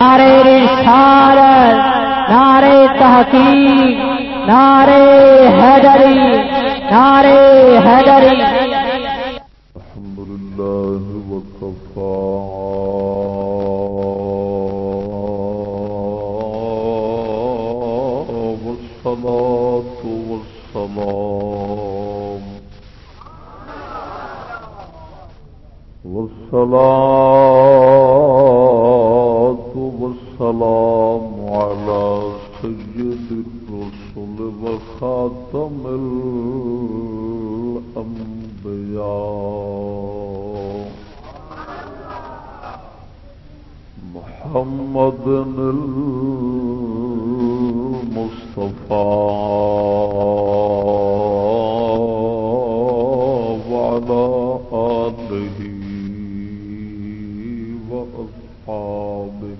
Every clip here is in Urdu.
نعرے رسالت نعرے تحقیق نعرے حیدری نعرے حیدری الحمد لله وكفى والصلاة والسلام۔ والصلاة وخاتم الأنبياء. محمد المصطفى. وعلى آله وأصحابه.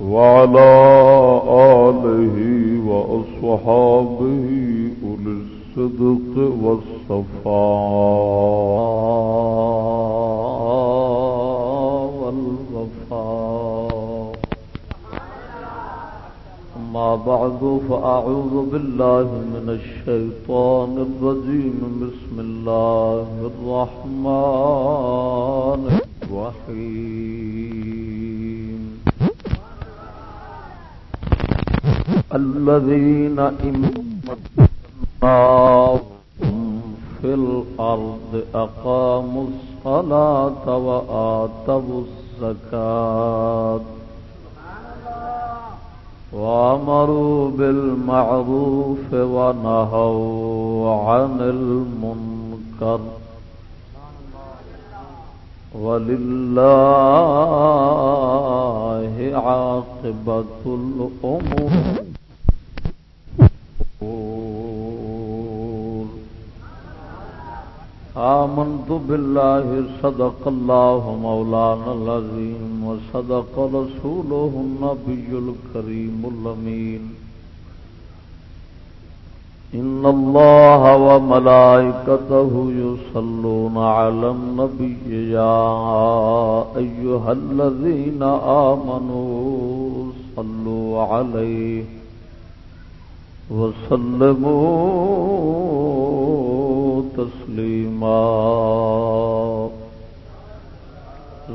وعلى وأصحابه أولي الصدق والصفاء والوفاء أما بعد، فأعوذ بالله من الشيطان الرجيم. بسم الله الرحمن الرحيم. الذين إمتناهم في الأرض أقاموا الصلاة وآتوا الزكاة وأمروا بالمعروف ونهوا عن المنكر ولله عاقبة الأمور آمنت بالله صدق الله مولانا العظيم وصدق رسوله النبي الكريم الأمين إن الله وملائكته يصلون على النبي يا أيها الذين آمنوا صلوا عليه وسلموا تسليما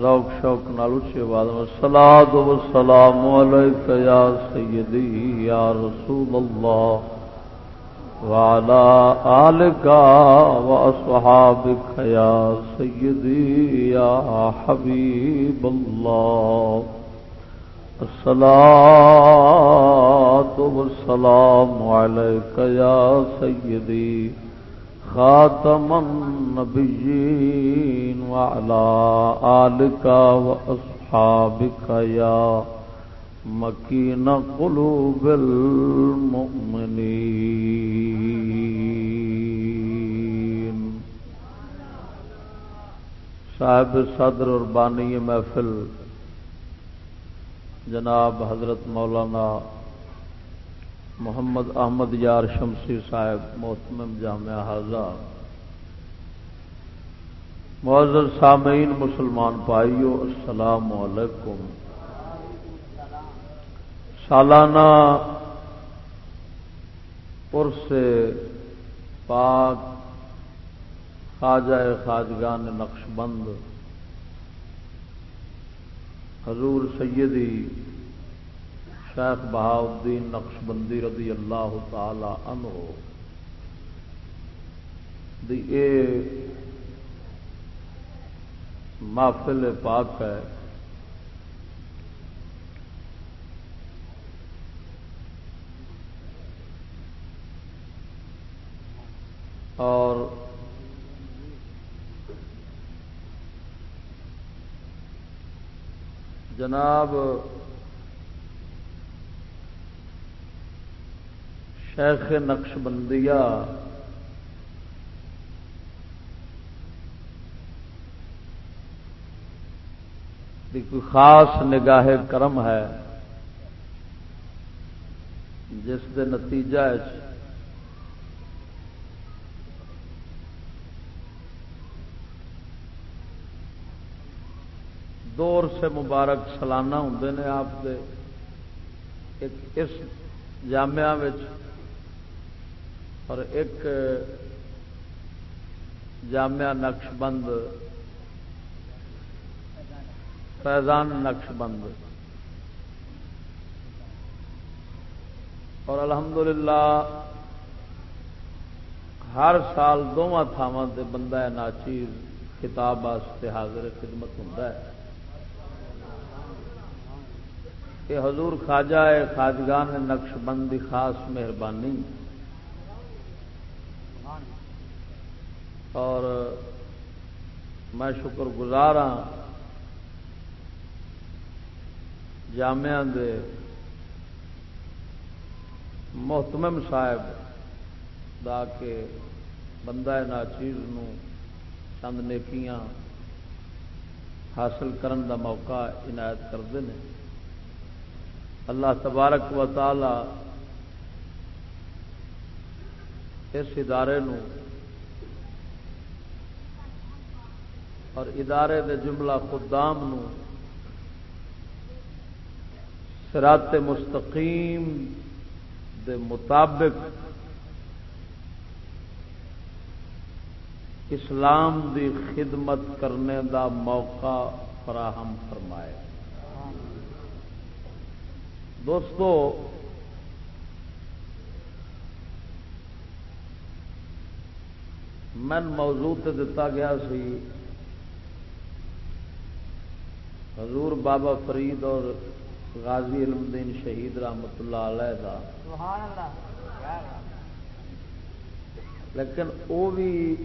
ذوق شوق نالوچے بعد میں الصلاة والسلام عليك يا سيدي يا رسول الله وعلى آلك وأصحابك يا سيدي يا حبيب الله الصلاة والسلام عليك يا سيدي خاتم النبيين وعلى آلك وأصحابك يا مكين قلوب المؤمنين صاحب صدر اور بانی محفل جناب حضرت مولانا محمد احمد یار شمسی صاحب، محتمم جامعہ حاضہ معذر سامعین، مسلمان بھائیو، السلام علیکم۔ سالانہ عرس پاک خواجہ خواجگان نقش بند حضور سیدی شیخ بہاؤدین نقش بندی رضی اللہ تعالی عنہ دی اے محفل پاک ہے۔ اور جناب شیخ نقش بندیا کوئی خاص نگاہ کرم ہے، جس کے نتیجہ دور سے مبارک سالانہ ہوں نے آپ دے، ایک اس جامعہ اور ایک جامعہ نقش بند، فیضان نقش بند۔ اور الحمدللہ، ہر سال دونوں تھاواں بندہ ناچیر کتاب واسطے حاضر خدمت ہوں کہ حضور خواجہ ہے خاجگان نقش بندی خاص مہربانی۔ اور میں شکر گزار ہاں جامع دے محتمم صاحب دا کے بندہ ناچیز چند نیکیاں حاصل کرن دا موقع عنایت کرتے ہیں اللہ تبارک و تعالی اس ادارے نو اور ادارے دے جملہ خدام نو سرات مستقیم دے مطابق اسلام دی خدمت کرنے دا موقع فراہم فرمائے۔ دوستو من موضوع تے دتا گیا سی حضور بابا فرید اور غازی علم دین شہید رحمت اللہ علیہ دا۔ لیکن وہ بھی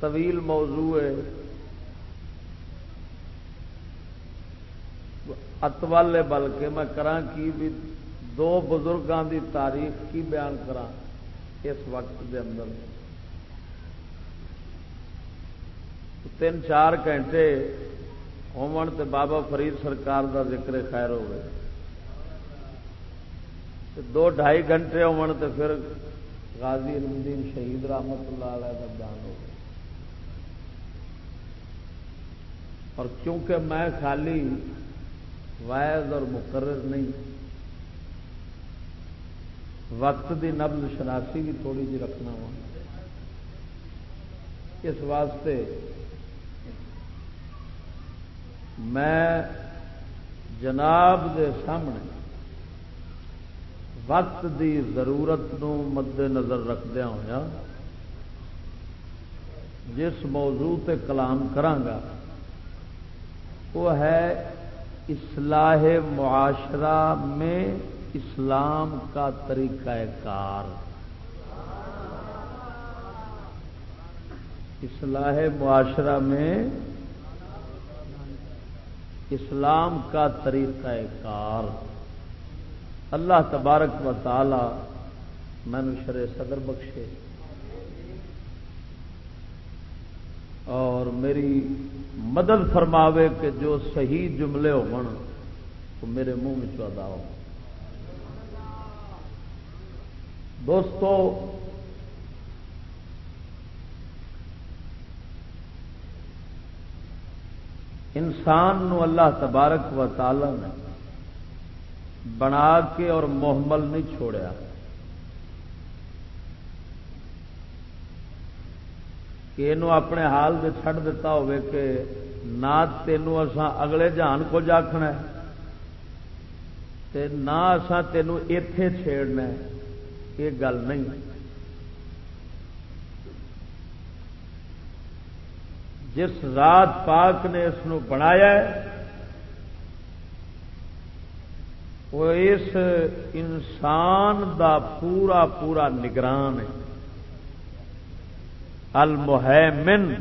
طویل موضوع ہے۔ اتوالے بلکہ میں کرا کی بھی دو بزرگوں کی تاریخ کی بیان کرا اس وقت دے اندر۔ تین چار گھنٹے تے بابا فرید سرکار دا ذکر خیر ہوئے۔ دو ڈھائی گھنٹے تے پھر غازی علمدین شہید رحمت اللہ علیہ کا بیان ہو اور کیونکہ میں خالی وائز اور مقرر نہیں، وقت دی نبز شناسی بھی تھوڑی جی رکھنا ہوا۔ اس واسطے میں جناب دے سامنے وقت دی ضرورت نو مد نظر رکھدہ ہوا جس موضوع تے کلام کرانگا، وہ ہے اصلاح معاشرہ میں اسلام کا طریقہ کار۔ اصلاح معاشرہ میں اسلام کا طریقہ کار۔ اللہ تبارک و تعالی میں شر صدر بخشے۔ اور میری مدد فرماوے کہ جو صحیح جملے ہو میرے منہ میں چودا ہو۔ دوستو انسان نو اللہ تبارک و تعالی نے بنا کے اور محمل نہیں چھوڑیا۔ کہ یہ اپنے حال میں چھڑ دیتا ہوئے کہ نہ تینوں اسا اگلے جان کو جاخنا نہ اسا تینوں اتے چھیڑنا یہ گل نہیں۔ جس رات پاک نے اس بنایا وہ اس انسان دا پورا پورا نگران ہے۔ المحمن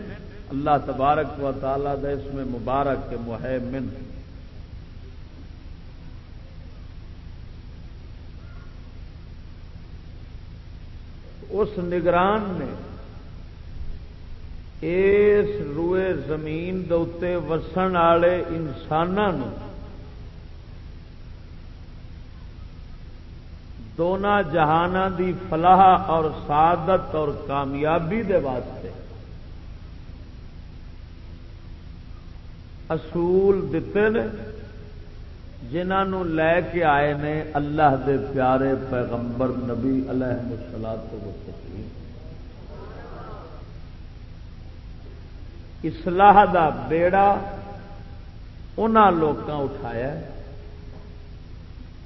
اللہ تبارک و تعالی دا اس میں مبارک کے محمن اس نگران نے اس روئے زمین دے وسن والے انسانوں دونوں جہان دی فلاح اور سعادت اور کامیابی دے واسطے۔ اصول دیتے نے جنہوں لے کے آئے نے اللہ دے پیارے پیغمبر نبی علیہ مسلات کو اصلاح دا بیڑا ان اٹھایا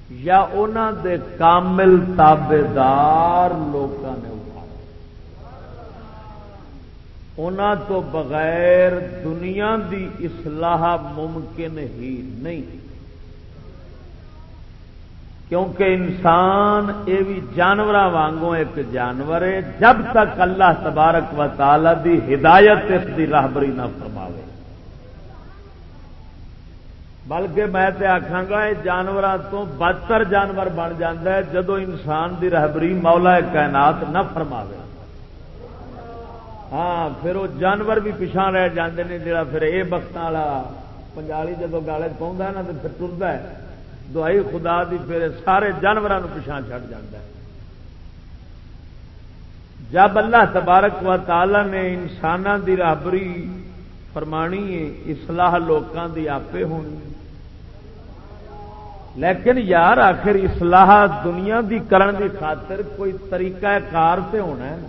یا انہوں دے کامل تابے دار لوگوں نے اٹھایا تو بغیر دنیا دی اصلاح ممکن ہی نہیں۔ کیونکہ انسان یہ بھی جانور وانگوں ایک جانور ہے۔ جب تک اللہ تبارک و تعالی دی ہدایت اس دی راہبری نہ فرماوے۔ بلکہ میں تے آخا گا، یہ جانوروں تو بدتر جانور بن جاتا ہے جدو انسان دی رہبری مولا کائنات نہ فرماوے۔ ہاں پھر وہ جانور بھی پچھا رہ جاندے نے، جڑا پھر اے بخت والا پنجالی جدو گالے پہنتا ہے نا، تو پھر ٹرتا ہے۔ دعائی خدا دی پھر سارے جانوروں پچھا چڑ جاتا ہے۔ جب اللہ تبارک و تعالی نے انسانوں دی رابری فرمانی ہے، اصلاح لوگوں دی آپے ہونی لیکن یار آخر اصلاح دنیا دی کرن دی خاطر کوئی طریقہ کار سے ہونا ہے۔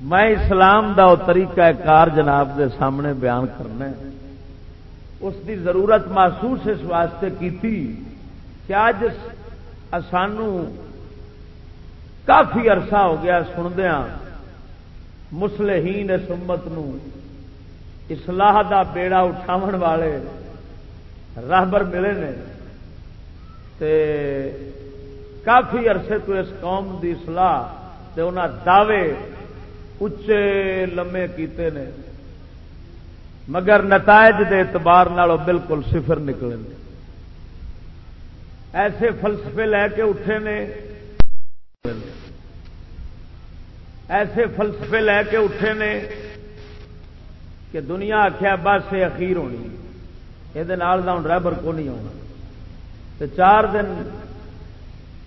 میں اسلام دا وہ طریقہ کار جناب دے سامنے بیان کرنا ہے۔ اس دی ضرورت محسوس اس واسطے کیتی کہ اج سانو کافی عرصہ ہو گیا سندیا مسلحین سمت اصلاح دا بیڑا اٹھاو والے راہبر ملے نے تے کافی عرصے تو اس قوم دی اصلاح تے انہاں دعوے اچے لمے کیتے نے مگر نتائج دے اعتبار بالکل صفر نکلے ایسے فلسفے لے کے اٹھے نے۔ ایسے فلسفے لے کے اٹھے نے کہ دنیا آخیا بس یہ اخیر ہونی یہ ڈرائیور کو نہیں آنا تو چار دن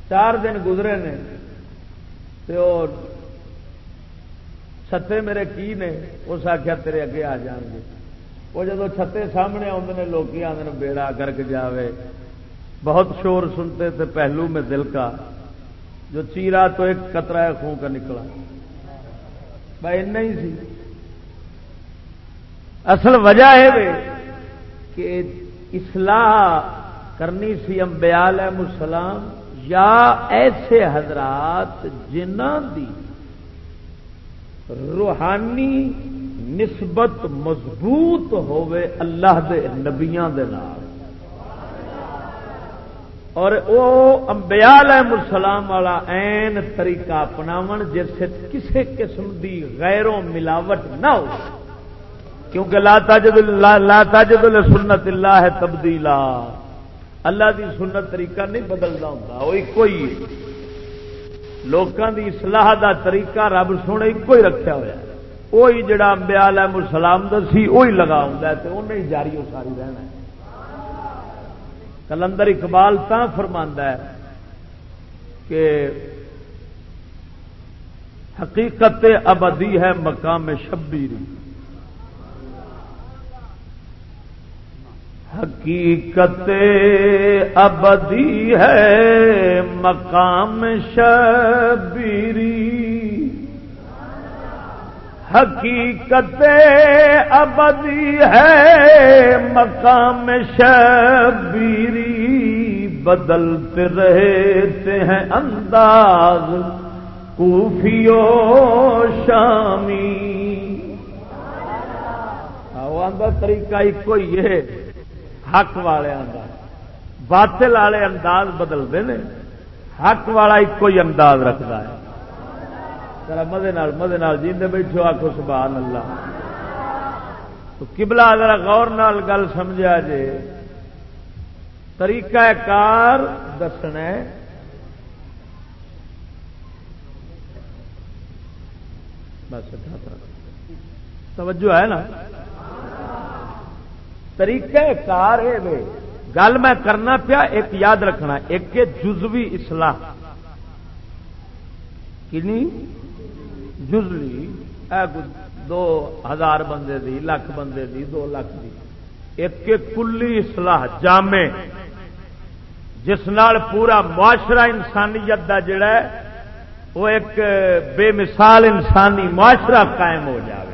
چار دن گزرے نے۔ چھتے میرے کی نے؟ اس آخیا تیرے اگے آ جان گے۔ وہ جب چھتے سامنے آتے ہیں لوگ آدھے بیڑا گرک جاوے۔ بہت شور سنتے تھے پہلو میں دل کا، جو چیرا تو ایک قطرہ خون کا نکلا۔ بھائی ہی سی۔ اصل وجہ ہے کہ اصلاح کرنی سی امبیال مسلام یا ایسے حضرات جنہ دی روحانی نسبت مضبوط ہوئے اللہ دے نبیاں دے نال۔ اور او انبیاء علیہ السلام والا این طریقہ اپناون جس کسی قسم دی غیروں ملاوٹ نہ ہو۔ کیونکہ لا تجد لا تجد سنت اللہ ہے تبدیلا۔ اللہ دی سنت طریقہ نہیں بدلتا ہوں وہ ایک ہی لوگوں دی اصلاح دا طریقہ رب سونے ایک ہی رکھا ہوا ہے وہی جڑا امبیا علیہ السلام دا سی، وہی لگا ہوں تو انہیں جاری ہو ساری رہنا ہے۔ کلندر اقبال تا فرماندہ ہے کہ حقیقت ابدی ہے مقام شبیری حقیقت ابدی ہے مقام شبیری حقیقت ابدی ہے۔ مقام شبیری بدلتے رہتے ہیں انداز۔ کوفیو شامی۔ طریقہ ایک ہی ہے۔ حق والے باطل والے انداز بدلتے ہیں۔ حق والا ایک ہی انداز رکھتا ہے۔ ذرا مدے مدے جیندے بیٹھو آخو سبحان اللہ تو کبلا ذرا غور نال گل سمجھا جے۔ طریقہ کار دسنا بس توجہ ہے نا؟ طریقہ کار ہے گل میں کرنا پیا، ایک یاد رکھنا، ایک جزوی اصلاح۔ کنی؟ جزلی دو ہزار بندے دی، لاکھ بندے دی، دو لاکھ دی۔ ایک کلی اصلاح جامع۔ جس نال پورا معاشرہ انسانیت دا جڑا ہے، وہ ایک بے مثال انسانی معاشرہ قائم ہو جائے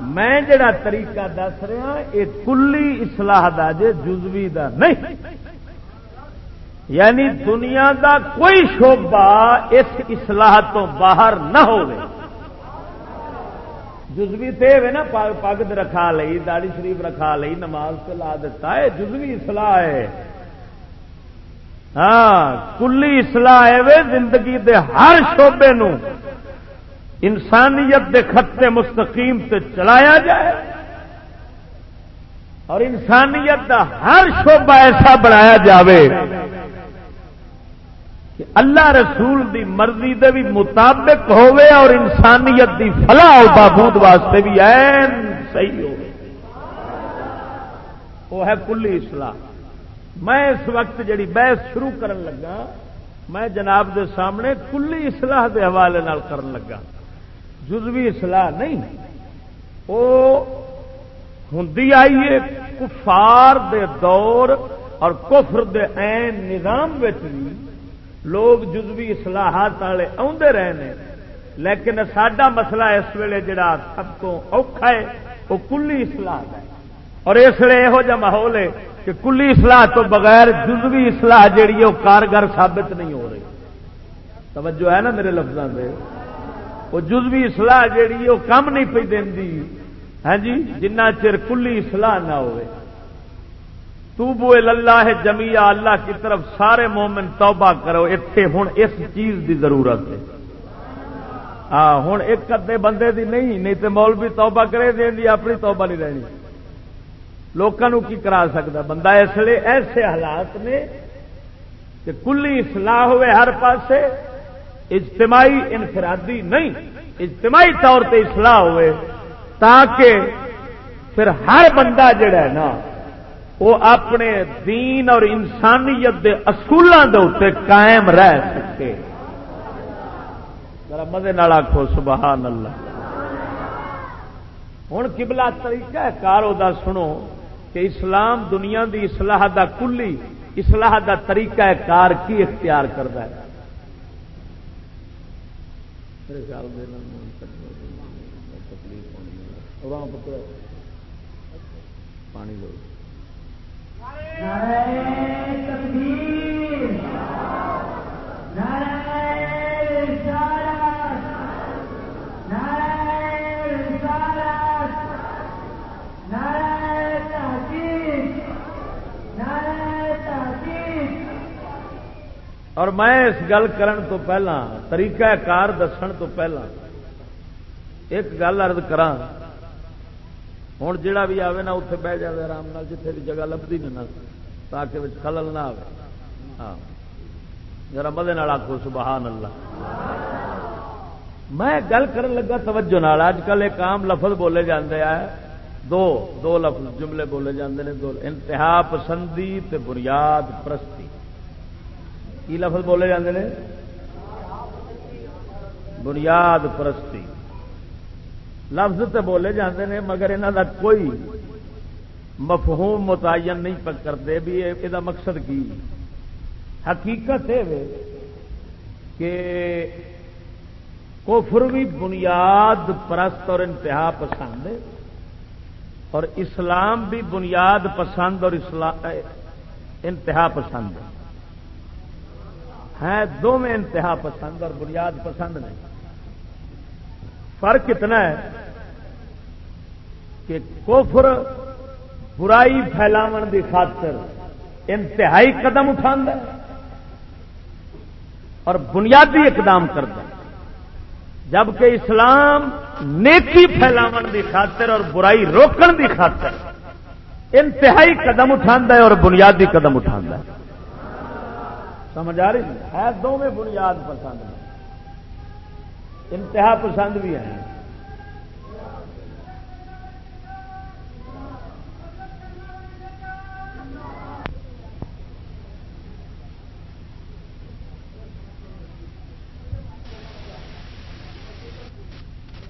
میں جڑا طریقہ دس رہا یہ کلی اصلاح دا جے جزوی دا نہیں۔ یعنی دنیا دا کوئی شوبہ اس اصلاح تو باہر نہ ہو جزوی تے ہوئے نا پگ رکھا لئی، داڑی شریف رکھا لئی، نماز سے لا دیتا ہے، جزوی اصلاح ہے۔ ہاں کلی اصلاح ہے زندگی دے ہر شعبے نو۔ انسانیت دے خطے مستقیم تے چلایا جائے۔ اور انسانیت دا ہر شعبہ ایسا بنایا جاوے۔ کہ اللہ رسول دی مرضی دے بھی مطابق ہوئے اور انسانیت دی فلاح و بابود واسطے بھی این صحیح ہو وہ ہے کلی اصلاح۔ میں اس وقت جڑی بحث شروع کرن لگا، میں جناب دے سامنے کلی اصلاح دے حوالے نال کرن لگا۔ جزوی اصلاح نہیں، وہ ہوں آئیے کفار دے دور اور کفر دے این نظام بھی لوگ جزوی اصلاحات والے آدھے رہے لیکن سڈا مسئلہ اس ویلے جڑا سب کو اوکھا ہے، وہ کلی اصلاح ہے۔ اور اس لیے یہو جہ ماحول ہے کہ کلی اصلاح تو بغیر جزوی اصلاح جیڑی ہے، وہ کارگر ثابت نہیں ہو رہی۔ توجہ ہے نا میرے لفظوں سے وہ جزوی اصلاح جیڑی ہے، وہ کم نہیں پی دینی ہاں جی جنہ چر کلی اصلاح نہ ہوئے۔ تو بو اللہ ہے جمیا اللہ کی طرف سارے مومن توبہ کرو اتنے ہوں اس چیز دی ضرورت ہے۔ ہاں ہوں ایک ادے بندے دی نہیں نہیں تو مول بھی توبہ کرے دین دی، اپنی توبہ نہیں رہنی۔ لوگوں کی کرا سکتا بندہ اس لیے ایسے حالات نے کہ کلی اصلاح ہوئے ہر پاسے، اجتماعی انفرادی نہیں، اجتماعی طور پہ اصلاح ہوئے تاکہ پھر ہر بندہ جڑا ہے نا وہ اپنے دین اور انسانیت دے اصولوں کے اتنے قائم رہ سکے۔ ذرا مزے نال آخو سبحان اللہ۔ ہوں کبلا طریقہ کار وہ سنو کہ اسلام دنیا دی اصلاح دا کلی، اصلاح دا طریقہ کار کی اختیار کرتا ہے۔ پانی لو۔ اور میں اس گل کرن تو پہلا، طریقہ کار دسن تو پہلا، ایک گل ارد کرا ہوں جا بھی آئے نا اتے بہ جائے آرام جتنے بھی جگہ لبھی نہیں نا تاکہ خلل نہ آئے ہاں ذرا مدے آخو سبحان اللہ میں گل کرن لگا توجہ نال اج کل ایک عام لفظ بولے جاندے آئے دو دو لفظ جملے بولے جاندے نے دو انتہا پسندی تے بنیاد پرستی کی لفظ بولے جاندے نے بنیاد پرستی لفظ تے بولے جاندے نے، مگر انہوں دا کوئی مفہوم متعین نہیں پکڑتے بھی یہ مقصد کی؟ حقیقت ہے کہ کفر بھی بنیاد پرست اور انتہا پسند ہے اور اسلام بھی بنیاد پسند اور اسلام انتہا پسند ہے۔ ہیں دونوں انتہا پسند اور بنیاد پسند نہیں فرق اتنا ہے کہ کوفر برائی پھیلاو کی خاطر انتہائی قدم اٹھا اور بنیادی اقدام کرتا جبکہ اسلام نیکی پھیلاو کی خاطر اور برائی روکن کی خاطر انتہائی قدم اٹھا اور بنیادی قدم اٹھا سمجھ آ رہی ہے؟ دونوں بنیاد پسند انتہا پسند بھی ہیں۔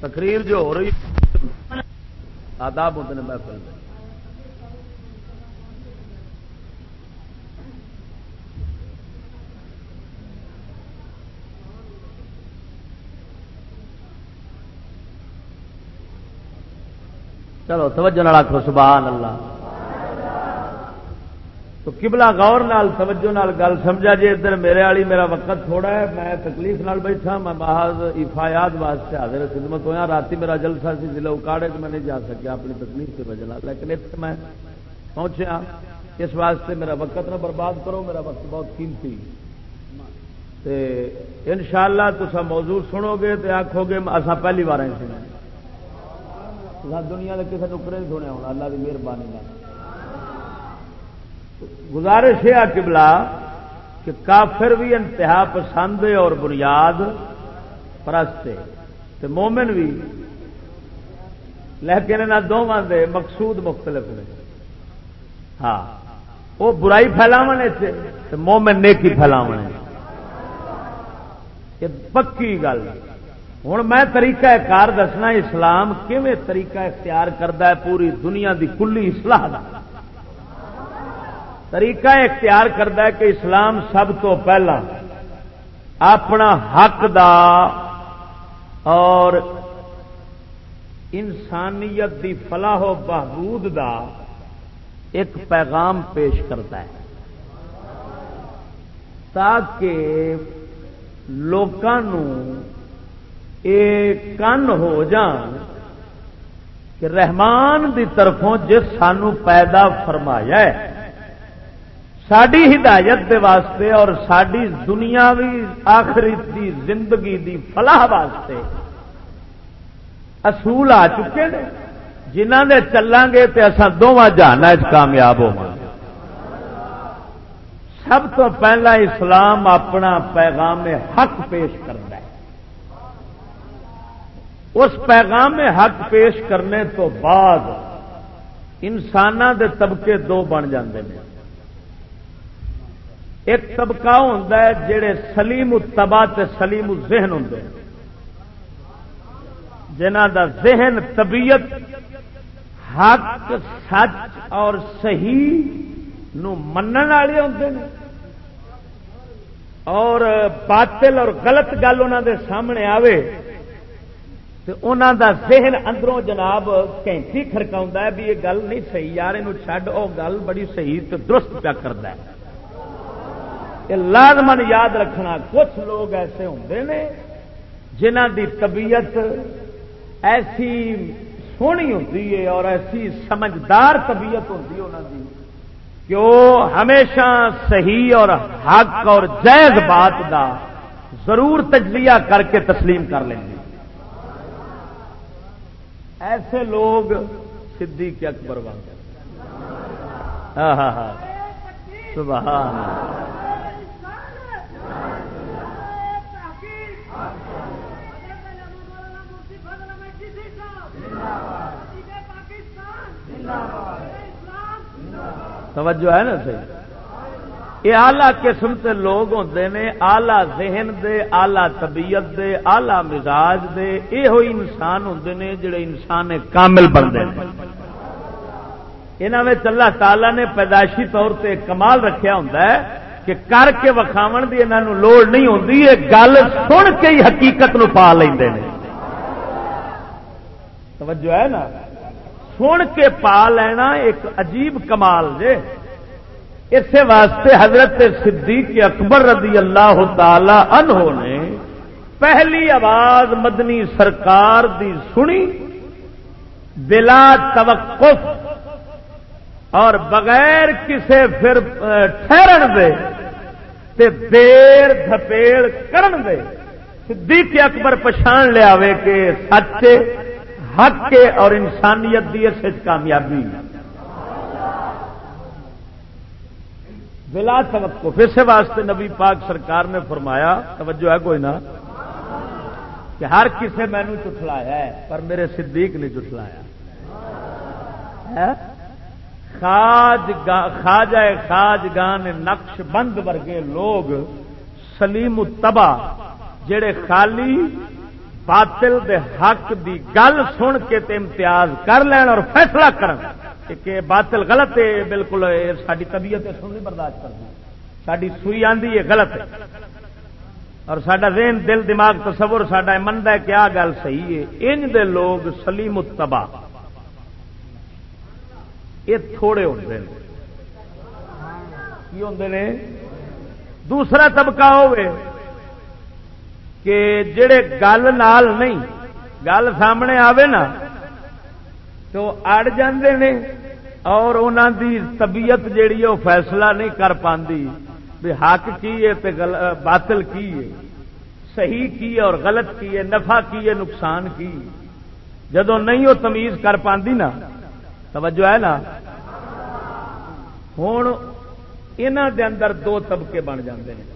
تقریر جو ہو رہی آداب ہوتے ہیں محفل میں۔ چلو توجہ آخو سبحان اللہ۔ تو کبلا غور نال، توجہ نال گل سمجھا جی ادھر میرے والی میرا وقت تھوڑا ہے، میں تکلیف نال بیٹھا، میں محاذ افایات واسطے حاضر خدمت ہوا رات میرا جلسہ سی، ضلع اکاڑے میں نہیں جا سکیا، اپنی تکلیف کی وجہ لیکن اتنے میں پہنچیا۔ اس واسطے میرا وقت نہ برباد کرو، میرا وقت بہت قیمتی۔ ان شاء اللہ تصا موضوع سنو گے تو آخو گے اصا پہلی بار سنا دنیا کے کسی نکرے نہیں سنیا ہونا اللہ کی مہربانی گزارش ہے کبلا کہ کافر بھی انتہا پسند اور بنیاد پرست ہے۔ مومن بھی، لیکن انہوں دونوں دے مقصود مختلف نے۔ ہاں وہ برائی پھیلاو مومن نیکی پھیلاو یہ پکی گل۔ ہوں میں طریقہ کار دسنا، اسلام کیون طریقہ اختیار کرتا ہے؟ پوری دنیا دی کلی اصلاح دا۔ طریقہ اختیار کرتا ہے کہ اسلام سب تو پہلا اپنا حق دا اور انسانیت دی فلاح و بہبود دا ایک پیغام پیش کرتا ہے۔ تاکہ کن ہو جان کہ رحمان دی طرفوں جس سانو پیدا فرمایا ہے۔ ساری ہدایت دے واسطے اور ساری دنیا بھی آخری دی زندگی دی فلاح واسطے اصول آ چکے ہیں جنہ نے چلان گے تو اصا دونوں جہانا کامیاب ہوا سب تو پہلا اسلام اپنا پیغام حق پیش کرتا ہے۔ اس پیغام حق پیش کرنے تو بعد انسان دے طبقے دو بن جاندے ہیں ایک طبقہ ہوں جڑے سلیم تبا سلیم ذہن ہوں جنہ دا ذہن، طبیعت حق، سچ اور صحیح نو منن والے ہوتے ہیں اور باطل اور غلط گل انہوں دے سامنے آوے تو انہوں دا ذہن اندروں جناب کینسی کھڑکا ہے بھی یہ گل نہیں صحیح، یار یہ چڈ وہ گل بڑی صحیح تو درست پیا کرتا ہے۔ یہ لازمن یاد رکھنا، کچھ لوگ ایسے ہوں نے جنہ دی طبیعت ایسی سونی ہوتی ہے اور ایسی سمجھدار طبیعت ہوتی ہے انہوں کہ وہ ہمیشہ صحیح اور حق اور جائز بات کا ضرور تجزیہ کر کے تسلیم کر لیں گے۔ ایسے لوگ صدیق کے اکبر ہاں ہاں ہاں سبحان توجہ ہے نا صحیح؟ یہ آلہ قسم کے لوگ ہوتے ہیں آلہ ذہن دے، آلہ طبیعت دے، آلہ مزاج دے یہ انسان ہوں نے جڑے انسان کامل بنتے ہیں۔ یہاں اللہ تعالی نے پیدائشی طور پہ کمال رکھا ہوں کہ کر کے وکھاو کی انہوں لوڑ نہیں ہوتی یہ گل سن کے ہی حقیقت نو پا لیں توجہ ہے نا؟ سن کے پا لینا ایک عجیب کمال جے۔ اسی واسطے حضرت صدیق اکبر رضی اللہ تعالی عنہ نے پہلی آواز مدنی سرکار دی سنی، بلا توقف اور بغیر کسے پھر ٹھہرن دے تے دیر دھپیڑ کرن دے۔ صدیق اکبر پچھان لیا کہ سچے حق کے اور انسانیت دی اس کامیابی بلا توقف۔ اس واسطے نبی پاک سرکار نے فرمایا، توجہ ہے کوئی نہ، کہ ہر کسے مینو چٹلایا ہے، پر میرے صدیق نے چٹلایا ہاں؟ خاج خاجا خاج گان نقش بند ورگے لوگ سلیم تبا جڑے خالی باطل دے حق دی گل سن کے تے امتیاز کر لین اور فیصلہ کرن کہ باطل غلط ہے بالکل ساری طبیعت سن نہیں برداشت کرتی ساری سوئی آندھی ہے، غلط ہے۔ اور سڈا ذہن، دل، دماغ، تصور سڈا من ہے کیا گل صحیح ہے۔ ان دے لوگ سلیم تبا یہ تھوڑے ہوتے ہیں کی ہوتے دوسرا طبقہ ہوئے کہ جڑے گل نال نہیں، گل سامنے آوے نا، تو اڑ جاندے نے اور انہوں دی طبیعت جیڑی وہ فیصلہ نہیں کر پاندی بھی حق کی ہے تے باطل کی ہے۔ صحیح کی ہے اور غلط کی ہے، نفع کی ہے، نقصان کی جدو نہیں وہ تمیز کر پاندی نا توجہ ہے نا؟ ہوں یہاں دے اندر دو طبقے بن جاندے ہیں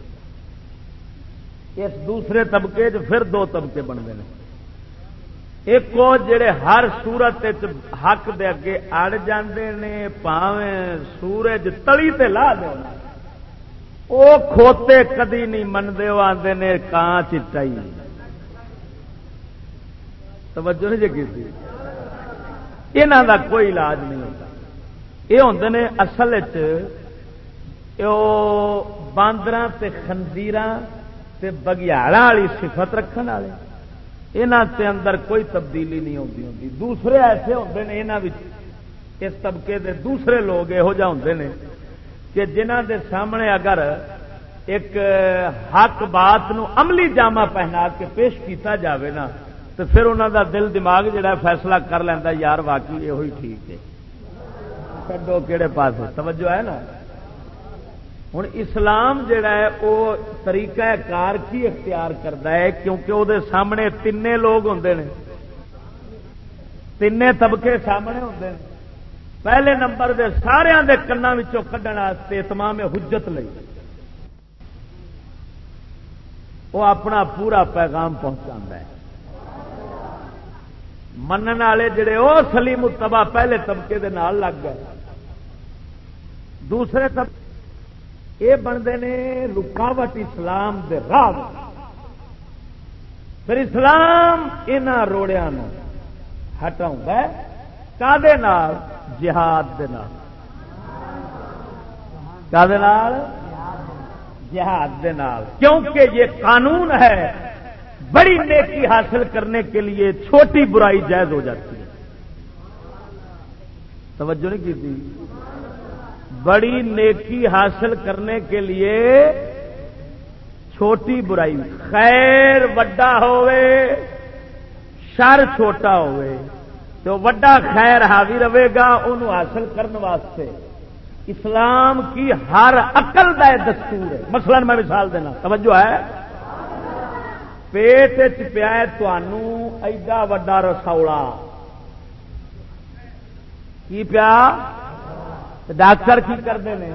اس دوسرے طبقے چ پھر دو طبقے بنتے ہیں۔ ایک جڑے ہر سورت حق دے اگے اڑ جاندے نے، پاویں سورج تلی تے لا دے وہ کھوتے کدی نہیں منتے وہ آتے نے کان چٹائی۔ توجہ نہیں جگی تھی یہاں کا کوئی علاج نہیں ہوتا۔ یہ ہوں نے اصل باندر خنزیر بگیاڑا والی سفت رکھنے والے۔ یہاں اندر کوئی تبدیلی نہیں ہوتی ہوتی دوسرے ایسے ہوتے ہیں یہاں اس طبقے دے دوسرے لوگ یہو جہ ہوں نے کہ جنہ دے سامنے اگر ایک حق بات نو عملی جامہ پہنا کے پیش کیتا جاوے نا تو پھر انہوں دا دل دماغ جڑا فیصلہ کر لینا یار واقعی یہ ٹھیک ہے۔ کڈو کہڑے پاس توجہ ہے نا؟ ہوں اسلام جڑا ہے وہ طریقہ کار کی اختیار کرتا ہے، کیونکہ وہ سامنے تین لوگ ہوں نے۔ تین طبقے سامنے ہوں پہلے نمبر دے سارے دے کنوں کھڈن تمام حجت لئی۔ وہ اپنا پورا پیغام پہنچا ہے۔ من والے جڑے وہ سلیم تبا پہلے طبقے دے نال لگ گئے دوسرے طبقے یہ بنتے نے رکاوٹ اسلام دے راہ پھر اسلام ان روڑیا ہٹاؤں کدے جہاد جہاد دے نال کیونکہ یہ قانون ہے بڑی نیکی حاصل کرنے کے لیے چھوٹی برائی جائز ہو جاتی ہے۔ توجہ نہیں کی تھی؟ بڑی نیکی حاصل کرنے کے لیے چھوٹی برائی۔ خیر وڈا ہوئے، شر چھوٹا ہوئے، تو وڈا خیر حاوی رہے گا انہوں حاصل کرنے واسطے۔ اسلام کی ہر عقل کا دستور ہے۔ مثلا میں مثال دینا، توجہ ہے؟ پیٹ پیا ایڈا رسوڑا کی پیا ڈاکٹر کی کرتے ہیں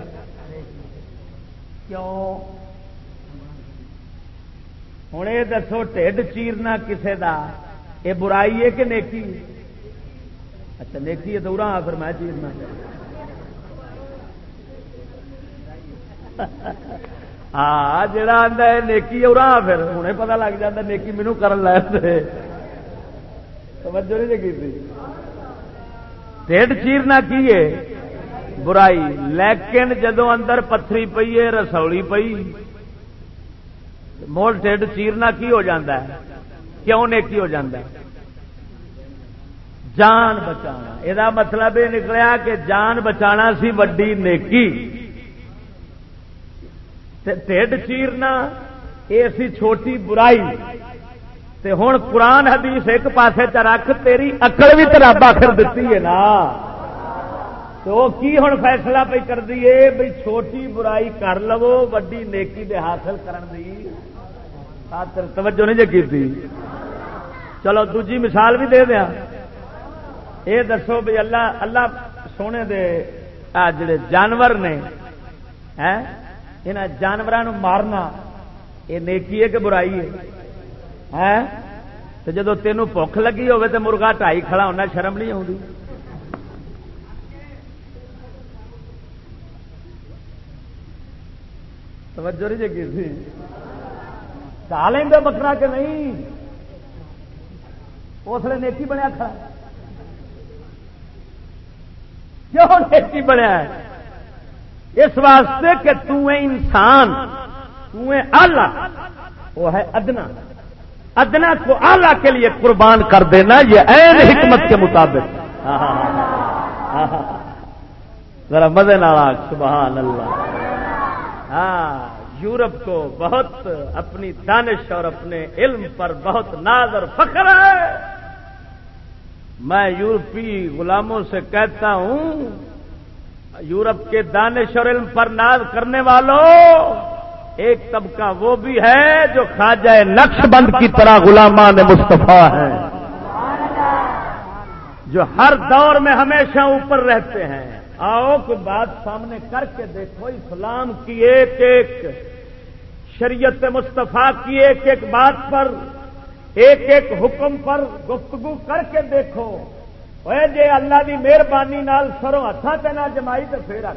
کیوں ہوں یہ دسو ٹھڈ چیرنا کسے دا یہ برائی ہے کہ نیکی اچھا نیکی ہے دورا پھر میں چیرنا ہاں جڑا آتا ہے نیکی ارا پھر ہوں پتا لگ جاتا نیکی مینو کر لے توجہ نہیں کی ٹھڈ چیرنا کی ہے برائی لیکن جدو اندر پتھری پی ہے رسولی پئی مول ٹھڈ چیرنا کی ہو جاتا ہے کیوں نیکی ہو جاتا ہے جان بچانا یہ مطلب یہ نکلیا کہ جان بچانا سی وڈی نیکی ٹھڈ چیرنا یہ سی چھوٹی برائی۔ تے ہوں قرآن حدیث ایک پاسے چ رکھ، تیری اکڑ بھی تراب آخر دیتی ہے نا۔ تو کی ہوں فیصلہ پہ کر دیے بھائی چھوٹی برائی کر لو، وڈی نیکی دے حاصل کرن دی۔ توجہ نہیں جگی تھی چلو دوجی مثال بھی دے دیا یہ دسو بھی اللہ اللہ سونے دے جڑے جانور نے یہاں جانوروں مارنا یہ نیکی ہے کہ برائی ہے؟ تو جدو تینوں بخ لگی ہوے تو مرغا ٹائی کھڑا ہونا، شرم نہیں آتی توجہ نہیں جگی تھی؟ چال لیں بکرا کہ نہیں؟ اس لیے نیکی بنیا کھڑا۔ کیوں نیکی بنیا ہے؟ اس واسطے کہ انسان آلہ۔ وہ ہے ادنا۔ ادنا کو آلہ کے لیے قربان کر دینا، یہ این حکمت کے مطابق۔ ذرا مزے نال سبحان اللہ۔ ہاں یورپ کو بہت اپنی دانش اور اپنے علم پر بہت ناز اور فخر ہے۔ میں یورپی غلاموں سے کہتا ہوں یورپ کے دانش اور علم پر ناز کرنے والوں، ایک طبقہ وہ بھی ہے جو خواجہ نقش بند کی طرح غلامان مصطفیٰ ہے، جو ہر دور میں ہمیشہ اوپر رہتے ہیں۔ آؤ، کوئی بات سامنے کر کے دیکھو، اسلام کی ایک ایک، شریعت مصطفیٰ کی ایک ایک بات پر، ایک ایک حکم پر گفتگو کر کے دیکھو۔ اے جے اللہ کی مہربانی سروں ہاتھوں سے نہ جمائی تو پھر آ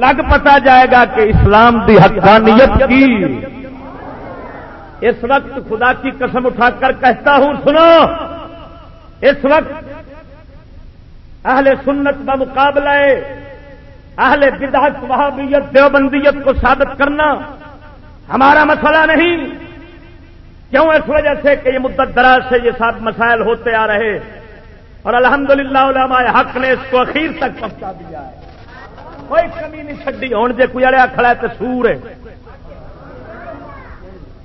لگ پتا جائے گا کہ اسلام دی حقانیت کی اس وقت خدا کی قسم اٹھا کر کہتا ہوں سنو اس وقت اہل سنت بمقابلہ اہل بدعت وہابیت دیوبندیت کو ثابت کرنا ہمارا مسئلہ نہیں کیوں اس وجہ سے کہ یہ مدت دراز سے یہ سات مسائل ہوتے آ رہے اور الحمدللہ علماء حق نے اس کو اخیر تک پہنچا دیا ہے۔ کوئی کمی نہیں چڈی ہوں جی کوئی اڑیا کھڑا ہے تو سور ہے۔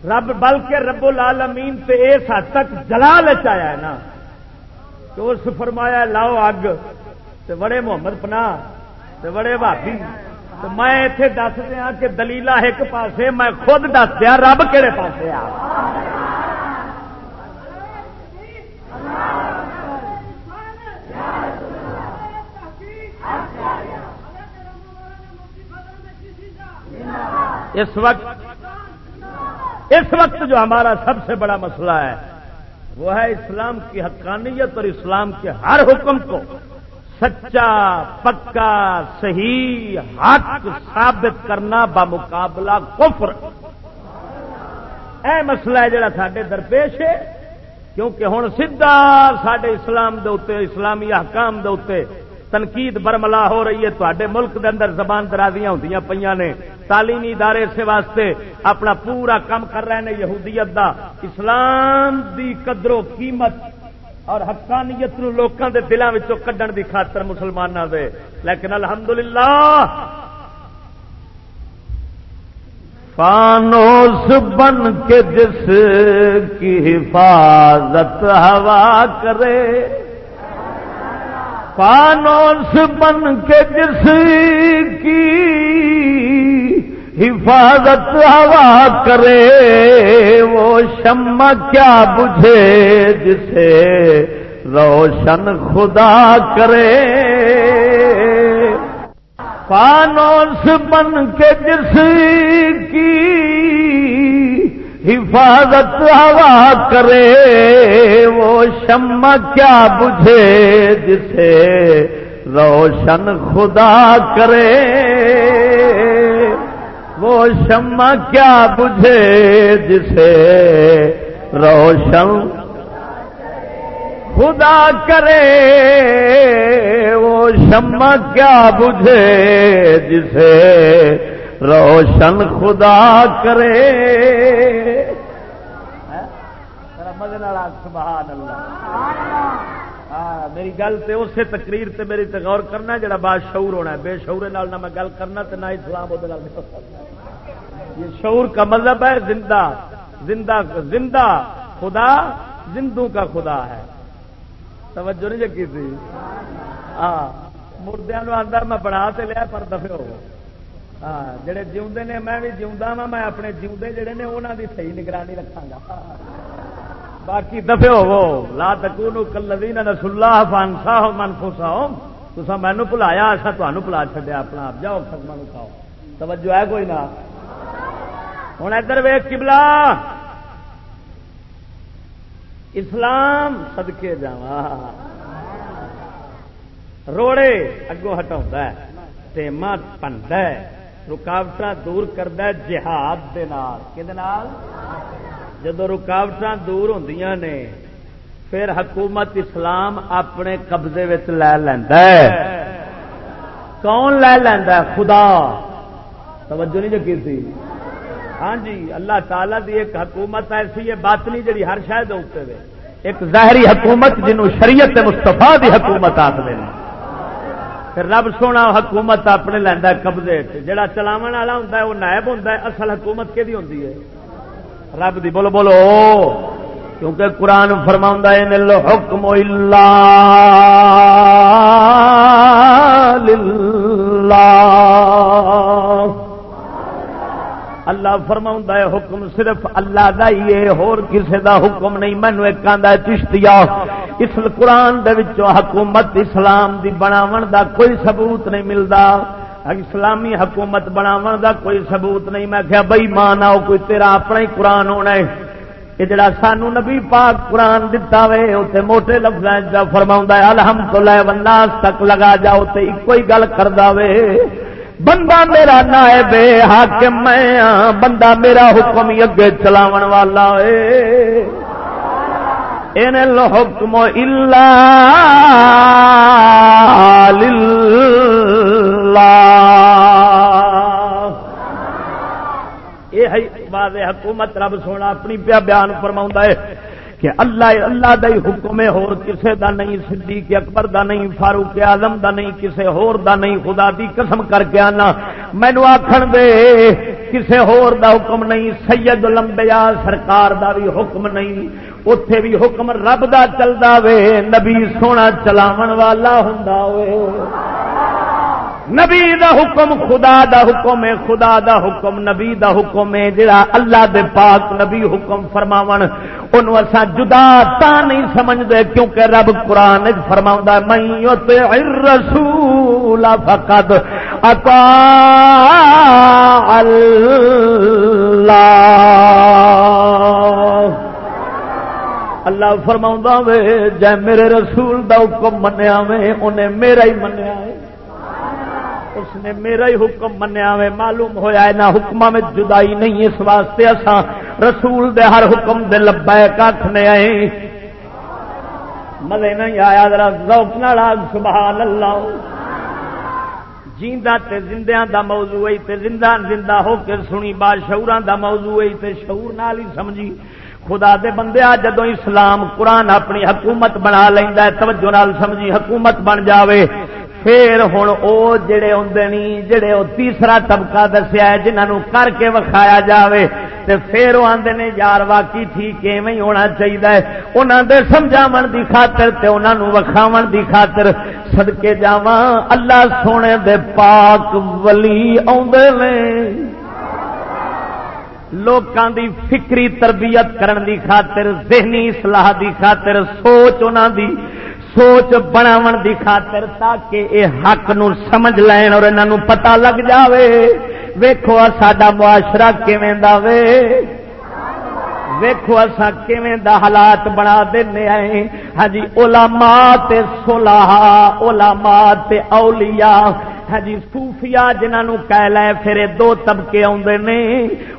رب، بلکہ رب العالمین سے اس حد تک جلال چایا ہے نا تو اس فرمایا لاؤ اگ تو بڑے محمد پنا بڑے بھابی تو میں اتے دس دیا کہ دلیلا ایک پاسے، میں خود دس دیا رب کہڑے پاسے آ۔ اس وقت اس وقت جو ہمارا سب سے بڑا مسئلہ ہے، وہ ہے اسلام کی حقانیت اور اسلام کے ہر حکم کو سچا، پکا، صحیح، حق ثابت کرنا بمقابلہ کفر۔ اے مسئلہ ہے جڑا سڈے درپیش ہے، کیونکہ ہوں سیدا سڈے اسلام دے اتنے اسلامی حکام دے اتنے تنقید برملا ہو رہی ہے تے ملک دے اندر زبان درازیاں ہوں پہ نے۔ تعلیمی ادارے اسے واسطے اپنا پورا کام کر رہے ہیں یہودیت دا. اسلام دی قدر و قیمت اور حقانیت لوگوں کے دلوں کڈن دی خاطر مسلمانوں دے لیکن الحمدللہ فانوس بن کے جس کی حفاظت ہوا کرے. فانوس بن کے جس کی حفاظت ہوا کرے، وہ شمع کیا بجھے جسے روشن خدا کرے۔ فانوس بن کے جس کی حفاظت ہوا کرے، وہ شمع کیا بجھے جسے روشن خدا کرے۔ وہ شمع کیا بجھے جسے روشن خدا کرے؟ وہ شمع کیا بجھے جسے روشن خدا کرے؟ سبحان اللہ۔ میری گل تو اسے تقریر تے میری غور کرنا جڑا بات شعور ہونا ہے۔ بے شعور نال نہ میں گل کرنا تو نہ اسلام وہ یہ شعور کا مذہب ہے، زندہ زندہ زندہ خدا، زندوں کا خدا ہے۔ توجہ نہیں جی تھی؟ ہاں مردیا آدھا میں بنا تو لیا، پر دفے ہو ہاں جڑے جیوندے نے، میں بھی جیوا وا میں اپنے جیوندے جڑے نے انہوں دی صحیح نگرانی رکھا گا۔ باقی دفے ہو لا تکونو کلذین رسول اللہ فانسا ہو من منفوسا ہو تو مینو بلایا اچھا تمہیں بلا چڈیا اپنا آپ۔ جاؤ خدمہ کھاؤ۔ توجہ ہے کوئی نہ؟ ہوں ادھر ویک کبلا اسلام سدکے جا روڑے اگوں ہٹا ٹیما پنڈ رکاوٹ دور کرد جہاد جدو رکاوٹ دور ہوں نے، پھر حکومت اسلام اپنے قبضے لے لینا کون لے لینا خدا۔ توجہ نہیں جو تھی ہاں جی اللہ تعالی دی ایک حکومت ایسی ہے بات نہیں جی ہر شاید ایک ظاہری حکومت جنہوں شریعت مستفا دی حکومت آخر رب سونا حکومت اپنے لینا قبضے جڑا چلاو والا ہوں وہ نائب ہوں اصل حکومت کہ ہوتی ہے؟ رب دی بولو بولو کیونکہ قرآن فرما حکم اللہ۔ فرما ہے، حکم صرف اللہ دا ہی ہے، ہور کسے دا حکم نہیں۔ مینو ایک آدھا چشتیا اس قرآن دے وچوں حکومت اسلام دی بناون دا کوئی ثبوت نہیں ملتا اسلامی حکومت بناو دا کوئی ثبوت نہیں۔ میں کیا بئی مان آؤ کوئی تیرا اپنا ہی قرآن ہونا ہے۔ یہ جڑا سانو نبی پاک قرآن دتا وے اتنے موٹے لفظ فرما الحمد للہ بنداس تک لگا جاؤ تو ایک ہی گل کر دے بندہ میرا نائب حاکم میں ہاں۔ بندہ میرا حکم ہی اگے چلاو والا ہے حکم الا یہ حکومت، رب سونا اپنی پیا بیان فرما ہے کہ اللہ اللہ دا ہی حکم ہے، ہور کسے دا نہیں، صدیق اکبر دا نہیں، فاروق اعظم دا نہیں، کسے ہور دا نہیں، خدا دی قسم کر کے آنا۔ مینو آخر دے، کسے ہور دا حکم نہیں، سید لمبیا سرکار دا بھی حکم نہیں۔ اتے بھی حکم رب دا چلتا وے، نبی سونا چلاو والا ہوں نبی دا حکم، خدا دا حکم ہے، خدا دا حکم، نبی دا حکم ہے، جڑا اللہ دے پاک نبی حکم فرماون ان اسا جدا تا نہیں سمجھدے، کیونکہ رب قرآن فرماؤں میں یطع الرسول فقد اطاع اللہ. اللہ فرماؤں وے جے میرے رسول دا حکم منیا وے، انہیں میرا ہی منیا ہے۔ اس نے میرا ہی حکم منیا میں معلوم ہوا ہے، نہ میں جدائی نہیں اس واسطے اسا رسول دے ہر حکم دے لبے کھ نے آئے۔ مزے نہیں آیا، ذرا ذوق نال سبحان اللہ جیندا تے زندیاں دا موضوع ہے، تے زندہ زندہ ہو کے سنی بادشاہوراں دا موضوع ہے، تے شعور نال ہی سمجھی۔ خدا دے بندے آ جدو اسلام قرآن اپنی حکومت بنا لینا ہے، توجہ نال سمجھی، حکومت بن جاوے۔ پھر ہوں وہ جڑے آدھے نہیں جڑے وہ تیسرا طبقہ دسیا ہے جنہوں کر کے وکھایا جاوے، تے پھر وہ آدھے نے، یار واقعی ٹھیک ایویں ہونا چاہیے انہوں دے سمجھاو دی خاطر تے انہوں وکھاو دی خاطر سدکے جا اللہ سونے دے پاک ولی آدھے لوکاں دی فکری تربیت کرن دی خاطر، ذہنی اصلاح دی خاطر، سوچ انہوں دی سوچ بناو دی خاطر تاکہ اے حق نو سمجھ لین اور انہوں پتا لگ جاوے۔ ویکھو ساڈا معاشرہ کیویں دا وے۔ ویکو اصا کیویں دا حالات بنا دینے آئے۔ ہاں جی علماء تے صلاح علماء تے اولیاء۔ ہاں جی صوفیاء جنہوں کہہ لے پھر دو طبقے آندے نے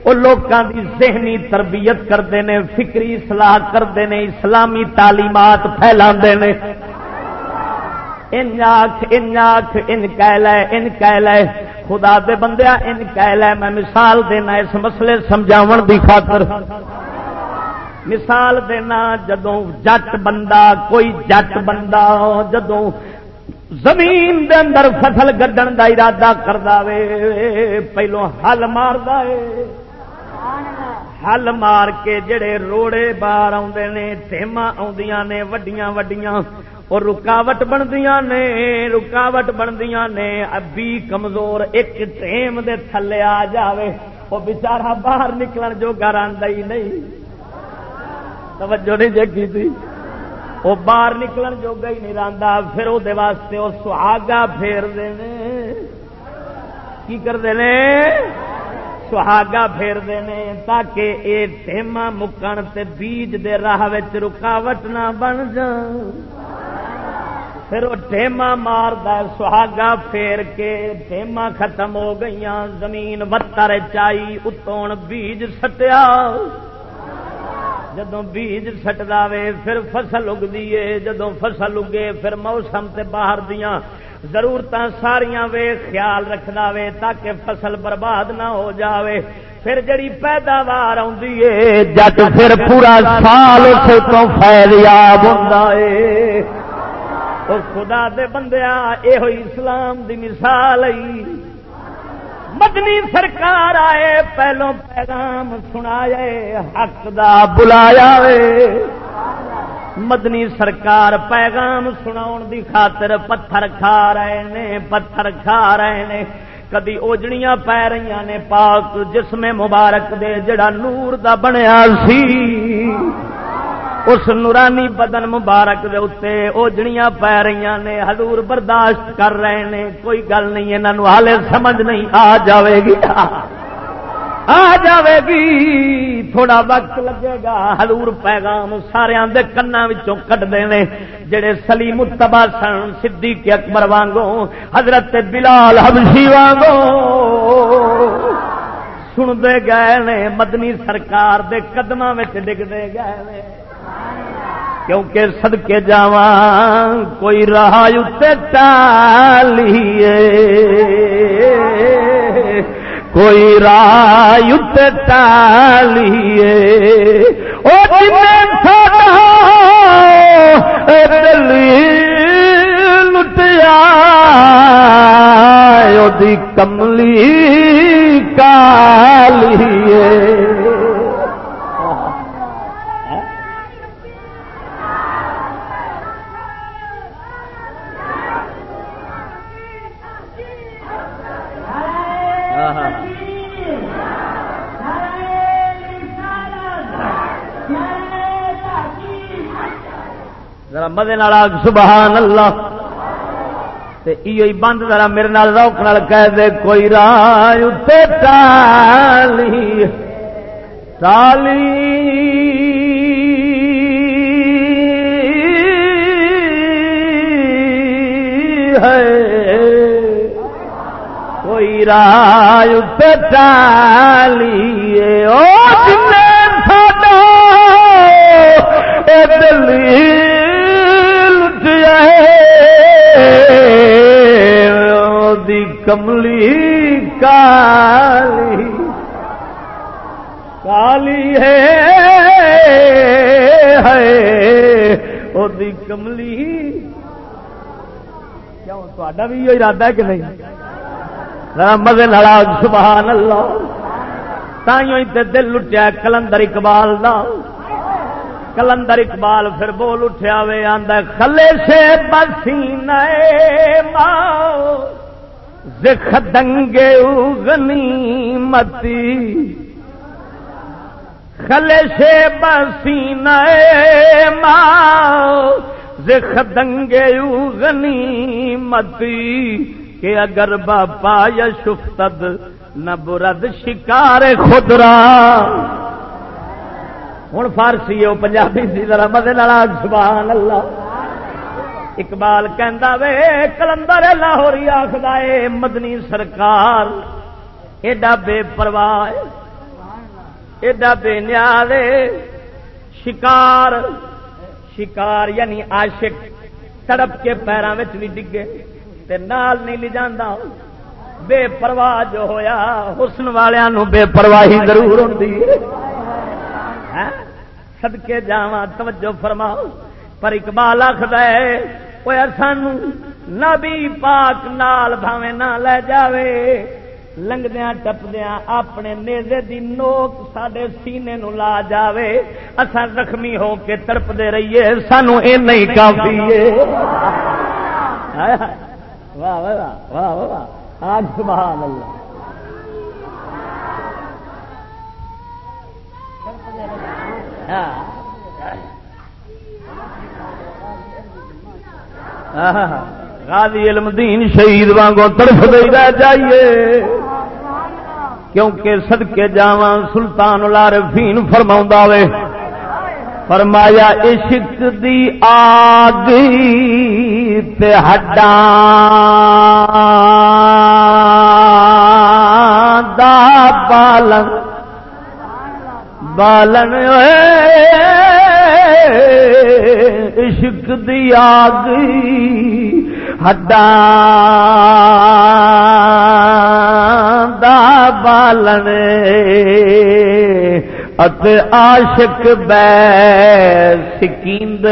او لوکاں دی ذہنی تربیت کردے نے، فکری اصلاح کردے نے، اسلامی تعلیمات پھیلاندے نے۔ ان آخ ان آخ ان کہہ لے ان کہہ لے۔ خدا دے بندیا ان کہہ لے۔ میں مثال دینا اس مسئلے سمجھاون دی خاطر۔ مثال دینا، جدوں جٹ بندہ، کوئی جٹ بندہ، جدوں زمین دے اندر فصل گڈن دا ارادہ کردا وے، پہلو ہل مار ہل مار کے جڑے روڑے بار آدھے نے ٹھیما آدیاں نے، وڈیاں وڈیاں۔ اور رکاوٹ بندیاں نے، رکاوٹ بندیاں نے۔ ابھی کمزور ایک ٹیم دے تھلے آ جاوے۔ وہ بچارا باہر نکلن جو گھر آدھا ہی نہیں۔ توجہ نہیں جگی تھی۔ وہ باہر نکلن جو گئی نہیں رہا پھر وہ واسطے وہ سہاگا پھیر دینے کی کرتے ہیں سہاگا پھیر دینے تاکہ یہ ٹیما مکن تے بیج دے راہ رکاوٹ نہ بن جان۔ پھر وہ ٹیما مارد سہاگا پھیر کے ٹیما ختم ہو گئی زمین بتر چائی اتون بیج سٹیا۔ جدو بیج سٹ دے پھر فصل اگتی ہے جدو فصل اگے، پھر موسم تے باہر دیا ضرورت ساریا وے خیال رکھنا وے تاکہ فصل برباد نہ ہو جاوے۔ پھر جڑی پیداوار ہے جٹ پھر پورا سال اس کو فیل ہوں خدا دے بندیا یہ اسلام دی مثال مدنی سرکار آئے پہلو پیغام سنایا حق دا بلایا مدنی سرکار پیغام سنا دی خاطر پتھر کھا رہے نے، پتھر کھا رہے نے۔ کدی اوجڑیاں پی رہی نے، پاک جسم مبارک دے جڑا نور دا بنیا سی۔ اس نورانی بدن مبارک دے اتنے اوجڑیاں پی رہی نے، حضور برداشت کر رہے نے۔ کوئی گل نہیں انہوں ہالے سمجھ نہیں، آ جاوے گی۔ آ جاوے گی۔ تھوڑا وقت لگے گا۔ حضور پیغام سارے کنا کٹ دے جڑے سلی متبا سن سدھی کے اکبر وانگو، حضرت بلال حبشی وانگو۔ سنتے گئے نے، مدنی سرکار دے قدم ڈگتے گئے نے۔ کیونکہ سدکے جا کوئی راہ ٹالیے۔ کوئی رائے ٹالیے۔ دلی لٹیا کملی کالیے۔ ذرا مدے سبحان اللہ۔ بند ذرا میرے نال روک نال کہہ دے، کوئی رائے ٹالی ٹالی ہے۔ کوئی رائے ٹالی او جن ساڈا اے دلی دی کملی، کالی۔ کالی ہے او دی کملی۔ کیوں؟ تا بھی یہ ارادہ ہے کہ نہیں؟ مزے لڑا سبحان اللہ۔ تائیوں دل لٹیا کلندر اقبال دا کلندر اقبال پھر بول اٹھیا وے آدھا خلے سے بسی نئے ماؤ دنگے اگنی متی۔ خلے سے بسی نئے ماؤ زخ دنگے اگنی متی۔ کہ اگر باپا یا شفتد نہ برد شکار خدرا ہوں فارسی وہ پنجابی سی ذرا مدے سبحان اللہ اقبال کہندا وے، کلندر لاہوری آخر مدنی سرکار، ایڈا بے پرواہ ایڈا بے نیال شکار شکار یعنی عاشق، تڑپ کے پیروں میں بھی ڈگے تے نال نہیں لی جانا بے پرواہ جو ہویا، حسن والوں بے پرواہی ضرور ہوتی سدکے جا توجہ فرماؤ۔ پر اقبال آخر وہ سان نبی پاک نال بھاوے نہ لے جاوے۔ لنگدیا ٹپدیا اپنے نیزے دی نوک سڈے سینے نو لا جاوے۔ اصا زخمی ہو کے تڑپتے رہیے۔ سانو اے نہیں کافی واہ واہ واہ واہ۔ آج سبحان اللہ۔ ہاں۔ غازی علم دین شہید وانگو تڑف دے رہ جائیے۔ کیونکہ سدکے جا سلطان العارفین فرما وے۔ فرمایا، عشق دی آگ تے ہڈا دا بالن بالن عشق دی آگ ہڈاں دا بالن ات عاشق بے سکیند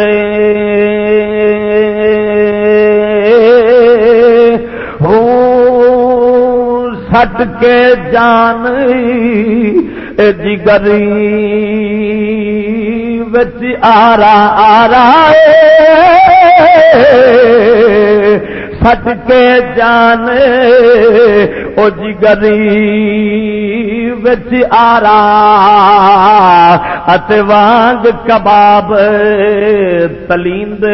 ہوں سٹ کے جان جگری بچ آرا آرا سٹ کے جان او جگری بچ آرا ات وانگ کباب تلیند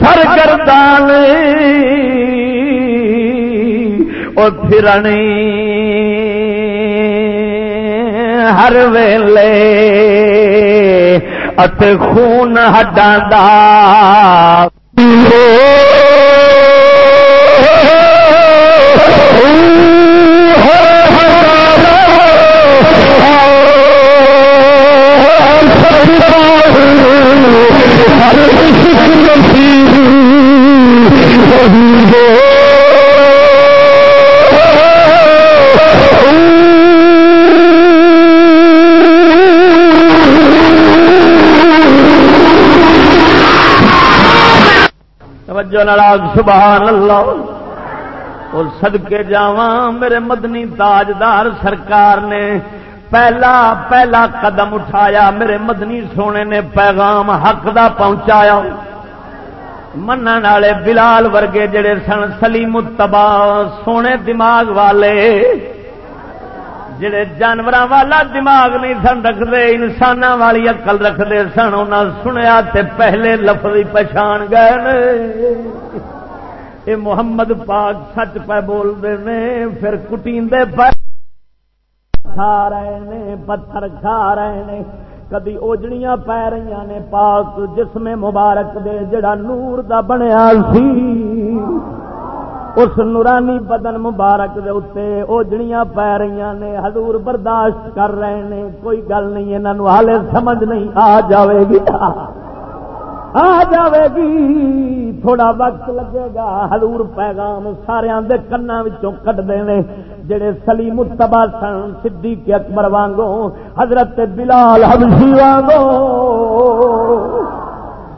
سرگردان اور پھرنی ہر ویلے ات خون ہڈا سبحان اللہ۔ اور سدکے جاوا میرے مدنی تاجدار سرکار نے پہلا پہلا قدم اٹھایا، میرے مدنی سونے نے پیغام حق دا پہنچایا۔ من والے بلال ورگے جڑے سن، سلیم تبا سونے دماغ والے جڑے جانور والا دماغ نہیں سن رکھتے انسان والی اقل رکھتے سن انہیں سنیا تے پہلے لفظ پچھان گئے یہ محمد پاک سچ پہ بولتے ہیں پھر کٹی پہ کھا رہے نے، پتھر کھا رہے نے۔ کدی اوجڑیاں پی رہی نے، پاک جسم مبارک دے، جڑا نور دا بنیا سی۔ اس نورانی بدن مبارک دے اتنے اوجڑیاں پی رہی نے، حضور برداشت کر رہے ہیں کوئی گل نہیں انہوں ہالے سمجھ نہیں، آ جاوے گی، آ جاوے گی، تھوڑا وقت لگے گا، حضور پیغام سارے دے کنا کٹ دے جڑے سلی متبا سن سدھی کے اکبر وانگو حضرت بلال حبشی وانگو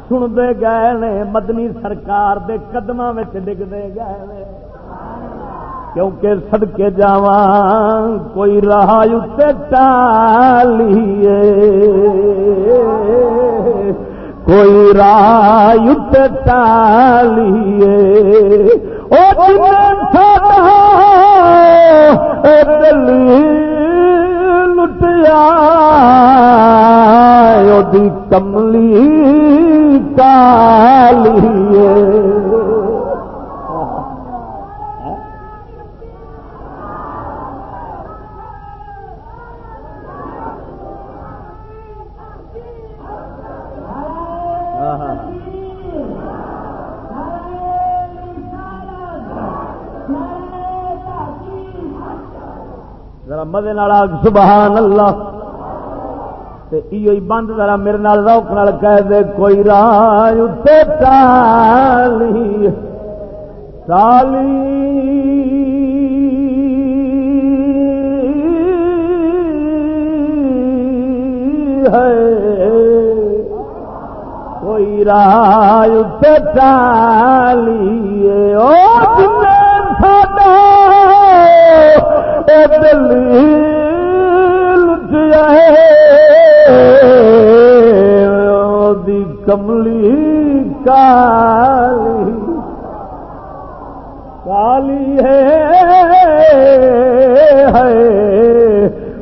سنتے گئے نے مدنی سرکار دے قدم ڈگتے گئے نے کیونکہ سدکے جا کوئی راہ ٹالیے کوئی راہ ٹالیے دلی لٹیا کملی مدے سبحان اللہ۔ بند، ذرا میرے نال روک نال کہہ دے، کوئی راج ٹالی سالی ہے۔ کوئی راج ٹالی دل دی کملی کالی کالی ہے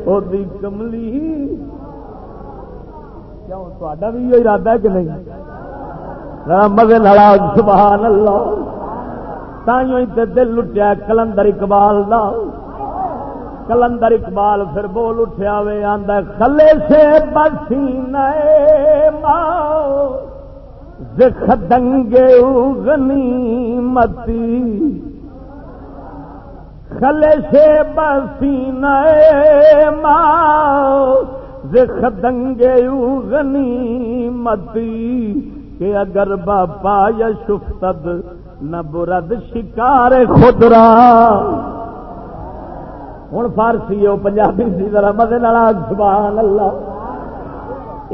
وہ کملی۔ کیوں تا بھی یہ ارادہ ہے کہ نہیں؟ مزے لڑا سبحان اللہ۔ تائیوں دل لٹیا کلندر اقبال دا۔ کلندر اقبال پھر بول اٹھیا وے آدھا کلے سے بسی نئے ماؤ دنگے غنی متی۔ کلے سے بسی نئے ماؤ دنگے غنی متی۔ کہ اگر باپا یا شفتد نہ برد شکار خدرا ہوں فارسی وہ پنجابی سی ذرا مزے سبحان اللہ۔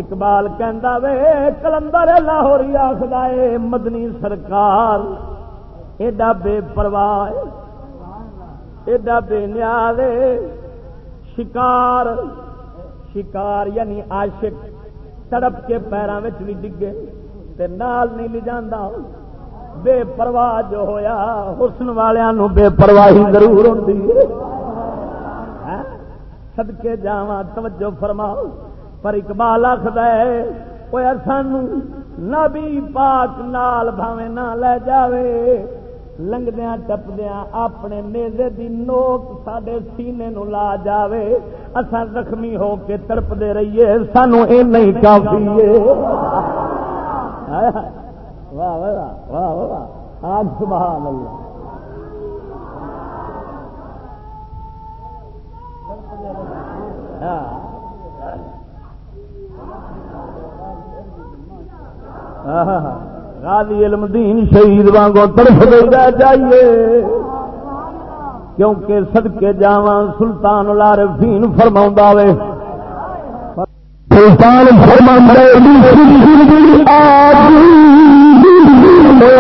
اقبال کہندا وے، کلندر لاہوری آخر ہے مدنی سرکار، ایڈا بے پرواہ ایڈا بے نیاز شکار شکار یعنی عاشق، تڑپ کے پیروں میں بھی ڈگے تے نال نہیں لے جانا بے پرواہ جو ہویا، حسن والوں بے پرواہی ضرور ہوتی ہے سدکے جا توجہ فرماؤ۔ پر اقبال آخر ہے سان نبی پاک نال بھاوے نہ لے جاوے۔ لنگدیا ٹپدیا اپنے نیزے دی نوک سڈے سینے نو لا جاوے۔ اصا زخمی ہو کے تڑپتے رہیے، سانو یہ نہیں کافی واہ واہ واہ واہ۔ آج سبحان اللہ۔ غازی علم دین شہید وانگو طرف دے جائیے۔ کیونکہ صدقے جاواں سلطان العارفین فرماوندا وے۔ سلطان فرماوندا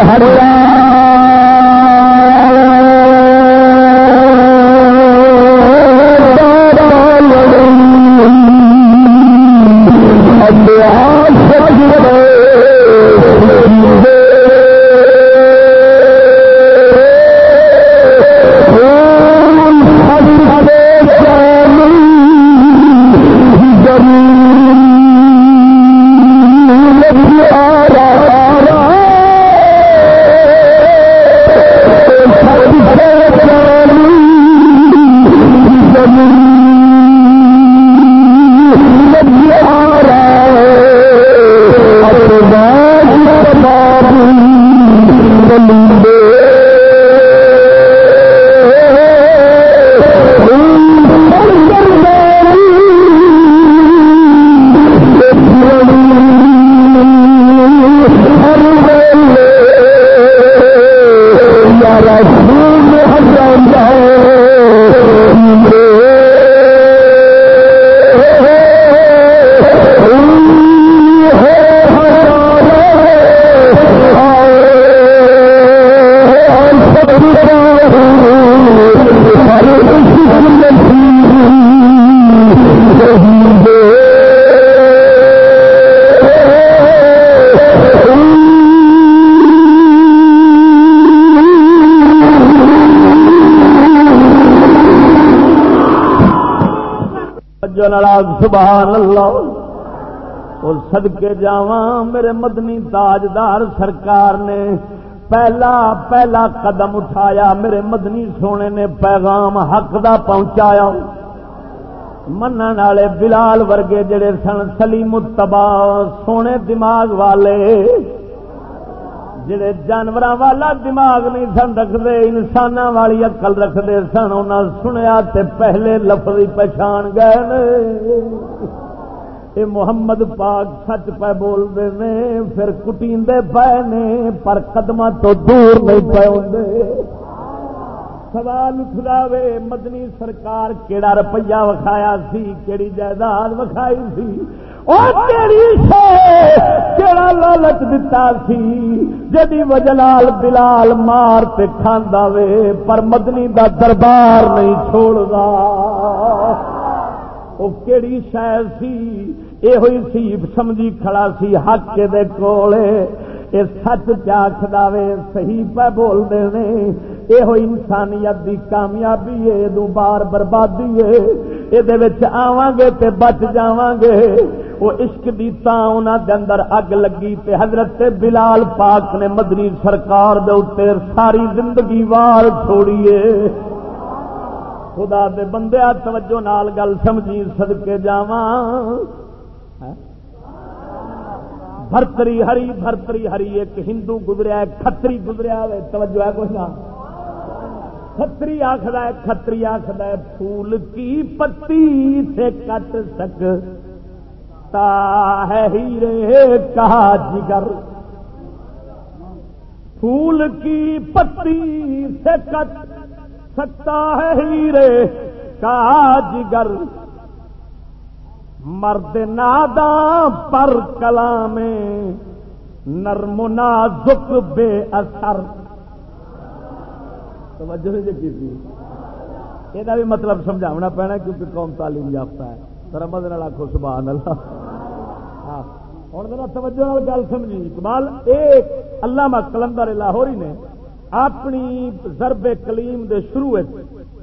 ہر سبحان اللہ اور سدکے جا میرے مدنی تاجدار سرکار نے پہلا پہلا قدم اٹھایا، میرے مدنی سونے نے پیغام حق دا پہنچایا۔ من والے بلال ورگے جڑے سن، سلیم تبا سونے دماغ والے جڑے جانور والا دماغ نہیں سن رکھتے انسان والی اقل رکھتے سن انہیں سنیا تے پہلے لفظ پچھان گئے اے محمد پاک سچ پہ بولتے ہیں پھر کٹی پے نے پر قدم تو دور نہیں پے ہوں سوال اٹھا وے مدنی سرکار کیڑا روپیہ وکھایا سی کیڑی جائیداد وکھائی سی کیڑا لالچ دتا سی جدی وجلال بلال مار تے کھاندا وے، پر مدنی دا دربار نہیں چھوڑدا۔ او کیڑی شے سی اے ہوئی سی سمجھی کھڑا سی حق کے دے کولے۔ اے سچ کیا کھداوے صحیح پہ بول دے نے اے ہوئی انسانیت دی کامیابی ہے دو بار بربادی ہے اے۔ دے وچ آواں گے تے بچ جاواں گے۔ وہ عشق دی دے اندر اگ لگی تے حضرت بلال پاک نے مدنی سرکار دے اتے ساری زندگی وار چھوڑیے۔ خدا دے بندے توجہ نال گل سمجھی سدکے جاواں۔ ہاں؟ بھرتری ہری بھرتری ہری، ایک ہندو گزریا کتری گزریا توجہ ہے کوئی نہ؟ کتری آخر ہے کتری آخر ہے، پھول کی پتی سے کٹ سک۔ ہے ہیرے کہا جگر۔ پھول کی پتی سے کٹ سکتا ہے ہیرے کا جگر۔ مرد ناداں پر کلام نرم نازک بے اثر۔ توجہ جی یہ بھی مطلب سمجھاونا پینا کیونکہ قوم تعلیم یافتہ ہے۔ رمد نال آخو سبحان اللہ ہوں ذرا توجہ گل سمجھی۔ اقبال ایک علامہ کلندر لاہوری نے اپنی ضرب کلیم دے شروع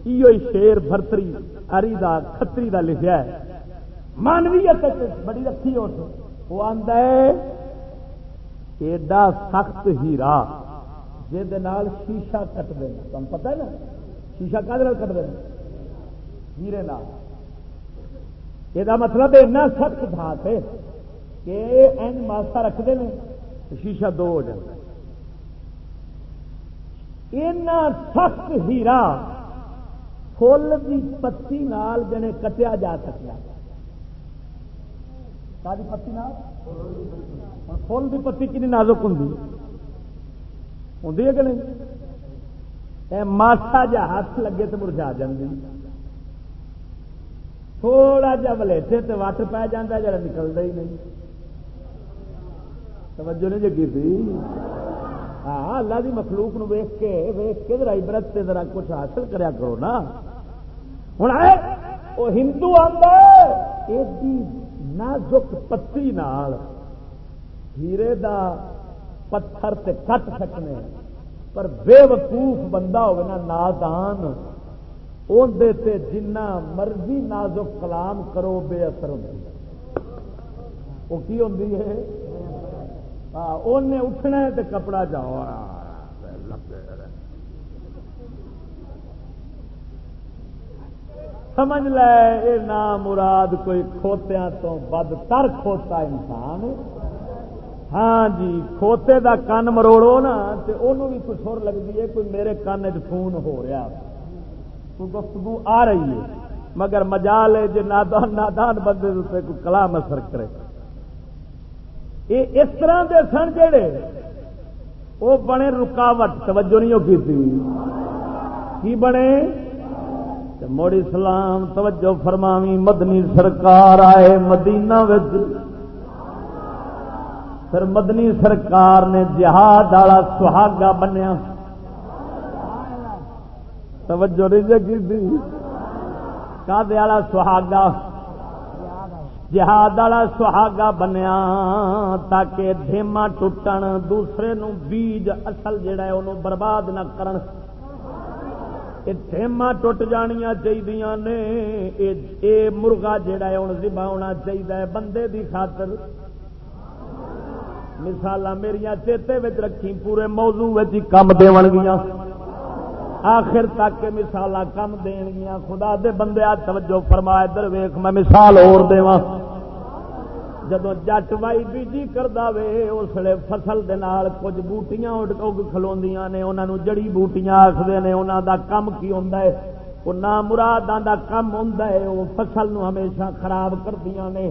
ایو شیر برتری اری دا کتری دا لکھا ہے۔ مانویت بڑی رکھی وہ آتا ہے، ایڈا سخت ہیرا جال شیشہ کٹ دینا تمہیں پتا ہے نا؟ شیشہ کدے کٹ دینا ہیرے نال۔ یہ مطلب ایسا سخت ہے کہ این ماسا رکھتے ہیں شیشہ دو ہو جائے اینا سخت ہیرا فل کی پتی نال جنے کٹیا جا سکتا پتی نال فل کی پتی کنی نازک ہوں ہوں کہ نہیں ماسا جا ہاتھ لگے تو مرجا جی تھوڑا جا بلیٹے تو وٹ پی جا جا نکلتا ہی نہیں۔ توجہ نہیں جگی تھی؟ ہاں اللہ کی مخلوق نو ویخ کے ویخ کے ذرا عبرت سے ذرا کچھ حاصل کریا کرو نا۔ ہوں وہ ہندو آدھی نازک پتی نال ہیرے دا پتھر تے کٹ سکنے، پر بے وقوف بندہ ہوگا نادان۔ اندر جنہ مرضی نازک کلام کرو بے اثر ہوتی وہ کی ہوتی ہے؟ انہیں اٹھنا ہے تو کپڑا جاؤ۔ سمجھ لے یہ نام مراد کوئی کھوتیاں تو بد تر کھوتا انسان ہاں جی کھوتے دا کن مروڑو نا تو انہوں بھی کچھ سر لگتی ہے، کوئی میرے کن فون ہو رہا کوئی گفتگو آ رہی ہے۔ مگر مجال ہے جی نادان نادان بندے کوئی کلام اثر کرے۔ یہ اس طرح کے سن جڑے وہ بنے رکاوٹ، توجہ نہیں ہوگی تھی۔ کی بنے؟ موڑی سلام، توجہ فرماوی، مدنی سرکار آئے مدینہ پھر مدنی سرکار نے جہاد والا سہاگا بنیا۔ توجہ نہیں کا سہاگا، جہاد والا سہاگا بنیا تاکہ دھیما ٹوٹن، دوسرے نو بیج اصل جڑا ہے انہوں برباد نہ کرن۔ دھیما ٹوٹ جانیا چاہیے نے، اے مرغا جڑا ہے ہوں زبا ہونا چاہیے بندے دی خاطر۔ مثال میرا چیتے رکھی پورے موضوع کم دے گیا آخر تک مثال کم دین گیا خدا دے بندے توجہ فرما ادھر ویخ میں مثال اور دوا جدو جٹ وائی بیجی کر دے اس لیے فصل دے نال کچھ بوٹیاں اگ کھلوندیاں نے انہوں جڑی بوٹیاں آخر نے انہوں دا کم کی ہوتا ہے؟ وہ نہ مرادوں دا کم ہوتا ہے وہ فصل نو ہمیشہ خراب کردیا نے۔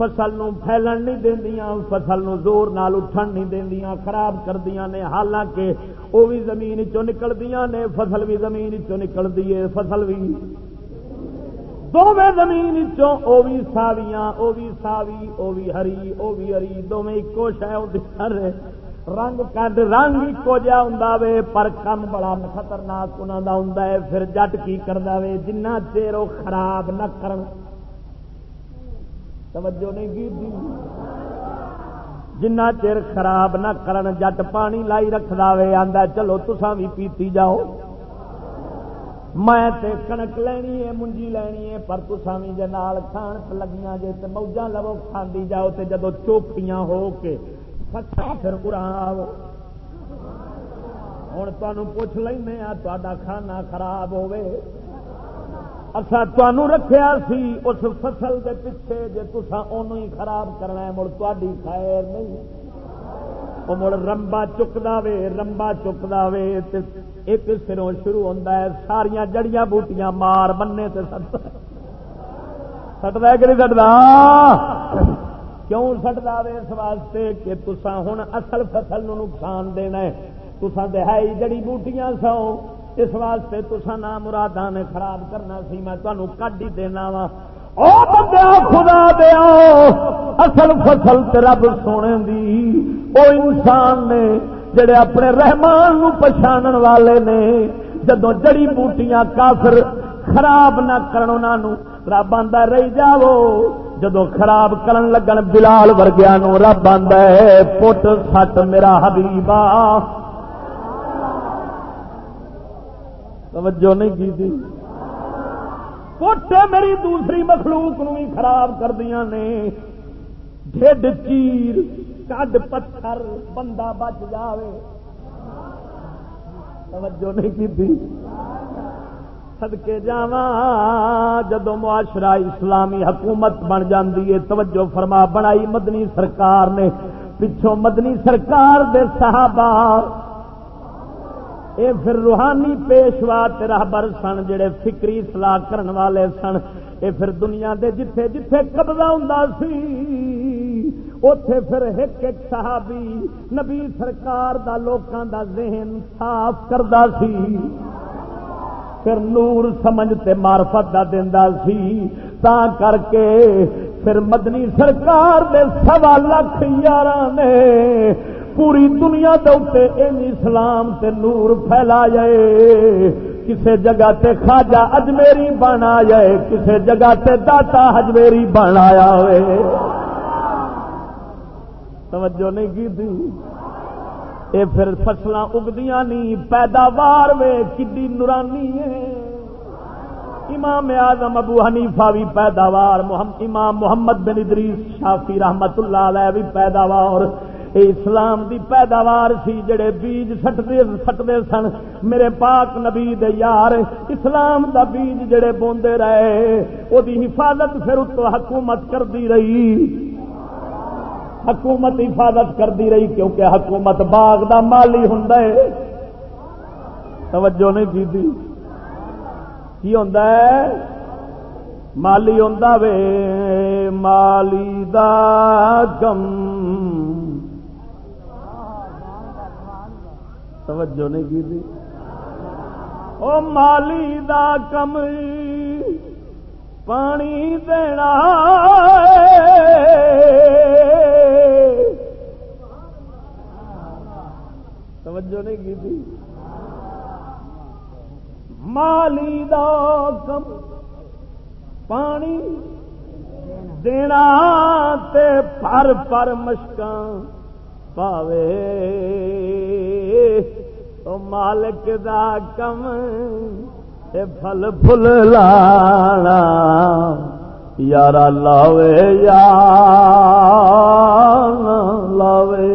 فصل نو پھیلن نہیں دیا فصل نو زور نال اٹھن نہیں دیا خراب کردیا نے۔ حالانکہ وہ بھی زمین چو نکلدیا نے، فصل بھی زمین چو نکلتی ہے، فصل بھی دونوں زمین چو بھی ساویاں وہ بھی ساوی وہ بھی ہری وہ بھی ہری۔ دونوں ایکو شہ رنگ کد رنگ ایکو جہا ہوں پر کم بڑا خطرناک انہوں کا ہوں پھر جٹ کی کرتا وے؟ جنہ چیر وہ خراب نہ کرن۔ توجہ نہیں کی جنہ چر خراب نہ کرن، جٹ پانی لائی رکھ دے آدھا چلو تسا بھی پیتی جاؤ۔ میں تے کنک لینی ہے منجی لینی ہے، پر تسا بھی جے نال کھان لگیاں جے تے موجاں لو کھاندی جاؤ تے جدو چوکھیاں ہو کے پچھا پھر اڑاؤ ہوں تمہیں پوچھ لینا ہاں، تا کھانا خراب ہوئے اچھا تمہوں رکھا سی اس فصل کے پیچھے جی تسا ہی خراب کرنا ہے، مڑ تھی خیر نہیں وہ مڑ رمبا چکتا وے، رمبا چکتا وے ایک سروں شروع ہوتا ہے ساریا جڑیاں بوٹیاں مار بننے سے سٹتا سٹتا کہ نہیں سٹتا کیوں سٹتا وے اس واسطے کہ تسا ہوں اصل فصل نقصان دینا ہے۔ تسا دہائی جڑی بوٹیاں سو اس واسطے تسا نہ مرادہ نے خراب کرنا سی، میں تمہیں کڈ ہی دینا وا۔ او خدا دیا اصل فصل رب سونے دی۔ او انسان نے جڑے اپنے رحمان نو پچھان والے نے جدو جڑی بوٹیاں کافر خراب نہ کرنا رب آدھا رہی جاؤ۔ جدو خراب کرن لگن بلال ورگیا نو، رب آدھا پٹ سٹ میرا حبیبا توجہ نہیں کی تھی۔ پٹ میری دوسری مخلوق نو بھی خراب کر دیا نے۔ ڈھڈ چیر کڈ پتھر، بندہ بچ جاوے۔ توجہ نہیں کی تھی۔ سدکے جا جدو معاشرہ اسلامی حکومت بن جاتی ہے، توجہ فرما، بنائی مدنی سرکار نے۔ پچھوں مدنی سرکار دے صحابہ اے پھر روحانی پیشوا راہبر سن جڑے فکری سلاح کرن والے سن۔ اے پھر دنیا دے جتھے جتھے قبضہ ہوں سی اتے پھر ایک ایک صحابی نبی سرکار دا لوکاں دا ذہن صاف کردا سی۔ پھر نور سمجھتے مارفت کا دینا سی۔ تا کر کے پھر مدنی سرکار دے سوا لکھ یار نے پوری دنیا دے اسلام تے نور پھیلا جائے کسے جگہ تے خاجا اجمیری بنا جائے کسے جگہ تے داتا ہجمیری بنایا ہوئے۔ توجہ نہیں کی تھی؟ اے پھر فصل اگدیاں نہیں پیداوار میں کڈی نورانی ہے۔ امام اعظم ابو حنیفہ بھی پیداوار امام محمد بن ادریس شافی رحمت اللہ علیہ بھی پیداوار۔ اسلام دی پیداوار سی، جڑے بیج سٹتے سٹتے سن۔ میرے پاک نبی دے یار، اسلام دا بیج جڑے بوندے رہے وہ حفاظت پھر اتو حکومت کردی رہی۔ حکومت حفاظت کرتی رہی، کیونکہ حکومت باغ دا مالی ہوں توجہ نہیں کی کی ہوں مالی ہوں وے، مالی دا کم توجہ نہیں کی او مالی دا کم پانی دینا۔ توجہ نہیں کی تھی۔ مالی دا کم پانی دینا تے پر پر مشکاں پاوے۔ تو مالک دا کم پھل پھل لانا۔ یار لاوے یا لاوے۔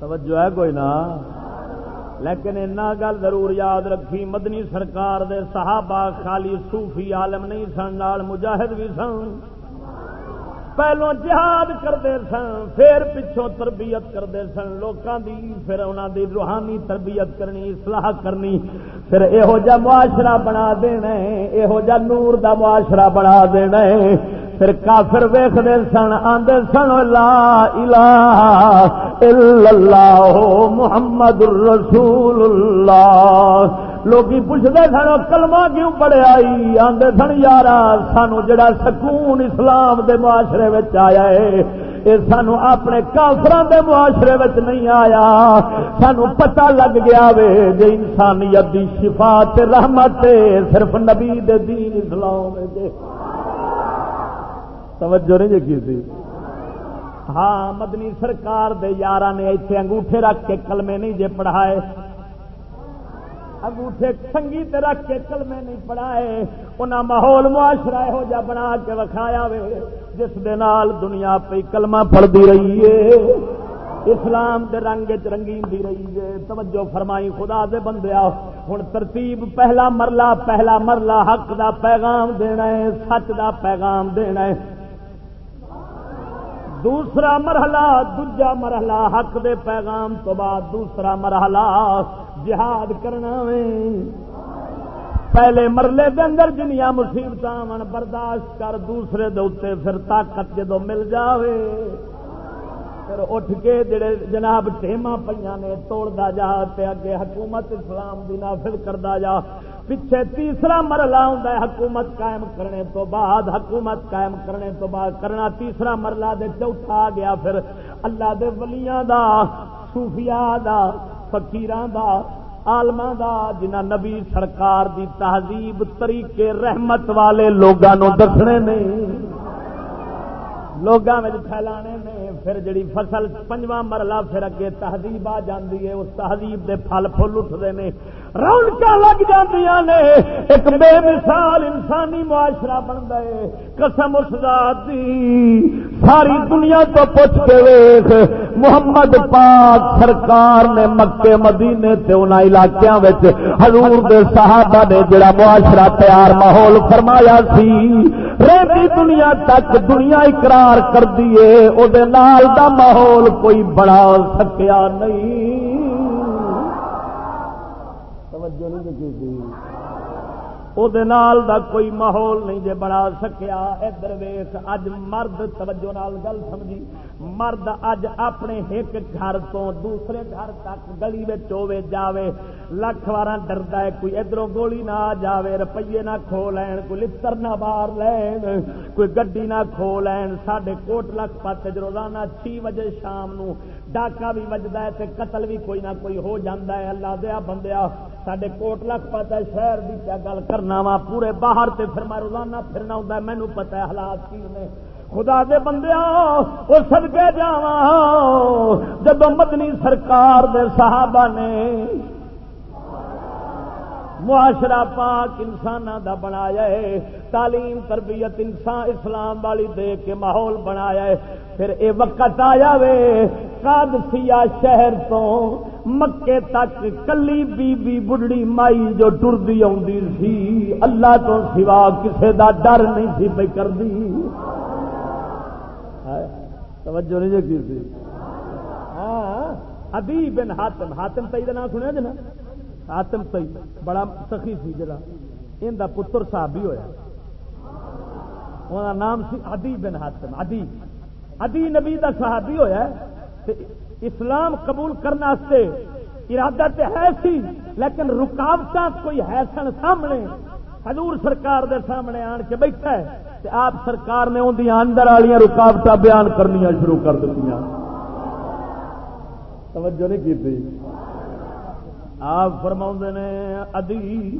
توجہ ہے کوئی نہ لیکن اینا گل ضرور یاد رکھی، مدنی سرکار دے صحابہ خالی صوفی عالم نہیں سن، نال مجاہد بھی سن۔ پہلو جہاد کرتے سن، پھر پچھوں تربیت کرتے سن۔ لوگوں دی، پھر انہوں دی روحانی تربیت کرنی، اصلاح کرنی۔ پھر یہو جا معاشرہ بنا دینا یہو جا نور دا معاشرہ بنا دینا پھر کافر ویختے سن آدھے سن، لا الہ الا اللہ، محمد الرسول اللہ۔ لوگ پوچھتے سن، کلمہ کیوں پڑے آئی؟ آدھے سن یار سانو جڑا سکون اسلام دے معاشرے آیا ہے یہ سانو اپنے کافران دے معاشرے نہیں آیا۔ سانو پتہ لگ گیا وے جی انسانیت دی شفا رحمت صرف نبی دے دین اسلام دے توجہ نہیں جی ہاں مدنی سرکار دے یار نے اتنے انگوٹھے رکھ کے کلمے نہیں جے پڑھائے۔ انگوٹھے سنگیت رکھ کے کلمے نہیں پڑھائے انہیں ماحول معاشرہ یہو جا بنا کے وکھایا وے، جس دے نال دنیا پہ کلمہ پڑھتی رہی ہے۔ اسلام دے رنگ رنگین دی رہی ہے۔ توجہ فرمائی، خدا دے بندیا ہوں ترتیب پہلا مرلہ پہلا مرلہ حق دا پیغام دینا ہے، سچ دا پیغام دینا ہے۔ دوسرا مرحلہ دجا مرحلہ حق دے پیغام تو بعد دوسرا مرحلہ جہاد کرنا پہلے مرلے دے اندر جنیا مصیبت آن برداشت کر، دوسرے دے پھر طاقت جدو مل جاوے. پھر اٹھ کے جڑے جناب ٹیما پہ نے توڑتا جا اگے حکومت اسلام دی نافذ کرتا جا. پچھے تیسرا مرلہ ہوں حکومت قائم کرنے تو بعد، حکومت قائم کرنے تو بعد کرنا تیسرا مرلہ دے چوتھا آ گیا پھر اللہ دے ولیاں دا، صوفیاء دا فقیران دا آلما دا جنہ نبی سرکار دی تہذیب، طریقے، رحمت والے لوگوں دسنے نے۔ لوگوں میں پھیلانے نے، پھر جڑی فصل پنجواں مرلہ پھر اگے تہذیب آ جاتی ہے، اس تہذیب دے پھل پھل اٹھتے ہیں رونق لگ جاندیاں نے۔ ایک بے مثال انسانی معاشرہ بن گئے۔ قسم اس ذات دی۔ ساری دنیا تو پوچھ کے ویخ محمد پاک سرکار نے مکے، مدینے تے ان علاقوں حضور دے صحابہ نے جڑا معاشرہ تیار ماحول فرمایا سی رہتی دنیا تک دنیا اقرار کر دیے او دے نال دا ماحول کوئی بڑا سکیا نہیں توجہ نہیں کی دا کوئی ماحول نہیں جے بنا سکیا ادھر ویخ اج مرد توجہ نال گل سمجھی مرد اج اپنے ایک گھر تو دوسرے گھر تک گلی ہوے جاوے لکھ وار ڈردا ہے کوئی ادھر گولی نہ آ جاوے روپیے نہ کھو لین کوئی لتر نہ بار لین کوئی گڈی نہ کھو لین ساڈے کوٹ لکھ پت روزانہ چھ بجے شام نو ڈاکہ بھی وجدا ہے تے قتل بھی کوئی نہ کوئی ہو جاتا ہے۔ اللہ دیا بندیا سڈے کوٹ لکھ پتا ہے، شہر کی کیا گل کرنا وا، پورے باہر تے پھر میں روزانہ پھرنا ہوں مینو پتا ہے حالات کی نے۔ خدا دے بندے وہ سدکے جا جب مدنی سرکار دے صحابہ نے معاشرہ پاک انسان دا بنایا ہے، تعلیم، تربیت، انسان، اسلام والی دے کے ماحول بنایا ہے۔ پھر اے وقت آیا وے قادسیہ شہر تو مکے تک کلی بی بی بڑھڑی مائی جو ٹردی آدھی سی، اللہ تو سوا کسے دا ڈر نہیں سی پہ کر دی توجہ نہیں جو کی سی؟ ہاں ادی بن ہاتم ہاتم تئی کا نام سنیا جی جنا آتم سی بڑا سخی سی جا ان کا پتر صحابی ہوا نام سی ادی بن ہاتم ادی ادی نبی کا صحابی ہوا اسلام قبول کرنے ارادہ تے ہے سی، لیکن رکاوٹ کوئی ہے سن سامنے۔ حضور سرکار دے سامنے آن کے بیٹھا ہے تے آپ سرکار نے ان اندر والی رکاوٹ بیان کرنی شروع کر دیتی توجہ نہیں کی آپ فرما نے، ادی،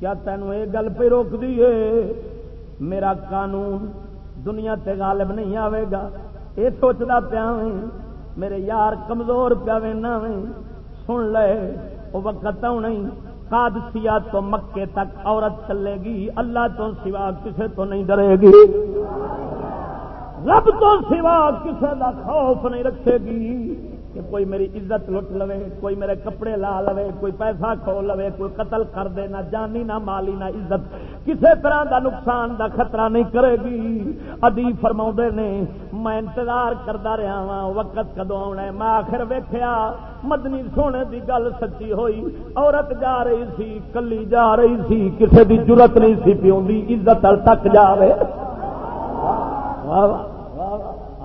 کیا تینوں یہ گل پہ روک دیے میرا قانون دنیا تے غالب نہیں آئے گا۔ یہ سوچتا پیا میرے یار کمزور پیا سن لے، وہ وقت نہیں کادسیا تو مکے تک عورت چلے گی، اللہ تو سوا کسے تو نہیں ڈرے گی۔ رب تو سوا کسے دا خوف نہیں رکھے گی۔ کہ کوئی میری عزت لٹ لو کوئی میرے کپڑے لا لو کوئی پیسہ کھو لو کوئی قتل کر دے، نہ جانی، نہ مالی، نہ عزت۔ کسی طرح دا نقصان دا خطرہ نہیں کرے گی۔ ادی فرما نے، میں انتظار کرتا رہا وا وقت کدو آنا میں آخر ویخیا مدنی سونے دی گل سچی ہوئی۔ عورت جا رہی سی، کلی جا رہی سی کسی دی ضرورت نہیں سی پیوں عزت تک جائے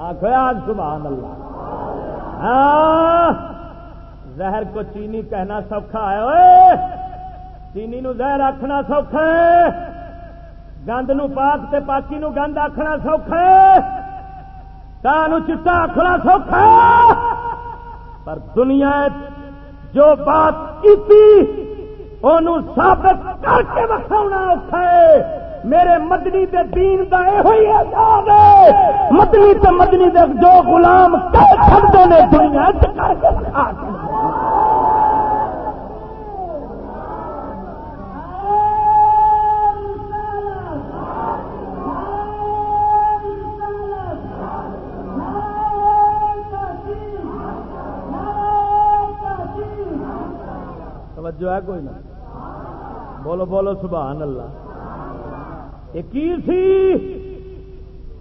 آخیا سبحان اللہ۔ ہاں، زہر کو چینی کہنا سوکھا ہے چینی نو زہر آخنا سوکھا ہے، گند نو پاک تے پاکی نو گند آخنا سوکھا ہے تانو چٹا آخنا سوکھا پر دنیا جو بات کی ثابت کر کے بکھاؤنا اوکھا ہے۔ میرے مدنی دے دین دا اے ہوئی عذاب ہے۔ مدنی تے مدنی دے جو غلام کہہ سکتے نے دنیا تے کر کے دکھا توجہ ہے کوئی نہ؟ بولو بولو، سبحان اللہ۔ کی سی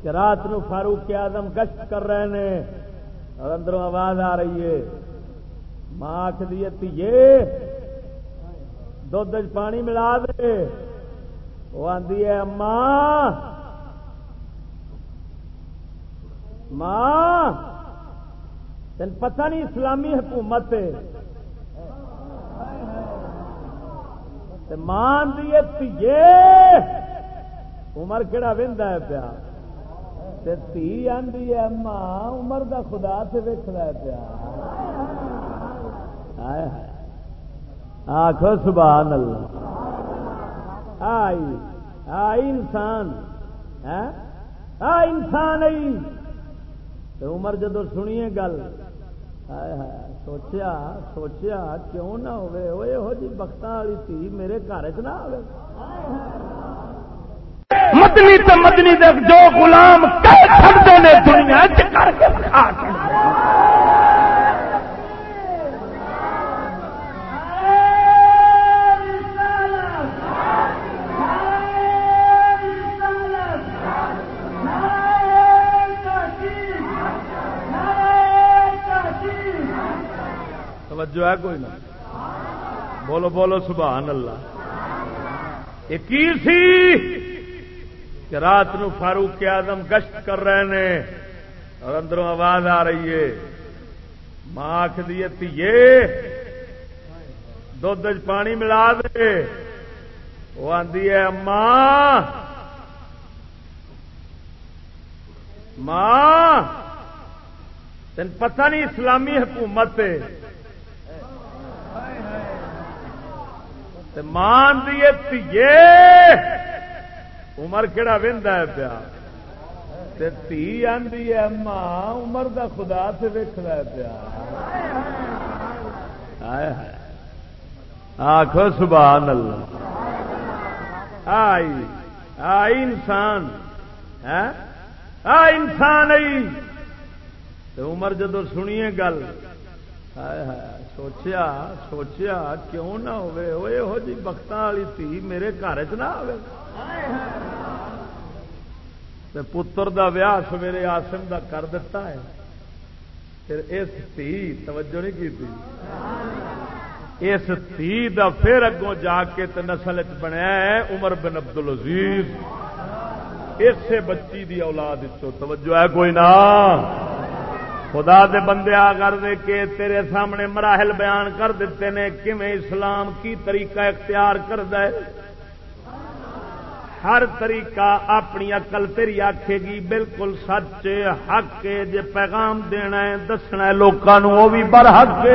کہ رات نو فاروق آدم گشت کر رہے ہیں اور اندروں آواز آ رہی ہے؟ ماں آخ دیے دھد پانی ملا دے۔ وہ آدھی ہے ماں ماں، تین پتہ نہیں اسلامی حکومت ماں دیے تیے عمر کہڑا وندا ہے پیا؟ تھی آدھی ہے ماں عمر دا خدا سے ویک ہے پیا۔ آخو سبحان اللہ آئی آئی انسان ہاں؟ آ انسان آئی عمر جدو سنیے گل سوچیا سوچیا، کیوں نہ ہوئے؟ ہو جی بخت والی تھی میرے گھر چ نہ ہو مدنی تو مدنی دے جو غلام کہہ سکتے ہیں دنیا کر کے توجہ ہے کوئی نہ؟ بولو بولو، سبحان اللہ۔ یہ کی سی؟ کہ رات نو فاروق آدم گشت کر رہے ہیں اور اندروں آواز آ رہی ہے۔ ماں آخ دیے تیے دھد پانی ملا دے۔ وہ آدھی ہے ماں ماں، تین پتہ نہیں اسلامی حکومت مان دیے تیے عمر کہڑا وندا ہے پیا؟ تھی آدھی ہے ماں عمر دا خدا سے ویک پیا۔ آخو سبحان اللہ۔ آئی آئی انسان ہاں؟ آئی انسان آئی عمر جدو سنیے گل سوچیا سوچیا، کیوں نہ ہوئے؟ ہو جی بخت والی تھی، میرے گھر چ نہ ہو پتر دا ویاہ سویرے آسم دا کر دیتا ہے۔ پھر اس تھی توجہ نہیں کی تھی۔ اس تھی دا پھر اگوں جا کے نسل چ بنیا ہے عمر بن عبد العزیز اسے بچی دی اولاد توجہ ہے کوئی نہ خدا دے بندے آ کر دے کے تیرے سامنے مراحل بیان کر دیتے نے، کیویں اسلام کی طریقہ اختیار کرد ہر طریقہ اپنی اقل تیری آکھے گی، بالکل سچ، حق جے پیغام دینا ہے، دسنا لوگوں وہ بھی بر حق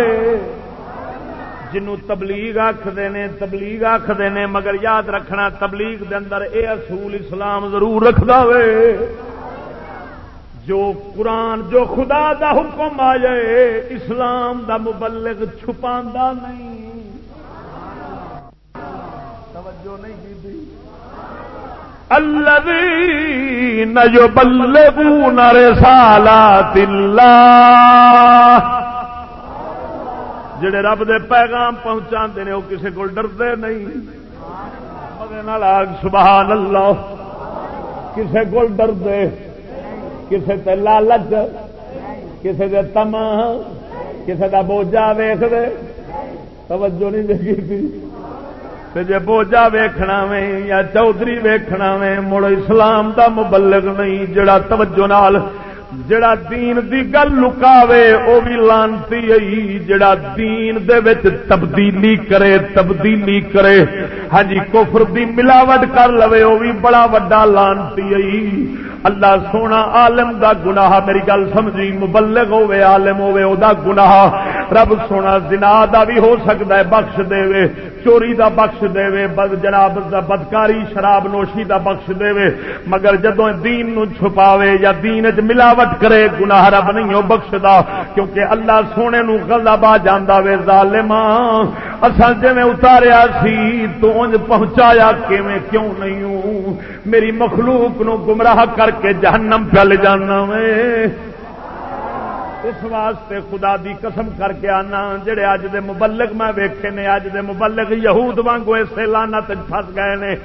جنوں تبلیغ آخر نے، تبلیغ آخر نے، مگر یاد رکھنا، تبلیغ دے اندر اے اصول اسلام ضرور رکھدا وے۔ جو قرآن، جو خدا دا حکم آ جائے اسلام دا مبلغ چھپا نہیں۔ توجہ نہیں کی الذين يبلغون رسالات الله. جڑے رب دے پیغام پہنچا نے، وہ کسی کو ڈردے نہیں۔ سبحان اللہ۔ کسی کو ڈردے کسی تے لالچ کسی دے تما کسی کا بوجھا ویخ دے توجہ نہیں دیکھی جی بوجھا ویخنا وے یا چودھری ویخنا وے، مڑ اسلام دا مبلغ نہیں، جڑا توجہ نال، جڑا دین دی گل لکاوے، او بھی لانتی آئی جڑا دین دے وچ تبدیلی کرے تبدیلی کرے۔ ہاں جی کفر دی ملاوٹ کر لوے، او بھی بڑا وڈا لانتی آئی اللہ سونا عالم دا گناہ، میری گل سمجھی، مبلغ ہوے عالم ہوے او دا گناہ۔ رب سونا، زنا دا بھی ہو سکتا ہے، بخش دے وے۔ چوری دا بخش دے وے، بد جناب دا بدکاری، شراب نوشی دا بخش دے وے۔ مگر جدو دین نو چھپاوے یا دین چ ملاوٹ کرے، گناہ رب نہیں ہو بخشدا۔ کیونکہ اللہ سونے نو غضب آ جاندا وے ظالماں اساں جویں اتاریا سی، تو انج پہنچایا کیویں کیوں نہیں؟ ہوں میری مخلوق نو گمراہ کر کے جہنم پل جانا میں اس واسطے خدا دی قسم کر کے آنا، جڑے اج دے مبلغ میں ویکھے نے اج دے مبلغ یہود وانگو اسے لانت پھس گئے نے۔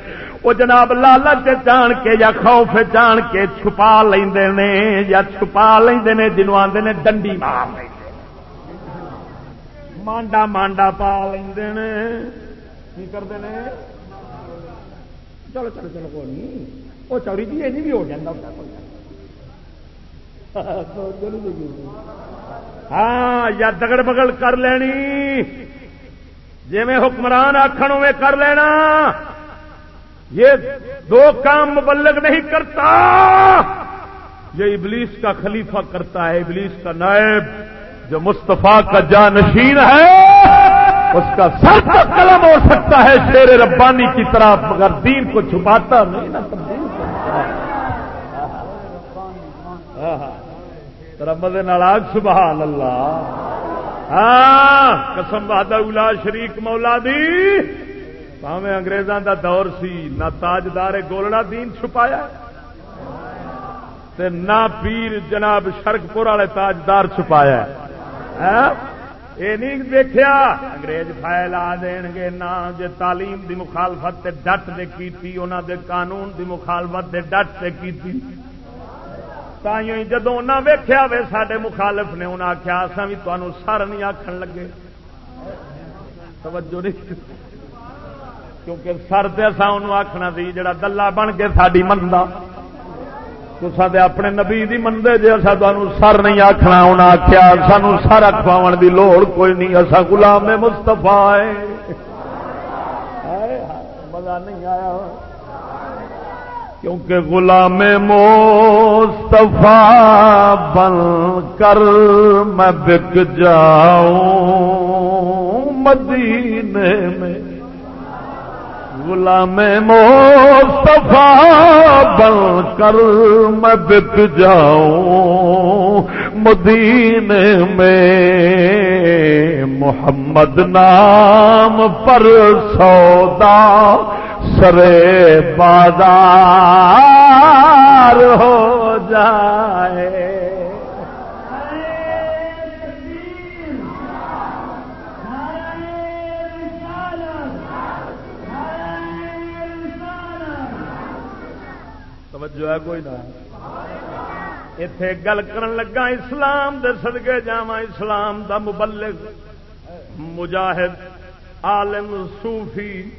وہ جناب لالچ جان کے یا خوف جان کے چھپا لیندے نے، یا چھپا لیندے نے، جنوں آندے نے ڈنڈی مار لیندے مانڈا مانڈا پا لیندے نے۔ کی کرتے ہیں چلو چلو چلو، کوئی نہیں۔ وہ چوری جی یہ بھی ہو جاتا ہاں یا دگڑ بگڑ کر لینی۔ جی میں حکمران آخر میں کر لینا۔ یہ دو کام مبلغ نہیں کرتا۔ یہ ابلیس کا خلیفہ کرتا ہے، ابلیس کا نائب، جو مصطفیٰ کا جانشین ہے۔ اس کا سر قلم ہو سکتا ہے، شیر ربانی کی طرح، مگر دین کو چھپاتا نہیں نا تبدیل کرتا رمد نالاگ سبحان اللہ۔ ہاں قسم بہاد الا شریک مولا دی۔ پاوے انگریزاں دا دور سی، نہ تاجدار گولڑا دین چھپایا، تے نہ پیر جناب شرکپور والے تاجدار چھپایا۔ ہاں، یہ نہیں دیکھا انگریز فائل آ دین گے، نہ جے تعلیم دی مخالفت تے ڈٹ دے کیتی انہاں دے قانون دی مخالفت دے ڈٹ تے کیتی تھی جدو نہ ویخیا وے سڈے مخالف نے انہیں آخیا اصا بھی تمہوں سر نہیں آخر لگے توجہ نہیں کیونکہ سر تو اصا ان آخنا سی جڑا دلہ بن کے ساری منتا تو اپنے نبی دی مندے جی اصا تمہوں سر نہیں آخنا انہیں آخیا سانو سر اخوا دی لوڑ کوئی نہیں اصا گلام مستفا مزہ نہیں آیا کیونکہ غلام مصطفیٰ بن کر میں بک جاؤں مدینے میں۔ غلام مصطفیٰ بن کر میں بک جاؤں مدینے میں۔ محمد نام پر سودا سرے بازار ہو جائے۔ توجہ ہے کوئی نہ۔ اتے گل کر لگا اسلام دے سدگے جا اسلام دا مبلغ، مجاہد، عالم، صوفی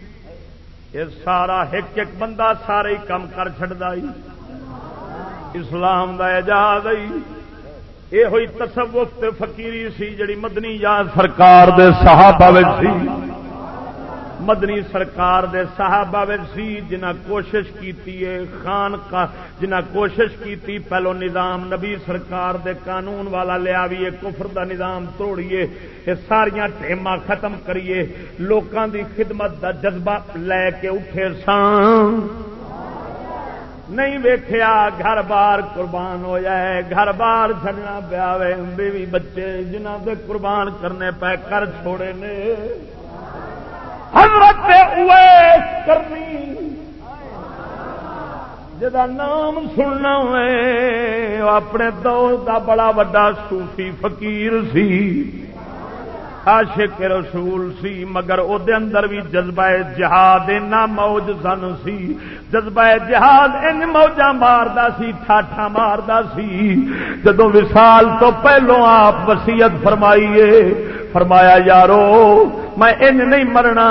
یہ سارا ایک ایک بندہ سارے کام کر چڑتا اسلام کا اعجاز یہ ہوئی تصوف فقیری سی جڑی مدنی یاد سرکار دے صحابہ سی۔ مدنی سرکار دے صحابہ سی، جنہ کوشش کیتی ہے خان کا جنہ کوشش کیتی، پہلو نظام نبی سرکار دے قانون والا لیا بھی کفر دا نظام توڑیے، یہ ساریا ٹیما ختم کریے، لوکاں دی خدمت دا جذبہ لے کے اٹھے سان نہیں ویخیا گھر بار قربان ہو جائے، گھر بار چڈنا پیا بیوی بچے جنہ دے قربان کرنے پہ کر چھوڑے نے۔ حضرت کرنی۔ جا نام سننا ہوئے اپنے دور دا بڑا وڈا صوفی فقیر سی۔ عاشق رسول سی، مگر او دے اندر بھی جذبہ جہاد اینا موج سن سی۔ جذبہ جہاد ان موجا ماردا سی ٹھاٹھا ماردا سی۔ جدو وصال تو پہلو آپ وسیعت فرمائیے، فرمایا، یارو، میں ان نہیں مرنا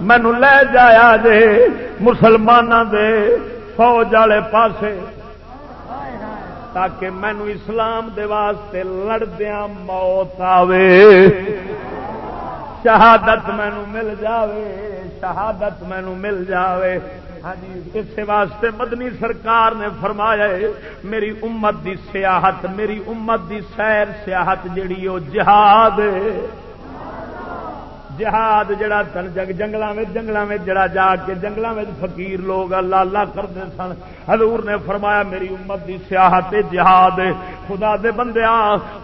مینو لے جایا جے مسلمانوں دے فوج والے پاسے۔ تاکہ مینو اسلام دے واسطے لڑدیا موت آوے۔ شہادت مینو مل جاوے، شہادت مینو مل جاوے۔ ہاں جی اس واسطے مدنی سرکار نے فرمایا میری امت دی سیاحت، میری امت دی سیر سیاحت جیڑی وہ جہاد جہاد جڑا سن، جگ جنگلوں میں جڑا جا کے جنگل فقیر لوگ اللہ اللہ کرتے سن۔ حضور نے فرمایا، میری امت دی سیاحت جہاد خدا دے بندے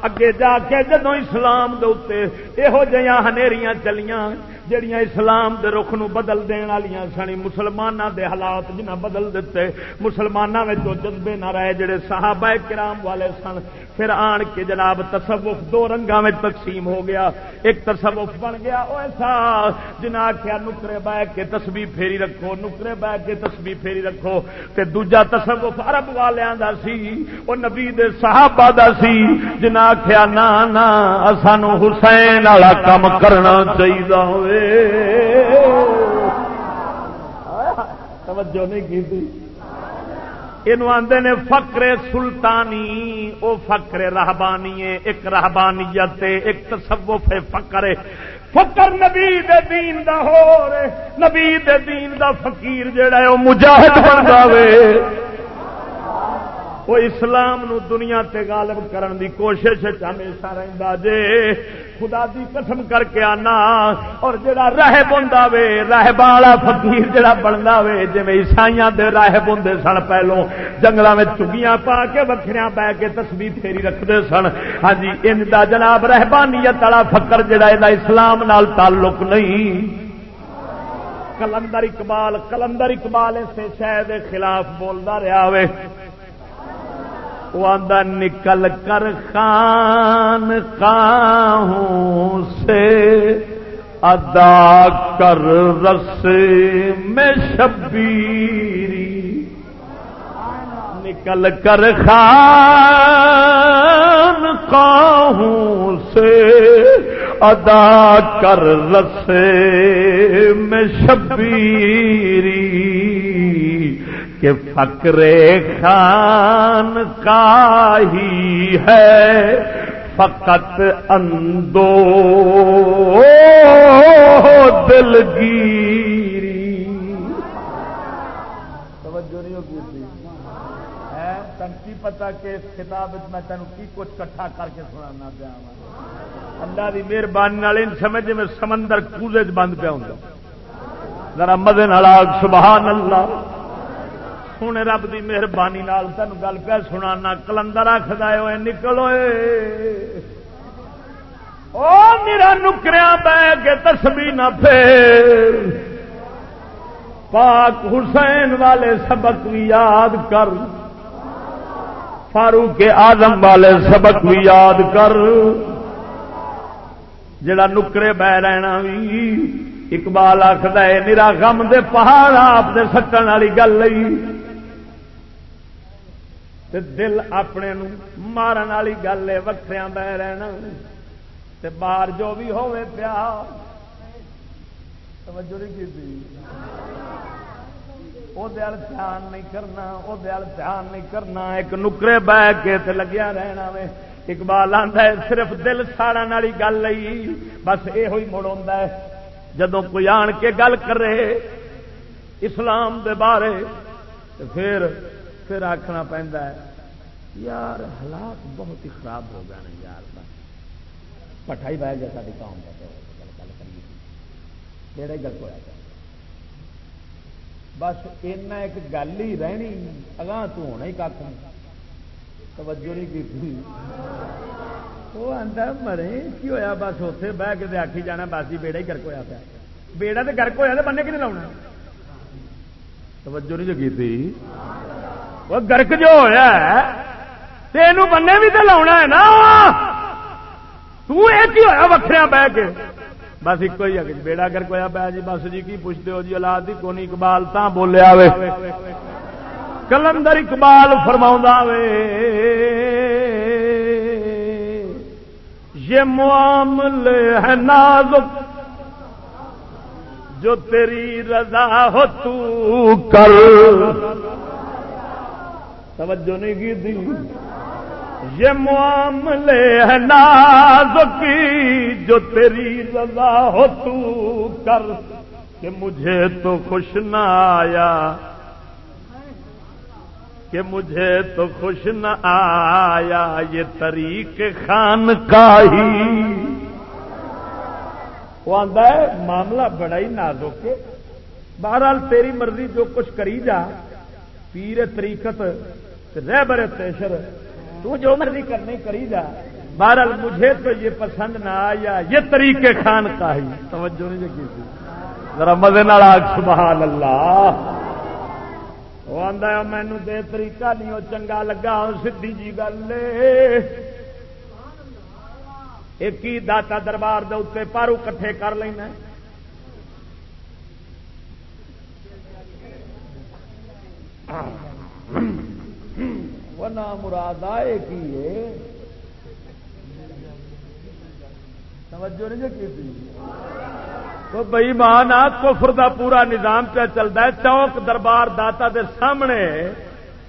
اگے جا کے جدو اسلام دے یہو جہاں چلیاں۔ جڑیاں اسلام دے رخ نو بدل دین سنی مسلمانوں دے حالات جنہ بدل دیتے مسلمانوں میں جذبے نہ رہے جڑے صحابہ کرام والے سن۔ پھر آن کے جناب تصوف دو رنگا میں تقسیم ہو گیا۔ ایک تصوف بن گیا ایسا جنا آخیا نکرے بہ کے تسبی پھیری رکھو، نکرے بہ کے تسبی پھیری رکھو۔ تے دوجا تصوف عرب والوں دا سی وہ نبی دے صحابہ دا سی۔ جنا آخیا نا نا سانو حسین والا کام کرنا چاہیے ہوئے۔ توجہ نہیں کی یہ آدھے نے فکر سلطانی وہ فکر رہبانی ایک رہبانیت ایک تصوف ہے فکر فکر نبی دے دین دا ہو رہے۔ نبی دے دین دا فقیر جڑا ہے وہ مجاہد بن جائے وہ اسلام نو دنیا تے غالب کرن دی کوشش ہمیشہ رہندا جے۔ خدا دی قسم کر کے آنا اور جڑا راہب ہوندا وے راہب والا فقیر جڑا بندا وے، جویں عیسائیاں دے راہب ہوندے سن پہلو، جنگلاں وچ چگیاں پا کے وکھریاں بہ کے تسبیح پھیری رکھدے سن۔ ہاں جی ان دا جناب رہبانیت والا فقر جڑا اے اسلام نال تعلق نہیں۔ کلندر اقبال کلندر اقبال اسے شہ دے خلاف بولدا رہا ہوئے وہ نکل کر خان کاہوں سے ادا کر رس میں شبیری نکل کر خان کاہوں سے ادا کر رس میں شبیری کہ فکر خان کا ہی ہے، فقط اندو دلگیری توجہ نہیں ہوگی تنکی پتا کہ اس کتاب میں تینوں کی کچھ کٹھا کر کے سنانا پیا اللہ کی مہربانی سمجھ میں سمندر کوزے بند پیا ہوں ذرا مدے سبحان اللہ۔ سونے رب کی مہربانی تین گل پہ سنا کلندر آخد نکلو میرا نکریا بہ کے تسبی نہ پھر پاک حسین والے سبق بھی یاد کر فاروق آدم والے سبق بھی یاد کر جڑا نکرے بہ رہنا بھی اقبال آخد ہے میرا غم دے پہاڑ آپ دے سکن والی گل تے دل اپنے نو مارن والی گل ہے وکھریا بہ رہنا تے باہر جو بھی ہوے پیا۔ توجہ نہیں کی وہ دھیان نہیں کرنا وہ دل دھیان نہیں کرنا۔ ایک نکرے بہ کے تے لگیا رہنا وے اقبال آتا ہے، صرف دل ساڑن والی گل نہیں بس یہ مڑ ہے۔ جدو کوئی آن کے گل کرے اسلام دے بارے پھر پھر آخنا پہنتا ہے، یار حالات بہت ہی خراب ہو گئے نا یار۔ بس پٹھائی بہ گیا ساری قوم کا گل کریے۔ کہڑا گل ہوا بس اینا ایک گل ہی رہنی، اگاں تو ہونا ہی کھ توجہ نہیں کی وہ آتا مرے کی ہویا؟ بس اتنے بہ کے آخی جانا، بس ہی بیڑا ہی گرک ہوا پیا بیڑا تو گرک ہوا تو بننے کی نہیں لاؤنا۔ توجہ نہیں جو کی وہ گرک جو ہوا تین بننے بھی تو لاؤنا ہے نا ہوا وکھریا بہ کے بس ایک ہی ہے بیڑا گرک ہوا پیا جی بس جی کی پوچھتے ہو جی اولاد کی کونی اقبال تا بولیا وے کلندر اقبال فرما وے یہ معاملے ہے نازک جو تیری رضا ہو تو کر توجہ نہیں کی تھی؟ یہ معاملے ہے نازکی جو تیری رضا ہو تو کر کہ مجھے تو خوش نہ آیا۔ کہ مجھے تو خوش نہ آیا۔ یہ طریق خان کا ہی وہ آتا ہے، معاملہ بڑا ہی نازک بہرحال تیری مرضی جو کچھ کری جا، پیر طریقت رہ برے تیشر تو جو مرضی کرنے کری جا بہرحال مجھے تو یہ پسند نہ آیا، یہ طریقے خان کا ہی۔ توجہ نہیں لگی تھی۔ ذرا مزے سبحان اللہ وہ آدھا مینو دے طریقہ نہیں، وہ چنگا لگا سی جی گل ایک ہی داتا دربار دے اتنے پارو کٹھے کر لینا نام مراد آئے کی توجہ نہیں جی کی بئی مان آ، کفر دا پورا نظام پہ چلتا ہے، چوک دربار داتا دے سامنے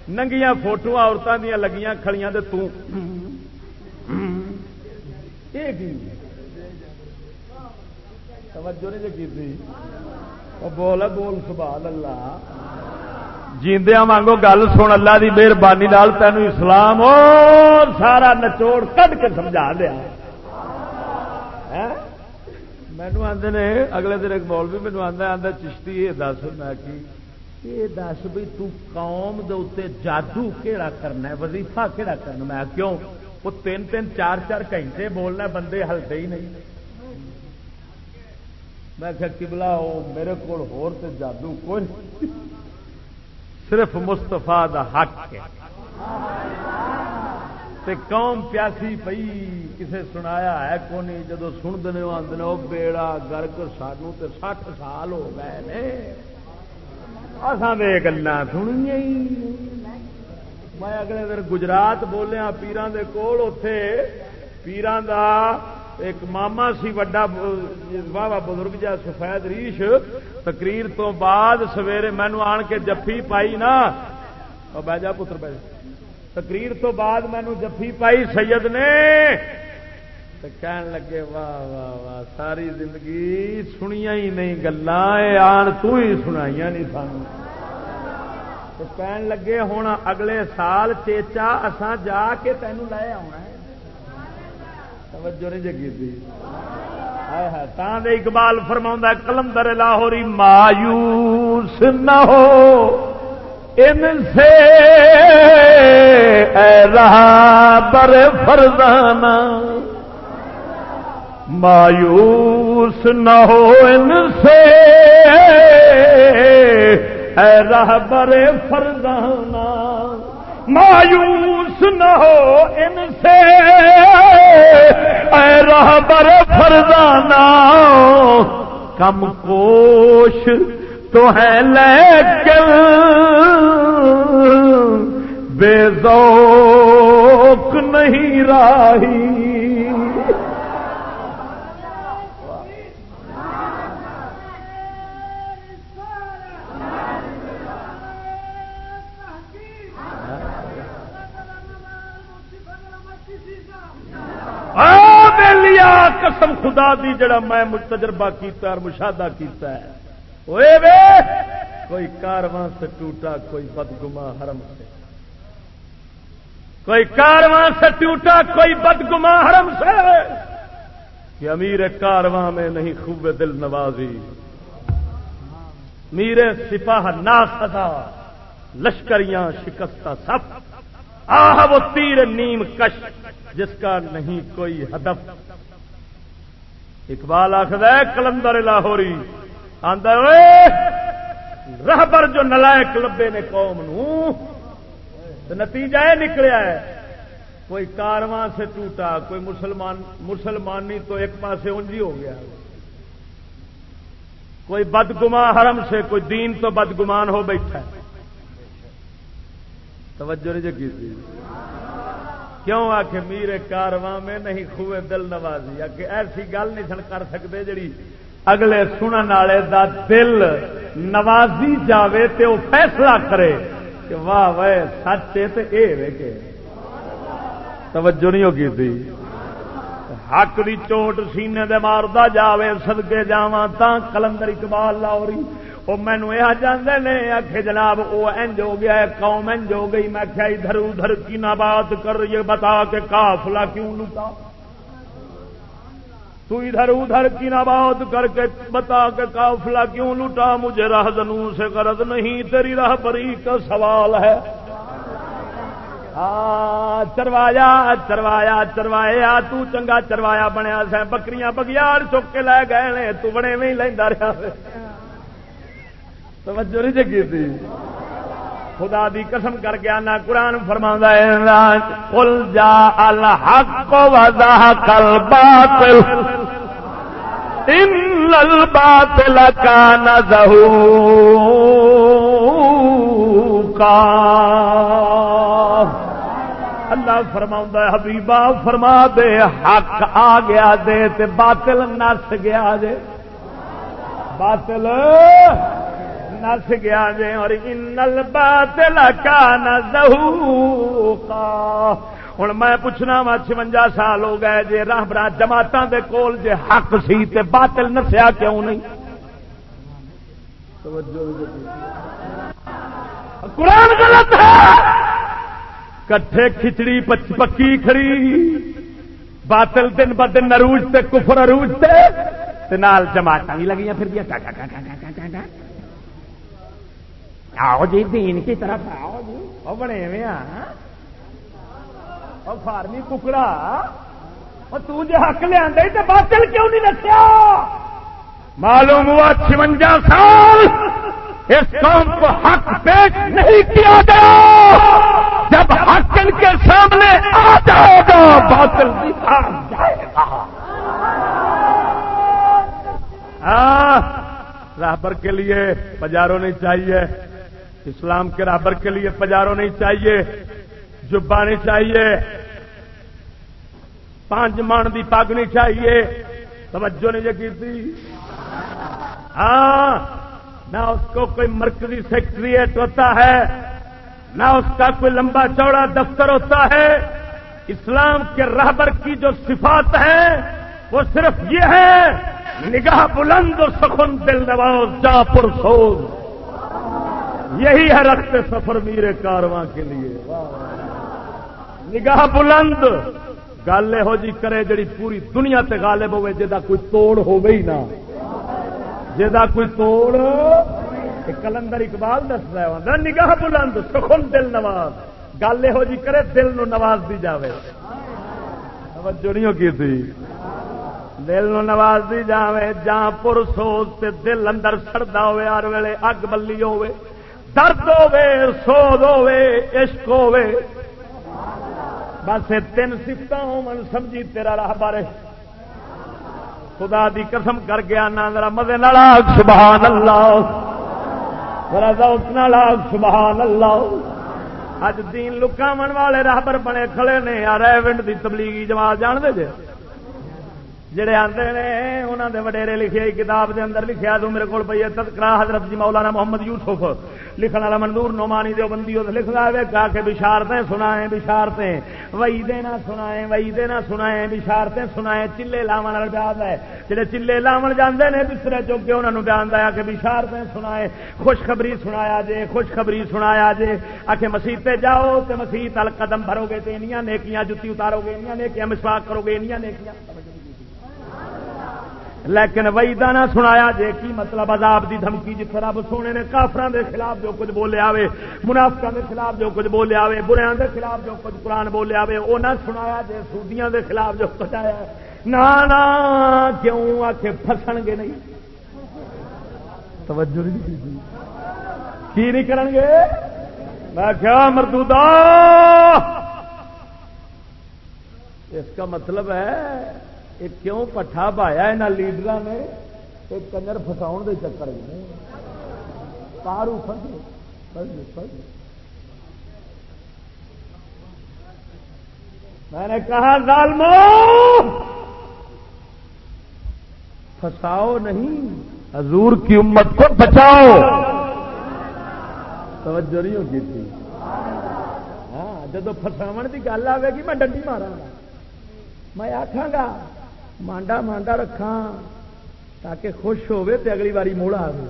ننگیاں فوٹو عورتوں دیا لگیاں کھڑیاں دے تو۔ توجہ نہیں جی کی بول بول، سبحان اللہ۔ جیندیا مانگو گل سن، اللہ دی مہربانی تینوں اسلام اور سارا نچوڑ کٹ کے سمجھا دیا۔ ہاں؟ مینو آدھے نے، اگلے دن ایک بول بھی مینو آدھا آدھا چشتی، یہ دس، میں یہ دس بھی قوم دے جادو کہڑا کرنا ہے؟ وظیفہ کہڑا کرنا میں کیوں؟ وہ تین تین، چار چار گھنٹے بولنا بندے ہلتے ہی نہیں۔ میں کبلا وہ میرے کو جادو کوئی صرف مستفا دا حق ہے۔ تے قوم پیاسی پئی، کسے سنایا ہے کونی جدو سن دے آدھے وہ بیڑا گرک سانو تے سٹھ سال ہو گئے نے۔ اصل گلا سنیا میں اگلے دن گجرات بولیا ہاں، پیران دے کول اتے پیران دا ایک ماما سی وڈا واہ بزرگ جا سفید ریش، تقریر تو بعد سویرے مینو آن کے جفی پائی نا۔ بہ جا پتر بہ تقریر تو بعد مینو جفی پائی سید نے کہن لگے واہ واہ واہ ساری زندگی سنیا ہی نہیں گلا آن تو ہی سنائی نہیں سان کہن لگے ہوں اگلے سال چیچا اسان جا کے تینوں لے آنا توجہ نہیں جگی تھی۔ دے اقبال فرما کلندر لاہوری مایوس نہ ہو، ان سے اے رہا بر فردانہ مایوس نہ ہو، ان سے اے رہ بر فردانہ مایوس نہ ہو ان سے۔ اے رہبر فرزانہ، کم کوش تو ہے لیکن بے ذوق نہیں راہی۔ لیا قسم خدا دی جڑا میں تجربہ کیتا اور مشاہدہ کیتا ہے۔ اوے وے، کوئی کارواں سے ٹوٹا، کوئی بدگما حرم سے۔ کوئی کارواں سے ٹوٹا، کوئی بدگما حرم سے۔ کہ امیر کارواں میں نہیں، خوب دل نوازی۔ میرے سپاہ نا سدا لشکریاں شکستہ سب۔ آہ، وہ تیر نیم کش، جس کا نہیں کوئی ہدف۔ اقبال آخر کلندر لاہوری۔ آدھا رہبر جو نلائک لبے نے قوم نو۔ نتیجہ یہ نکلیا ہے، کوئی کارواں سے ٹوٹا، کوئی مسلمان، مسلمانی تو ایک پاسے انجی ہو گیا۔ کوئی بدگما حرم سے، کوئی دین تو بدگمان ہو بیٹھا ہے۔ توجہ نہیں جگی تھی. کیوں آ کے میرے کارواں میں نہیں خوے دل نوازی؟ آ کے ایسی گل نہیں سن کر سکتے جڑی اگلے سنن والے دا دل نوازی جاوے تے وہ فیصلہ کرے کہ واہ واہ، سچ ہے اے وے کہ توجہ نہیں ہوگی تھی؟ حق دی چوٹ سینے دے ماردا جاوے سدکے جاواں تا کلندر اقبال لاہوری وہ مینو یہ جانے نے آخ جناب وہ انج ہو گیا ہے قوم انج ہو گئی۔ میں کیا ادھر ادھر کی نہ بات کر، یہ بتا کے کافلا کیوں لوٹا؟ تو ادھر ادھر کی نہ بات کر کے بتا کے کافلا کیوں لوٹا؟ مجھے راہ دنو سے غرض نہیں، تیری راہ پری کا سوال ہے۔ ہاں، چروایا چروایا چروایا، تو چنگا چروایا بنیا سا۔ بکریاں بگیار چک کے لے گئے تو بڑے میں ہی لینا رہا توجہ نہیں جگی تھی خدا دی قسم کر کے آنا قرآن فرما کل جا الحق وضاحق الباطل۔ ان الباطل کان کا اللہ فرما حبیبا، فرما دے، حق آ گیا دے تے باطل نس گیا دے۔ باطل نس گیا جے اور انل باطل کا نہ ہوں میں پوچھنا وا چونجا سال ہو گئے جی راہ برا جماعتوں کے کول جے حق سی تے باطل نسیا کیوں نہیں؟ قرآن غلط ہے۔ کٹھے کھچڑی پکی کھڑی۔ باطل دن ب دن اروج تے، کفر اروج تے نال جماعت بھی لگی پھر دیا۔ آؤ جی دین کی طرف آؤ جی وہ بنے ہوئے اور فارمی ککڑا اور تجھے حق لیا تو باطل کیوں نہیں رکھا معلوم ہوا چونجا سال اس قوم کو حق پیش نہیں کیا گیا جب حق ان کے سامنے آ جائے گا باطل جائے گا ہاں، رابر کے لیے پجاروں نہیں چاہیے اسلام کے رابر کے لیے پجاروں نہیں چاہیے جبا نہیں چاہیے۔ پانچ مان کی پگ نہیں چاہیے۔ توجہ نہیں جگی تھی ہاں نہ اس کو کوئی مرکزی سیکٹریٹ ہوتا ہے، نہ اس کا کوئی لمبا چوڑا دفتر ہوتا ہے۔ اسلام کے رہبر کی جو صفات ہے وہ صرف یہ ہے نگاہ بلند و سخن دل نواز جا پر سوز یہی ہے رکھتے سفر میرے کارواں کے لیے۔ نگاہ بلند۔ گل یہو جی کرے جڑی پوری دنیا تے غالب ہوئے جا کوئی توڑ ہو گئی نہ۔ جا کوئی توڑ۔ کلندر اقبال دس رہا ہوں نگاہ بلند، سخن دل نواز۔ گل یہو جی کرے، دل نو نواز دی جاوے۔ نہیں کی تھی؟ دل نو نواز دی جاوے جہاں پر سوز تے دل اندر سڑدا ہوئے، ہر ویلے اگ بلی ہوئے درد ہوے سوز ہوے عشق ہوے بس تین سفت ہو سمجھی تیرا راہ بارے۔ خدا دی قسم کر گیا نا ذرا مزے سبحان اللہ ذرا ذوق نال سبحان اللہ اج دین لکاون والے راہبر بنے کھڑے نے یار ونڈ دی تبلیغی جماعت، جان دے جے؟ جڑے آتے نے انہوں نے وڈیرے لکھے کتاب دے اندر لکھیا تو میرے کو پی تذکرہ حضرت جی مولانا محمد یوسف۔ لکھن والا منظور نعمانی جو بندی لکھ لے کہا کہ بشارتیں سنائیں، بشارتیں۔ وئی دینا سنائیں وئی دینا سنائیں، بشارتیں سنائیں۔ چلے لاون والا بیان ہے۔ جڑے چلے لاون جاندے نے بسترے چوک کے انہوں نے بیان دیا کہ بشارتیں سنائیں، خوشخبری سنایا جے، خوشخبری سنایا جے۔ آخے مسیح جاؤ تو مسیح تل قدم بھرو گے تو انیاں نیکیاں جتی اتارو گے انیاں نیکیاں مسواک کرو گے انیاں نیکیاں۔ لیکن وہی دانا سنایا جے کی مطلب عذاب دی دھمکی جس رب سونے نے کافران دے خلاف جو کچھ بولے آوے منافقہ دے خلاف جو کچھ بولے آوے، بریاں دے خلاف جو کچھ قرآن بولے آوے، او نہ سنایا جے سودیاں دے خلاف جو کچھ آیا نانا کیوں؟ آ کے پھسن گے نہیں۔ توجہ نہیں کی نہیں کرن گے؟ میں کیا مردودا اس کا مطلب ہے کیوں پٹھا پایا یہاں لیڈر نے کنجر فساؤ کے چکر تارو میں نے کہا ظالمو فساؤ نہیں حضور کی امت کو بچاؤ توجہ نہیں ہوگی تھی ہاں جب فساو کی گل آئے گی میں ڈنڈی مارا میں آخا گا مانڈا مانڈا رکھا تاکہ خوش ہوے تے اگلی باری موڑا آئے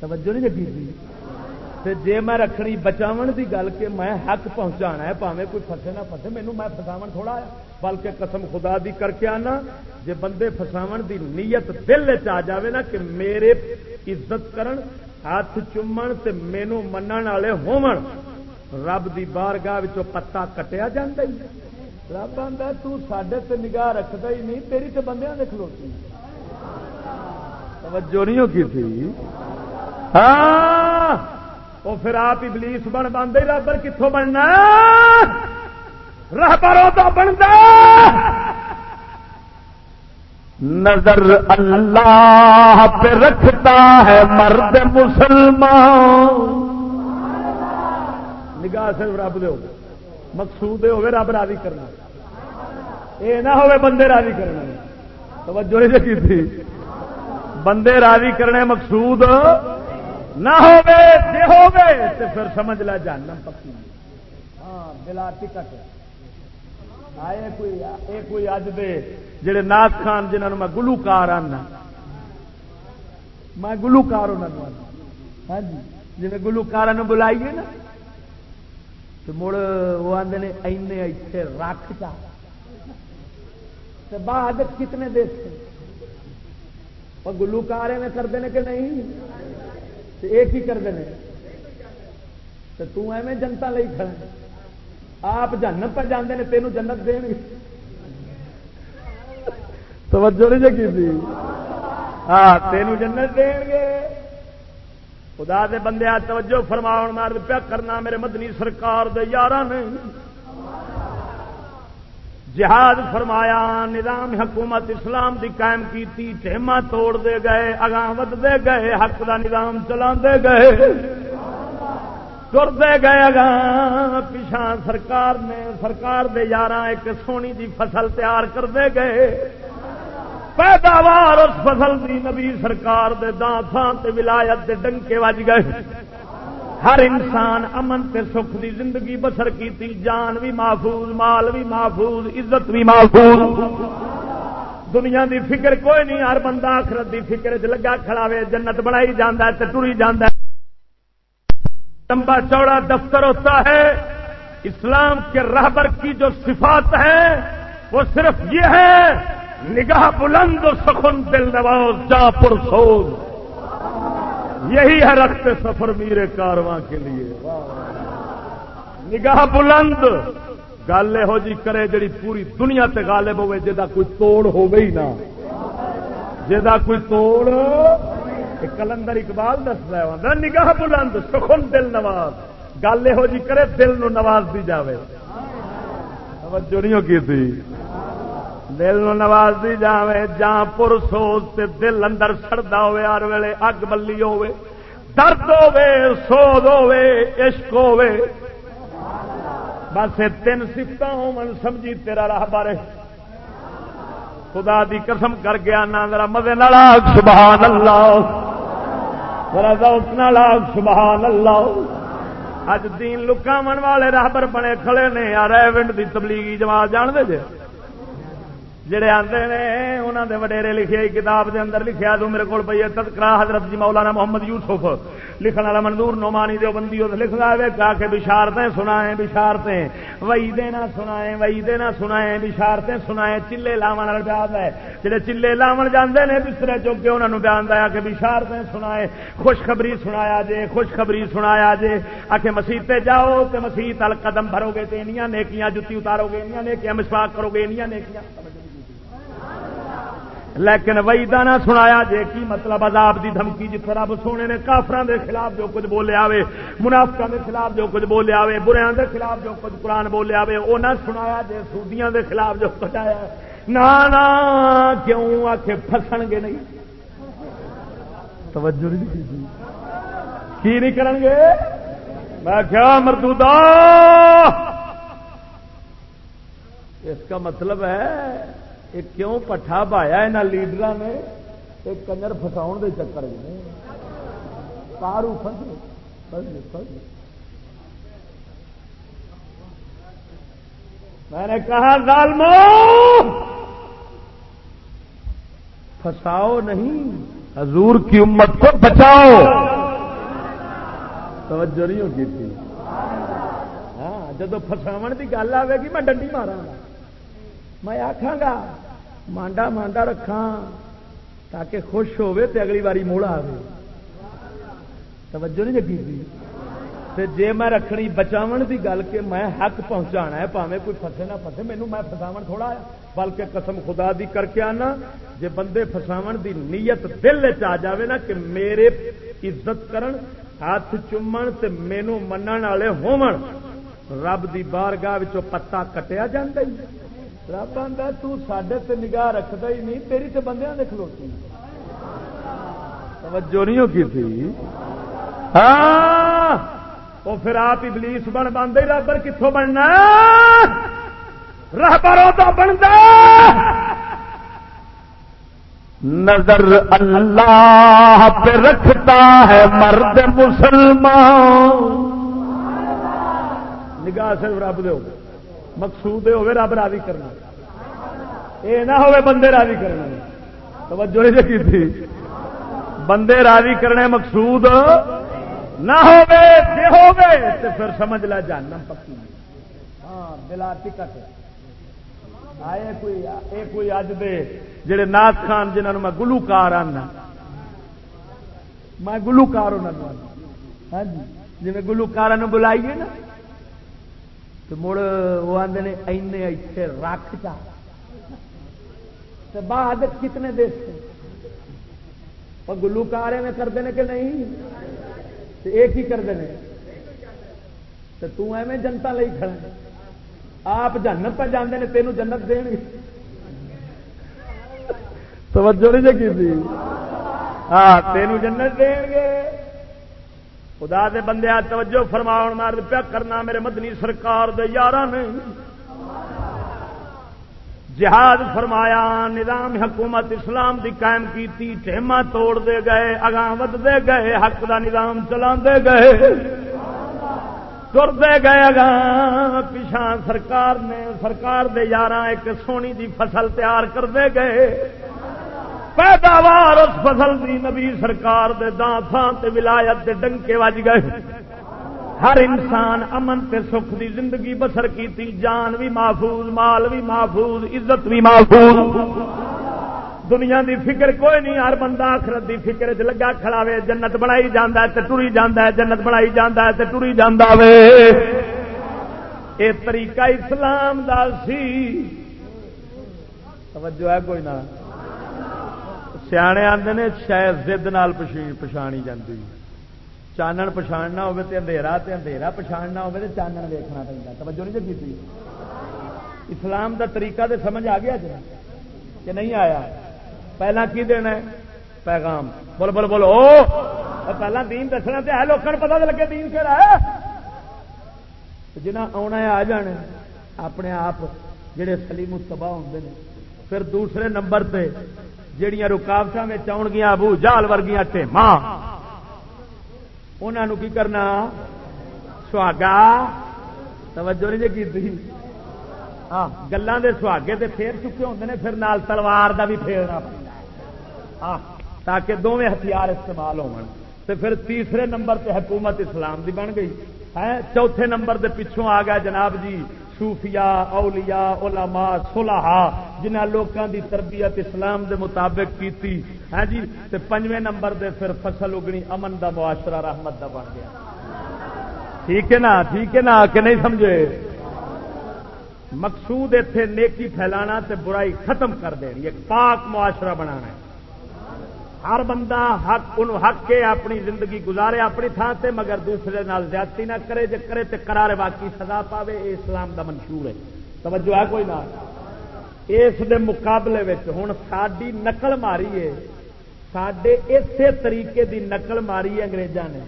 توجہ نہیں لگی تھی جی میں رکھنی بچاو کی گل کہ میں حق پہنچا ہے پاوے کوئی فسے نہ فسے مینو میں فساو تھوڑا آیا بلکہ قسم خدا دی کر کے آنا جی بندے فساو دی نیت دل چ جائے نا کہ میرے عزت کرن، ہاتھ چومن تے مینو منن والے ہومن رب دی بارگاہ پتا کٹیا جا رب آتا تے نگاہ رکھتا ہی نہیں، تیری تو بندے نے کھلوتی توجہ نہیں ہوگی تھی؟ ہاں وہ پھر آپ ابلیس بن بنتے رابر کتوں بننا؟ رہبروں تو بنتا نظر اللہ پہ رکھتا ہے مرد مسلمان۔ نگاہ صرف رب دے ہوگا مقصود ہوے رب راضی کرنا۔ یہ نہ ہوے بندے راضی کرنا توجہ نہیں کی تھی۔ بندے راضی کرنے مقصود نہ ہو پھر سمجھ لا جانا پکی۔ ہاں بلا ٹکٹ۔ آئے کوئی، اے کوئی اج دے جڑے ناس خان جنہوں میں گلوکار آنا۔ میں گلوکار انہاں ہاں جی جی گلوکار بلائیے نا۔ تو مڑ وہ آدھے نے اینے اتنے رکھ چا بعد کتنے دیش اور گلوکار میں کرتے ہیں کہ نہیں ایک ہی کرتے ہیں تو تمہیں جنتا لے کھڑا آپ جنت پہ جانے نے تینوں جنت دین گے توجہ نہیں جی ہاں تینوں جنت دین گے خدا دے بندے توجہ فرماؤ مار پیا کرنا میرے مدنی سرکار دے یار نے۔ جہاد فرمایا، نظام حکومت اسلام دی قائم کی ٹھیما توڑ دے گئے، اگاں ودتے گئے، حق دا نظام چلا دے گئے۔ ترتے گئے اگاں۔ پچھا سرکار نے، سرکار دے یار ایک سونی دی فصل تیار کرتے گئے۔ پیداوار اس فصل دی نبی سرکار دے دان تھان تے ولایت دے ڈنکے وج گئے۔ ہر انسان امن تے سکھ دی زندگی بسر کی جان بھی محفوظ، مال بھی محفوظ، عزت بھی محفوظ۔ دنیا دی فکر کوئی نہیں، ہر بندہ آخرت دی فکر چ لگا کھڑا وے، جنت بنائی جانا ہے ٹری جانا لمبا چوڑا دفتر ہوتا ہے، اسلام کے رہبر کی جو صفات ہے وہ صرف یہ ہے نگاہ بلند سخن دل نواز، جا پر سوز۔ یہی ہے رکھتے سفر میرے کارواں کے لیے۔ نگاہ بلند، گل یہو جی کرے جڑی پوری دنیا تے غالب ہوئے جا کوئی توڑ ہو گئی نا جا کوئی توڑ کلندر اقبال دستا نگاہ بلند، سخن دل نواز۔ گل یہو جی کرے دل نو نواز دی جائے کی تھی؟ دل نو نواز دی جاوے، جاں پر سوز تے دل اندر سڑدا ہوئے ہر ویلے اگ بلی ہوئے درد ہوے سوز ہوے عشق ہوے بس تین سفت ہون، سمجھی تیرا راہ بارے۔ خدا دی قسم کر گیا نا، ذرا مزے نالاگ سبحان اللہ ذرا ذوق نالاگ سبحان اللہ اج دین لکاون والے راہبر بنے کھڑے نے، آ رہے ونڈ دی تبلیغی جماعت، جان دے جے؟ جڑے آتے ہیں انہوں نے وڈیرے لکھے کتاب دے اندر لکھیا تو میرے کو پی تذکرہ حضرت جی مولانا محمد یوسف۔ لکھن والا منظور نومانی دو بندی لکھنا ہے کہا کہ بشارتیں سنائیں، بشارتیں۔ وئی دینا سنائیں وئی دینا سنائیں، بشارتیں سنائیں۔ چلے لاون والا بیان ہے۔ جڑے چلے لاون جاندے نے بسترے چوک کے انہوں نے بیان دیا کہ بشارتیں سنائیں، خوشخبری سنایا جے، خوشخبری سنایا جے۔ آخ مسیح جاؤ تو مسیح تل قدم بھرو گے تو نیکیاں جتی اتارو گے نیکیاں مسواک کرو گے نیکیاں۔ لیکن ویدا نہ سنایا جے کی مطلب عذاب دی دھمکی جس رب سونے نے کافران دے خلاف جو کچھ بولے آوے منافقہ دے خلاف جو کچھ بولے آوے بریاں دے خلاف جو کچھ قرآن بولے آوے، او نہ سنایا جے سودیاں دے خلاف جو کچھ آیا نا کیوں؟ آ کے پھسن گے نہیں۔ توجہ نہیں کی نہیں کرن گے؟ میں کیا مردودا اس کا مطلب ہے کیوں پٹھا پایا یہاں لیڈر نے ایک کنجر فساؤ کے چکر کارو میں نے کہا ظالمو فساؤ نہیں حضور کی امت کو بچاؤ توجہ نہیں ہوگی تھی ہاں جب فساو کی گل آئے گی میں ڈنڈی مارا میں آخا گا، مانڈا مانڈا رکھا تاکہ خوش ہوے تے اگلی باری موڑا آئے توجہ نہیں لگی تھی جے میں رکھنی بچاو دی گل کہ میں حق پہنچا ہے پاوے کوئی فسے نہ فسے مینو میں فساو تھوڑا ہے، بلکہ قسم خدا دی کر کے آنا، جے بندے فساو دی نیت دل چ جاوے نا کہ میرے عزت کرن، ہاتھ چومن تے مینو منن والے ہون رب دی بارگاہ پتا کٹیا جاتا ہی۔ رب آتا تے نگاہ رکھتا ہی نہیں، تیری تو بندے نے کھلوتی توجہ نہیں ہوگی تھی؟ ہاں وہ پھر آپ ابلیس بن بن رابر کتوں بننا؟ رابر بنتا نظر اللہ پہ رکھتا ہے مرد مسلمان۔ نگاہ صرف رب دے ہو۔ مقصود یہ ہوئے رب راضی کرنا۔ اے نہ ہوئے بندے راضی کرنا۔ توجہ نہیں جی کی تھی۔ بندے راضی کرنے مقصود نہ ہوئے، جے ہوئے تو پھر سمجھ لا جاننا پکی۔ ہاں بلا ٹکٹ۔ ہاں، آئے کوئی اے کوئی اج دے جڑے نات خان جنہوں میں گلوکار آنا میں گلوکار انہوں ہاں جی جی گلوکار بلائیے نا۔ مڑ وہ آدھے نے اینے اتنے رکھ چا بعد کتنے دیش اور گلوکار میں کرتے ہیں کہ نہیں ایک ہی کرتے ہیں تو تمہیں جنتا لئی کھڑا ہے آپ جنت پہ جانے نے تینوں جنت دین گے توجہ نہیں جی کی ہاں تینوں جنت دین گے خدا دے بندے توجہ فرماؤ مار پیا کرنا میرے مدنی سرکار دے یار نے۔ جہاد فرمایا، نظام حکومت اسلام دی قائم کی ٹھیما توڑ دے گئے، اگاں ود دے گئے، حق دا نظام چلا دے گئے۔ تر گئے اگاں۔ پچھا سرکار نے، سرکار دے یار ایک سونی دی فصل تیار کر دے گئے۔ پیداوار اس فصل دی نبی سرکار دے دان تھان تے ولایت دے ڈنکے وج گئے۔ ہر انسان امن تے سکھ دی زندگی بسر کی جان بھی محفوظ، مال بھی محفوظ، عزت بھی محفوظ۔ دنیا دی فکر کوئی نہیں، ہر بندہ آخرت دی فکر چ لگا کھڑا وے، جنت بنائی جانا ہے ٹری جانا ہے، جنت بنائی جانا ہے ٹری جانا وے۔ اے طریقہ اسلام دا سی۔ توجہ ہے کوئی نہ۔ سیانے آتے نے شاید زد نال پچھاڑی جاتی چانن پچھاڑنا ہوے تے اندھیرا تے اندھیرا پچھاڑنا ہوے تے چانن ویکھنا پیندا توجہ نہیں جی اسلام دا طریقہ تے سمجھ آ گیا جی کہ نہیں آیا پہلا کی دینا ہے پیغام بول بول بولو پہلا دین دسنا تے ہے لوگوں پتا لگے دین کہڑا ہے جنہ آنا ہے آ جانے اپنے آپ جڑے سلیم تباہ ہوتے ہیں پھر دوسرے نمبر پہ جہیا رکاوٹ میں آن گیا ابو جال ورگیاں ٹیما انہوں کی کرنا؟ سہاگا۔ توجہ نہیں جی کی ہاں، گلوں کے سہاگے سے پھیر چکے ہوتے ہیں پھر نال تلوار کا بھی پھیرنا ہاں تاکہ دونوں ہتھیار استعمال ہو پھر تیسرے نمبر پہ حکومت اسلام دی بن گئی۔ ہے چوتھے نمبر دے پچھوں آ گیا جناب جی۔ صوفیاء، اولیاء، علماء، صلحاء جنہ لوکاں دی تربیت اسلام دے مطابق کیتی۔ ہاں جی؟ تے پنجویں نمبر دے پھر فصل اگنی امن دا معاشرہ، رحمت دا بن گیا۔ ٹھیک ہے نا؟ ٹھیک ہے نا؟ کہ نہیں سمجھے؟ مقصود اتنے نیکی پھیلانا تے برائی ختم کر دینی، ایک پاک معاشرہ بنانا ہے۔ ہر بندہ حق، ان حق کے اپنی زندگی گزارے اپنی تھان سے مگر دوسرے نال زیادتی نہ کرے، جے کرے تے کرارے باقی سزا پاوے، اے اسلام دا منشور ہے۔ توجہ ہے کوئی نہ؟ اس دے مقابلے ہوں ساری نقل ماری ہے۔ سڈے اسی طریقے دی نقل ماری ہے انگریزاں نے۔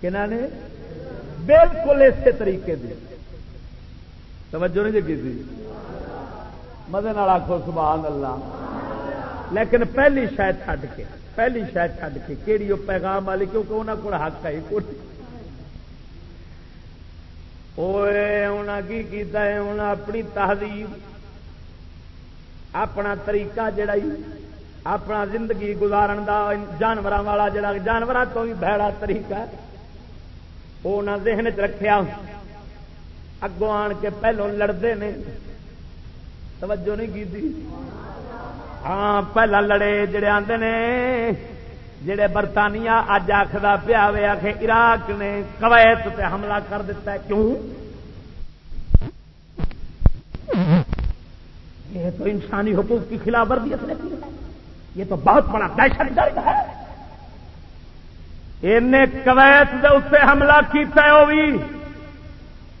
کنہ نے؟ بالکل اسی طریقے دی۔ توجہ نہیں جی کی مدد آخو سبحان اللہ۔ لیکن پہلی شاید چھڈ کے، پہلی شاید چھڈ کے کہڑی وہ پیغام والی کیونکہ انہوں کو حق ہے انہیں کی کیتا ہے؟ انہیں اپنی تہذیب، اپنا طریقہ جڑا اپنا زندگی گزارن دا جانور والا جڑا جانور تو بھی بہڑا طریقہ وہ ذہن چ رکھا اگوں آن کے پہلو لڑتے ہیں توجہ نہیں کی ہاں پہلا لڑے جڑے آتے نے، جڑے برطانیہ اج آخر پیا وے آخ عراق نے کویت پہ حملہ کر دیتا ہے، کیوں؟ یہ تو انسانی حقوق کی خلاف ورزی نے کی؟ ہے یہ تو بہت بڑا دہشت گرد ہے۔ کویت دے اتنے حملہ کیتا ہے وہ بھی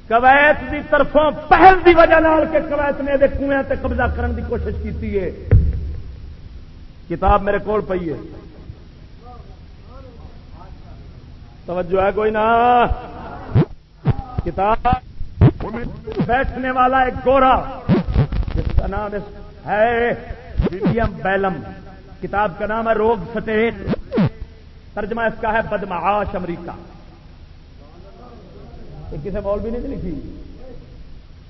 کویت کی طرفوں پہل کی وجہ کے کویت نے کنویں قبضہ کرنے کی کوشش کی ہے۔ کتاب میرے کول پی ہے۔ توجہ ہے کوئی نہ کتاب والا ایک گورا، جس کا نام ہے ولیم بیلم۔ کتاب کا نام ہے روگ سٹیٹ ترجمہ اس کا ہے بدمعاش امریکہ۔ یہ کسی مول بھی نہیں لکھی؟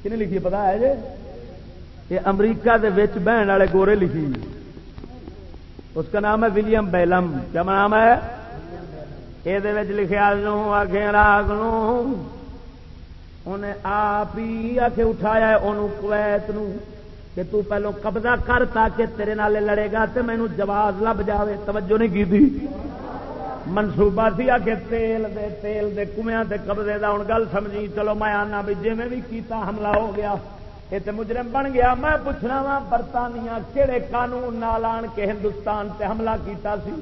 کن لکھی پتا ہے جی؟ یہ امریکہ دے وچ بہن والے گورے لکھی۔ اس کا نام ہے ولیم بیلم. کیا نام ہے؟ یہ لکھا لوں آگے راگ لوں انہیں آپ ہی آ کے اٹھایا کویت نو، کہ تو پہلو قبضہ کر تاکہ تیرے نالے لڑے گا تو مینو جواز لب جاوے. توجہ نہیں کی تھی؟ منصوبہ سی آ کے تیل دے تیل دے کمیا دے قبضے دا ہوں گل سمجھی. چلو میں آنا بھی جی میں بھی کیتا حملہ ہو گیا. یہ تو مجرم بن گیا۔ میں پوچھنا وا، برطانیہ کہڑے قانون نال آن کے ہندوستان تے حملہ کیتا سی؟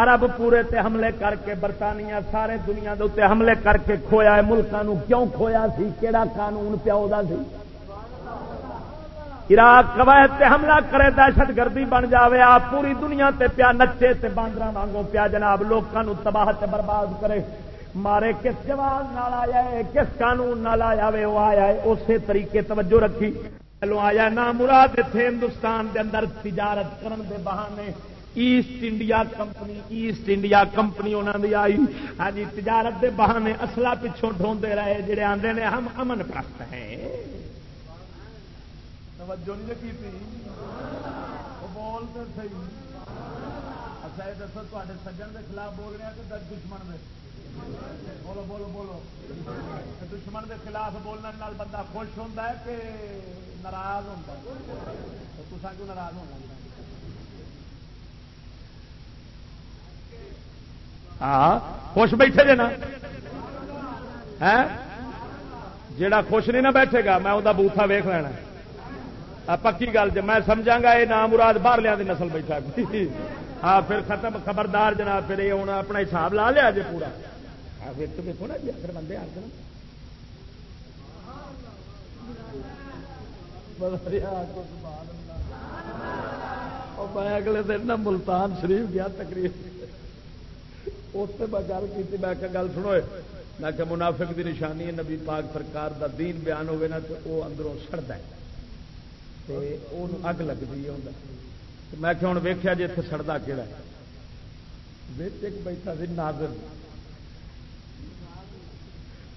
عرب پورے تے حملے کر کے برطانیہ سارے دنیا دے اتنے حملے کر کے کھویا ہے۔ ملکوں کیوں کھویا سی؟ کہڑا قانون پیو دا سی؟ عراق قوایت تے حملہ کرے، دہشت گردی بن جاوے۔ آپ پوری دنیا تے پیا نچے تے باندر وانگوں پیا جناب۔ لوگوں تباہ تے برباد کرے۔ مارے کس جواب نال آیا ہے، کس قانون نال آیا وے وہ آیا ہے، اسی طریقے توجہ رکھی۔ پہلو آیا نام مراد تھے ہندوستان دے اندر تجارت کرن دے بہانے۔ East India Company East India Company انہوں نے آئی۔ ہاں جی تجارت دے بہانے اصلا پچھوں ڈھونڈے رہے، جڑے آندے نے ہم امن پرست ہیں۔ توجہ نہیں رکھی تھی؟ بول تو صحیح۔ اچھا یہ دسو تے سجن کے خلاف بول رہے ہیں کہ دشمن میں بولو بولو بولو۔ دشمن کے خلاف بولنے نال بندہ خوش ہوتا ہے کہ ناراض ہوتا ہے؟ تو کیوں ناراض ہونا جی؟ ہاں خوش بیٹھے جے نا۔ ہاں؟ جڑا خوش نہیں نہ بیٹھے گا، میں وہ بوتھا ویخ لینا۔ پکی گل جی میں سمجھا گا یہ نام مراد باہر لیا نسل بیٹھا ہاں پھر ختم خبردار جناب، پھر یہ ہوں اپنا حساب لا لیا جی پورا۔ دیکھو نا جی اگر بندے آ میں اگلے دن نہ ملتان شریف گیا تقریب اس میں گل کی میں گل سنو میں کہ منافق دی نشانی ہے نبی پاک سرکار دا دین بیان ہوئے نا تو وہ اندروں سڑتا ہے اگ لگتی ہے میں کہ ہوں ویخیا جی اتنے سڑتا کہڑا ایک بیٹھا سی ناظر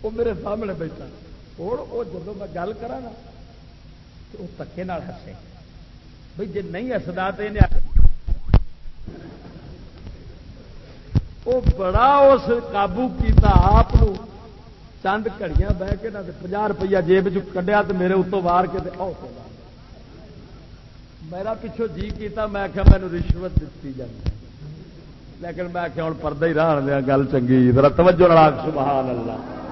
وہ میرے سامنے بیٹھا ہوں وہ جب میں گل کرا نا، تو وہ تکے ہسے بھائی جی نہیں ہسدا تو وہ بڑا اس قابو کیتا آپ چند گھڑیاں بہ کے نہ پناہ روپیہ جیب کڈیا تو میرے اتوں وار کے میرا پچھو جی کیتا، میں آخیا مینو رشوت دیتی جاتی لیکن میں آخیا ہوں پردہ ہی رہن دیا گل چنگی۔ ذرا توجہ سبحان اللہ۔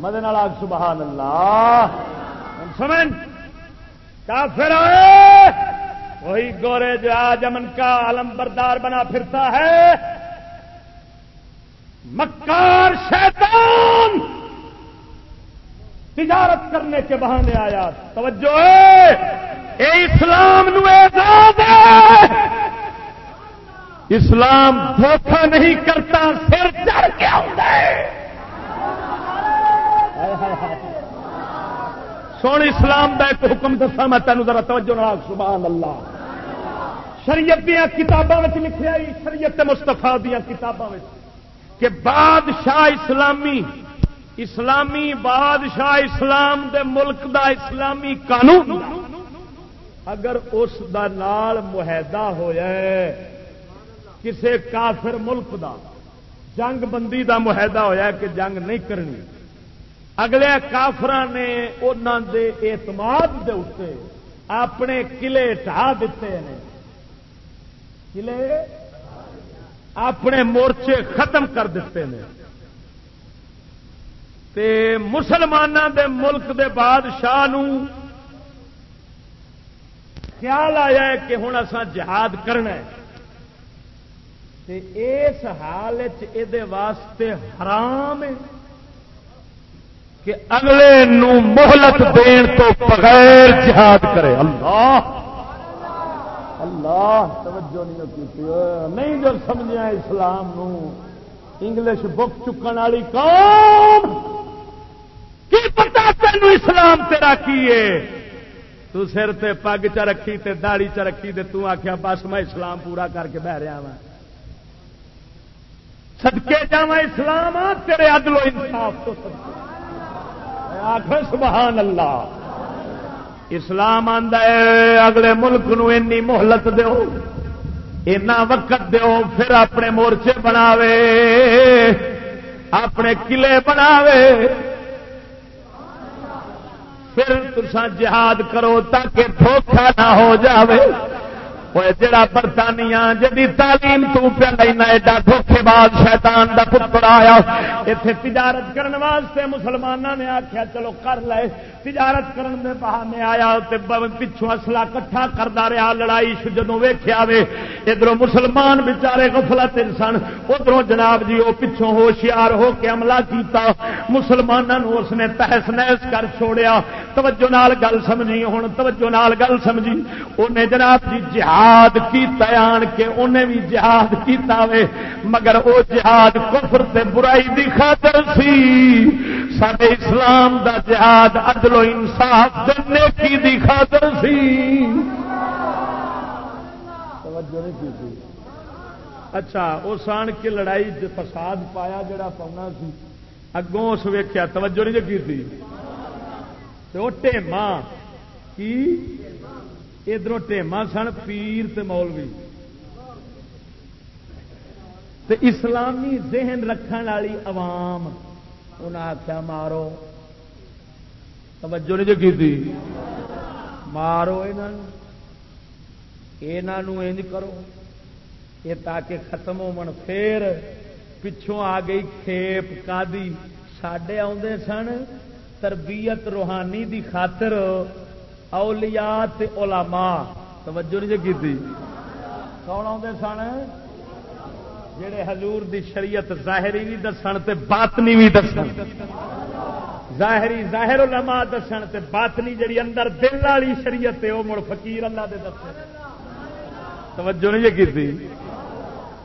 مدن آگ سبحان اللہ۔ سمن کافر آئے۔ وہی گورے جو آج امن کا علم بردار بنا پھرتا ہے۔ مکار شیطان۔ تجارت کرنے کے بہانے آیا۔ توجہ ہے۔ اے اسلام نو ہے۔ اسلام دھوکھا نہیں کرتا، سر چڑھ کے آتا ہے سونی اسلام کا ایک حکم دسا میں تینوں ذرا توجہ نہ سبحان اللہ۔ شریعت دیا کتابوں میں لکھا شریعت مستفا دیا کتابوں میں کہ بادشاہ اسلامی اسلامی بادشاہ اسلام دے ملک دا اسلامی قانون۔ اگر اس دا نال معاہدہ ہوا کسے کافر ملک دا جنگ بندی دا معاہدہ ہوا کہ جنگ نہیں کرنی۔ اگلے کافر نے انہوں دے اعتماد دے اتنے اپنے قلعے ٹھا دیتے ہیں قلعے؟ اپنے مورچے ختم کر دیتے ہیں تے مسلمانوں دے ملک دے بادشاہ نو خیال آیا ہے کہ ہوں اصا جہاد کرنا ہے۔ تے اس حال واسطے حرام ہے۔ کہ اگلے نو مہلت دین تو بغیر جہاد کرے۔ اللہ! اللہ! توجہ نہیں کی نہیں جو سمجھا اسلام نو، انگلش بک چکن والی قوم، کی پتا تین اسلام تیرا کی تو سر تے پگ چ رکھی تے داڑی چ رکھی تے تو آخیا بس میں اسلام پورا کر کے بہ رہا وا سدکے جا اسلام تیرے عدل و انصاف تو آخ، سبحان اللہ۔ اسلام آد اگلے ملک نو اینی مہلت دو اینا وقت دیو، پھر اپنے مورچے بناوے، اپنے قلعے بناوے۔ پھر تسا جہاد کرو تاکہ دھوکھا نہ ہو جاوے۔ جڑا برطانیہ جی تعلیم تو پہ لینا ایڈا دھوکھے بعد شیطان دا پتر آیا اتنے تجارت کرنے واسطے مسلمانوں نے آخیا چلو کر لے تجارت کرن دے بہانے آیا پچھوں اصلا کٹھا کرتا رہا لڑائی جدو ویخیا وے ادھر مسلمان بچارے گفلت سن ادھر جناب جی وہ پچھوں ہوشیار ہو کے عملہ کیتا مسلمانوں اس نے تحس نحس کر چھوڑیا توجہ نال گل سمجھی ہوں توجہ نال گل سمجھی انہیں جناب جی جہاد جہاد کی آن کے انہیں بھی جہاد کیتا وے مگر وہ جہاد کفر تے برائی دی خاطر سی۔ سارے اسلام دا جہاد عدل و انصاف دنے کی دی خاطر سی۔ اچھا اس آن کے لڑائی فساد پایا جڑا پاؤنا سی۔ اگوں اس ویکیا توجہ نہیں کی تھی۔ ٹیما کی؟ ادھر ٹیما سن، پیر تے مولوی۔ تے اسلامی ذہن رکھن والی عوام انہیں آخیا مارو۔ توجہ نہیں جو کی مارو یہ انج کرو۔ یہ تاکہ ختم ہو پھر پچھوں آ گئی کھیپ کا سڈے آدھے سن تربیت روحانی دی خاطر اولیاء تے علماء۔ توجہ نہیں کی تھی؟ کون آتے سن؟ جڑے حضور دی شریعت ظاہری بھی دسن تے باطنی بھی دسن۔ ظاہری ظاہر علماء دسن تے باطنی جڑی اندر دل والی شریعت ہے وہ مڑ فقیر اللہ دے دس توجہ نہیں کی تھی؟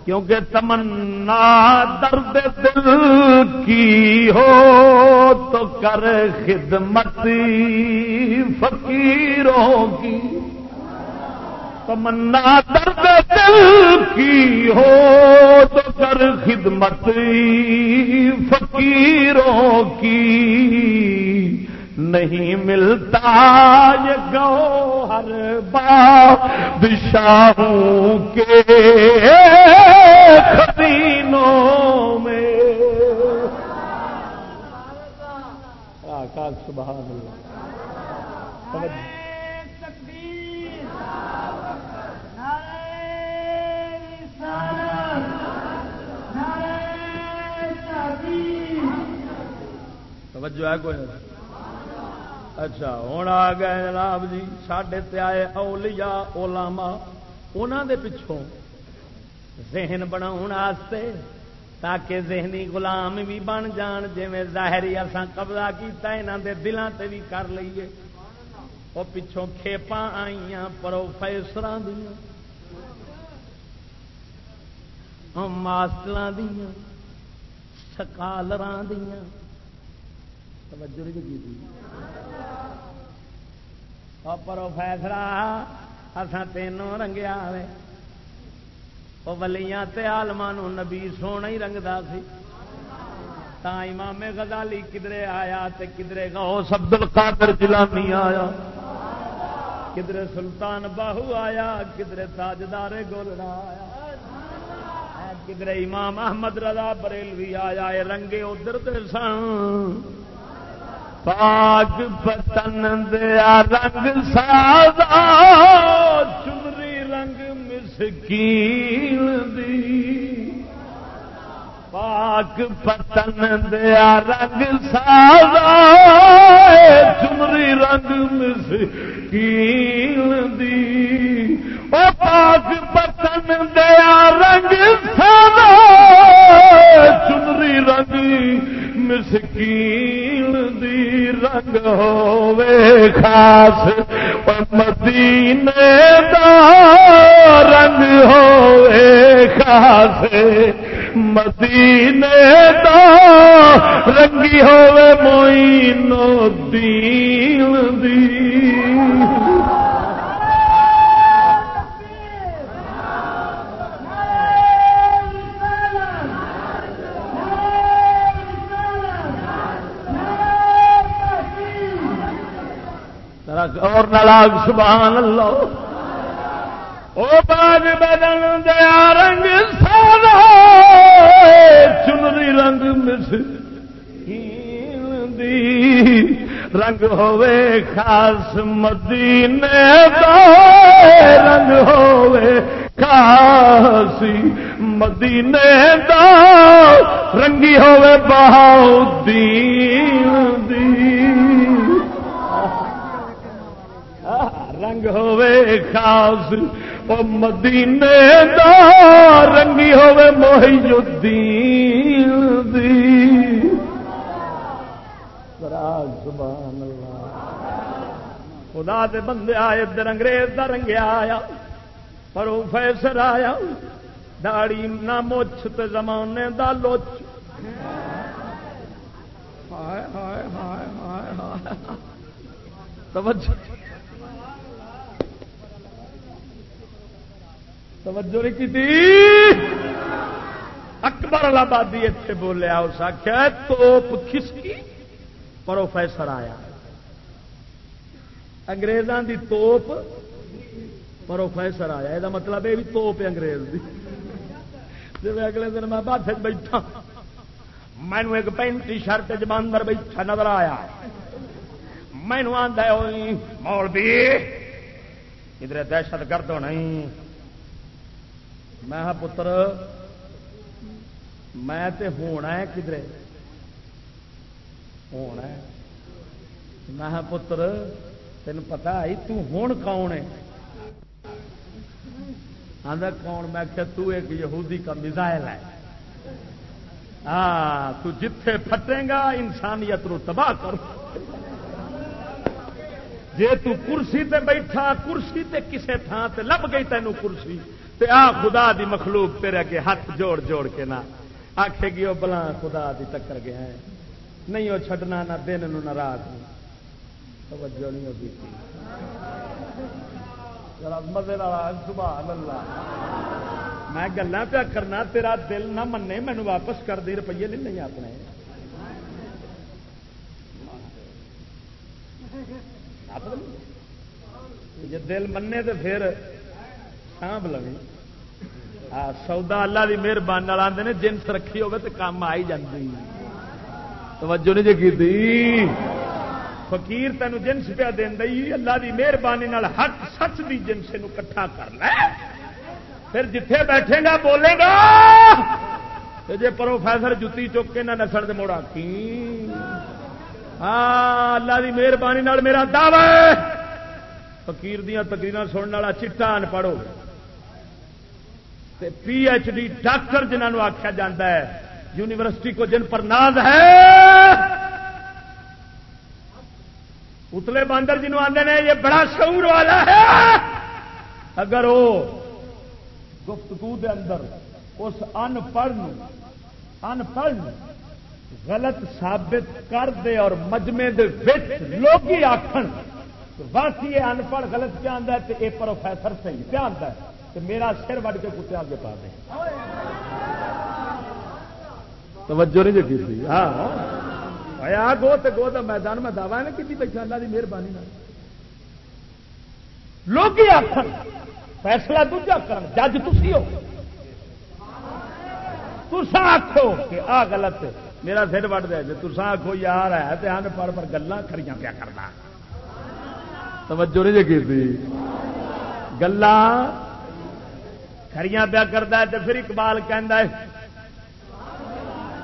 کیونکہ تمنا درد دل کی ہو تو کر خدمت فقیروں کی۔ تمنا درد دل کی ہو تو کر خدمت فقیروں کی۔ نہیں ملتا یہ گو ہر بادشاہوں کے خدینوں میں۔ سبحان اللہ۔ توجہ ہے کوئی اچھا ہوں آ گئے جناب جی سڈے آئے اولیاء اولاما انہوں دے پچھوں ذہن بنا تاکہ ذہنی غلام بھی بن جان جی ظاہری اسان قبضہ کیتا یہاں دے دلان تے بھی کر لیے وہ پچھوں کھیپا آئی پروفیسر دیا ماسٹر دیا سکالر دیا توجہ نہیں کی پروفیسر اصا تینوں رنگیا وہ ولیاں تے آلما نبی سونا ہی رنگتا سی امام غزالی کدرے آیا تے کدرے گو سبد القادر جلانی آیا کدرے سلطان باہو آیا کدرے تاجدار گولڑا آیا کدرے امام احمد رضا بریلوی آیا رنگے ادھر سن پاک پتن دیا رنگ سادا چمری رنگ مسکین دی۔ پاک پتن دیا رنگ سادا چمری رنگ مسکین دی۔ او پاک پتن دیا رنگ سادا چمری رنگ مسکین دی رنگ ہوے خاص مدینے دا رنگ ہوے خاص، مدینے دا رنگی ہوے موئی نو دین دی۔ اور نلاگ سبحان اللہ۔ او باج بدن دیا رنگ سارا چنری رنگ مس دی۔ رنگ ہوے خاص مدینے دا، رنگ ہوے کاسی مدینے دا۔ رنگی ہوے بہاؤ دی۔ رنگ ہوے خاص، او مدینے دا رنگی ہوے محی الدین دی۔ سبحان اللہ۔ خدا دے بندے آئے، ادھر انگریز دا رنگیا آیا، پروفیسر آیا۔ داڑی نہ مچھ تے زمانے دا لوچ ہائے ہائے ہائے ہائے ہائے۔ توجہ۔ توجہ نہیں کی اکبر آبادی اتنے بولیا اس آخیا توپ کھسکی، پروفیسر آیا۔ انگریزاں دی توپ، پروفیسر آیا۔ یہ مطلب یہ بھی توپ انگریز دی۔ جی اگلے دن میں بات بیٹھا مینو ایک پینٹ ٹی شرٹ جماندر بیٹھا نظر آیا۔ مینو آدھا مول بھی ادھر دہشت گرد نہیں۔ میں پتر، میں تے ہونا ہے کدھر ہونا ہے. میں پتر تین پتا آئی تون کون ہے؟ آدھا کون؟ میں کہ تو ایک یہودی کا میزائل ہے. ہاں تو جتھے پھٹے گا، انسانیت رو تباہ کر. جے تو کرسی تے بیٹھا، کرسی تے کسے تھان تے لب گئی تینوں کرسی. تے آ، خدا دی مخلوق تیرے کے ہاتھ جوڑ جوڑ کے نہ آخے گی وہ بلا خدا دی ٹکر گیا ہے نہیں وہ چھڈنا نہ، دن نو نہ رات توجہ نہیں ہوتی مزے سبحان اللہ میں گلا پیا کرنا، تیرا دل نہ منے، مینو واپس کر دے، روپیے نہیں نہیں اپنے۔ جی دل منے؟ تو پھر سانب لو سودا اللہ کی مہربانی آتے نے جنس رکھی ہوگی تو کام آئی جاتی توجہ نہیں جی کی فقیر تینوں جنس پیا دئی اللہ کی مہربانی حق سچ کی جنس کٹھا کر لے پھر جتھے بیٹھے گا بولے گا جی پروفیسر جتی چک کے نہ نسل موڑا کی ہاں اللہ کی مہربانی میرا دعوی فقیر دیا تقریر سننے والا چٹا ان پڑھو پی ایچ ڈی ڈاکٹر جنہوں آخیا جا ہے، یونیورسٹی کو جن پر ناز ہے۔ اتلے باندر جنہوں آتے ہیں یہ بڑا شعور والا ہے۔ اگر وہ گفتگو دے اندر اس ان پڑھ ان پڑھ غلط ثابت کر دے اور مجمے لوگ آخر باقی یہ ان پڑھ غلط کیا آتا ہے تو یہ پروفیسر صحیح کیا آتا ہے؟ تو میرا سر وڈ کے کتے آگے پا دے۔ توجہ نہیں جی تھی۔ ہاں۔ گو تو گو تو میدان میں دعوی نے کی بیٹھا اللہ کی مہربانی لوگ آخر فیصلہ دوجا کر جج تھی ہو۔ تسا آخو کہ آ غلط میرا سر وڈ دے۔ جی تسا آخو یار ہے تو ان پڑھ پر گلا کھڑی پیا کرنا۔ توجہ نہیں جی کی گلا کھڑیاں پیا کرتا ہے تو پھر اقبال کہہ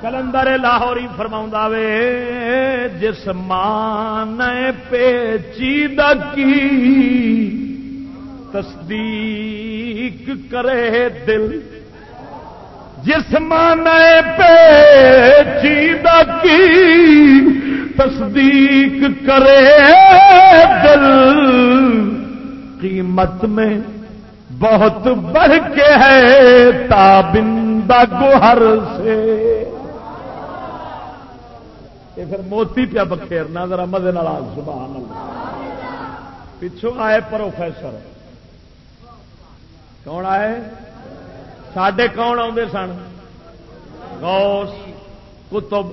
کلندر لاہوری فرما وے، جس مان پیچیدہ کی تصدیق کرے دل، جس مان پیچیدہ کی تصدیق کرے دل، قیمت میں بہت بڑھ کے ہے تابندہ گوہر سے۔ یہ پھر موتی پیا بخیرنا ذرا مزے نال سبحان اللہ۔ پچھوں آئے پروفیسر۔ کون آئے؟ سڈے کون آدھے سن؟ غوث کتب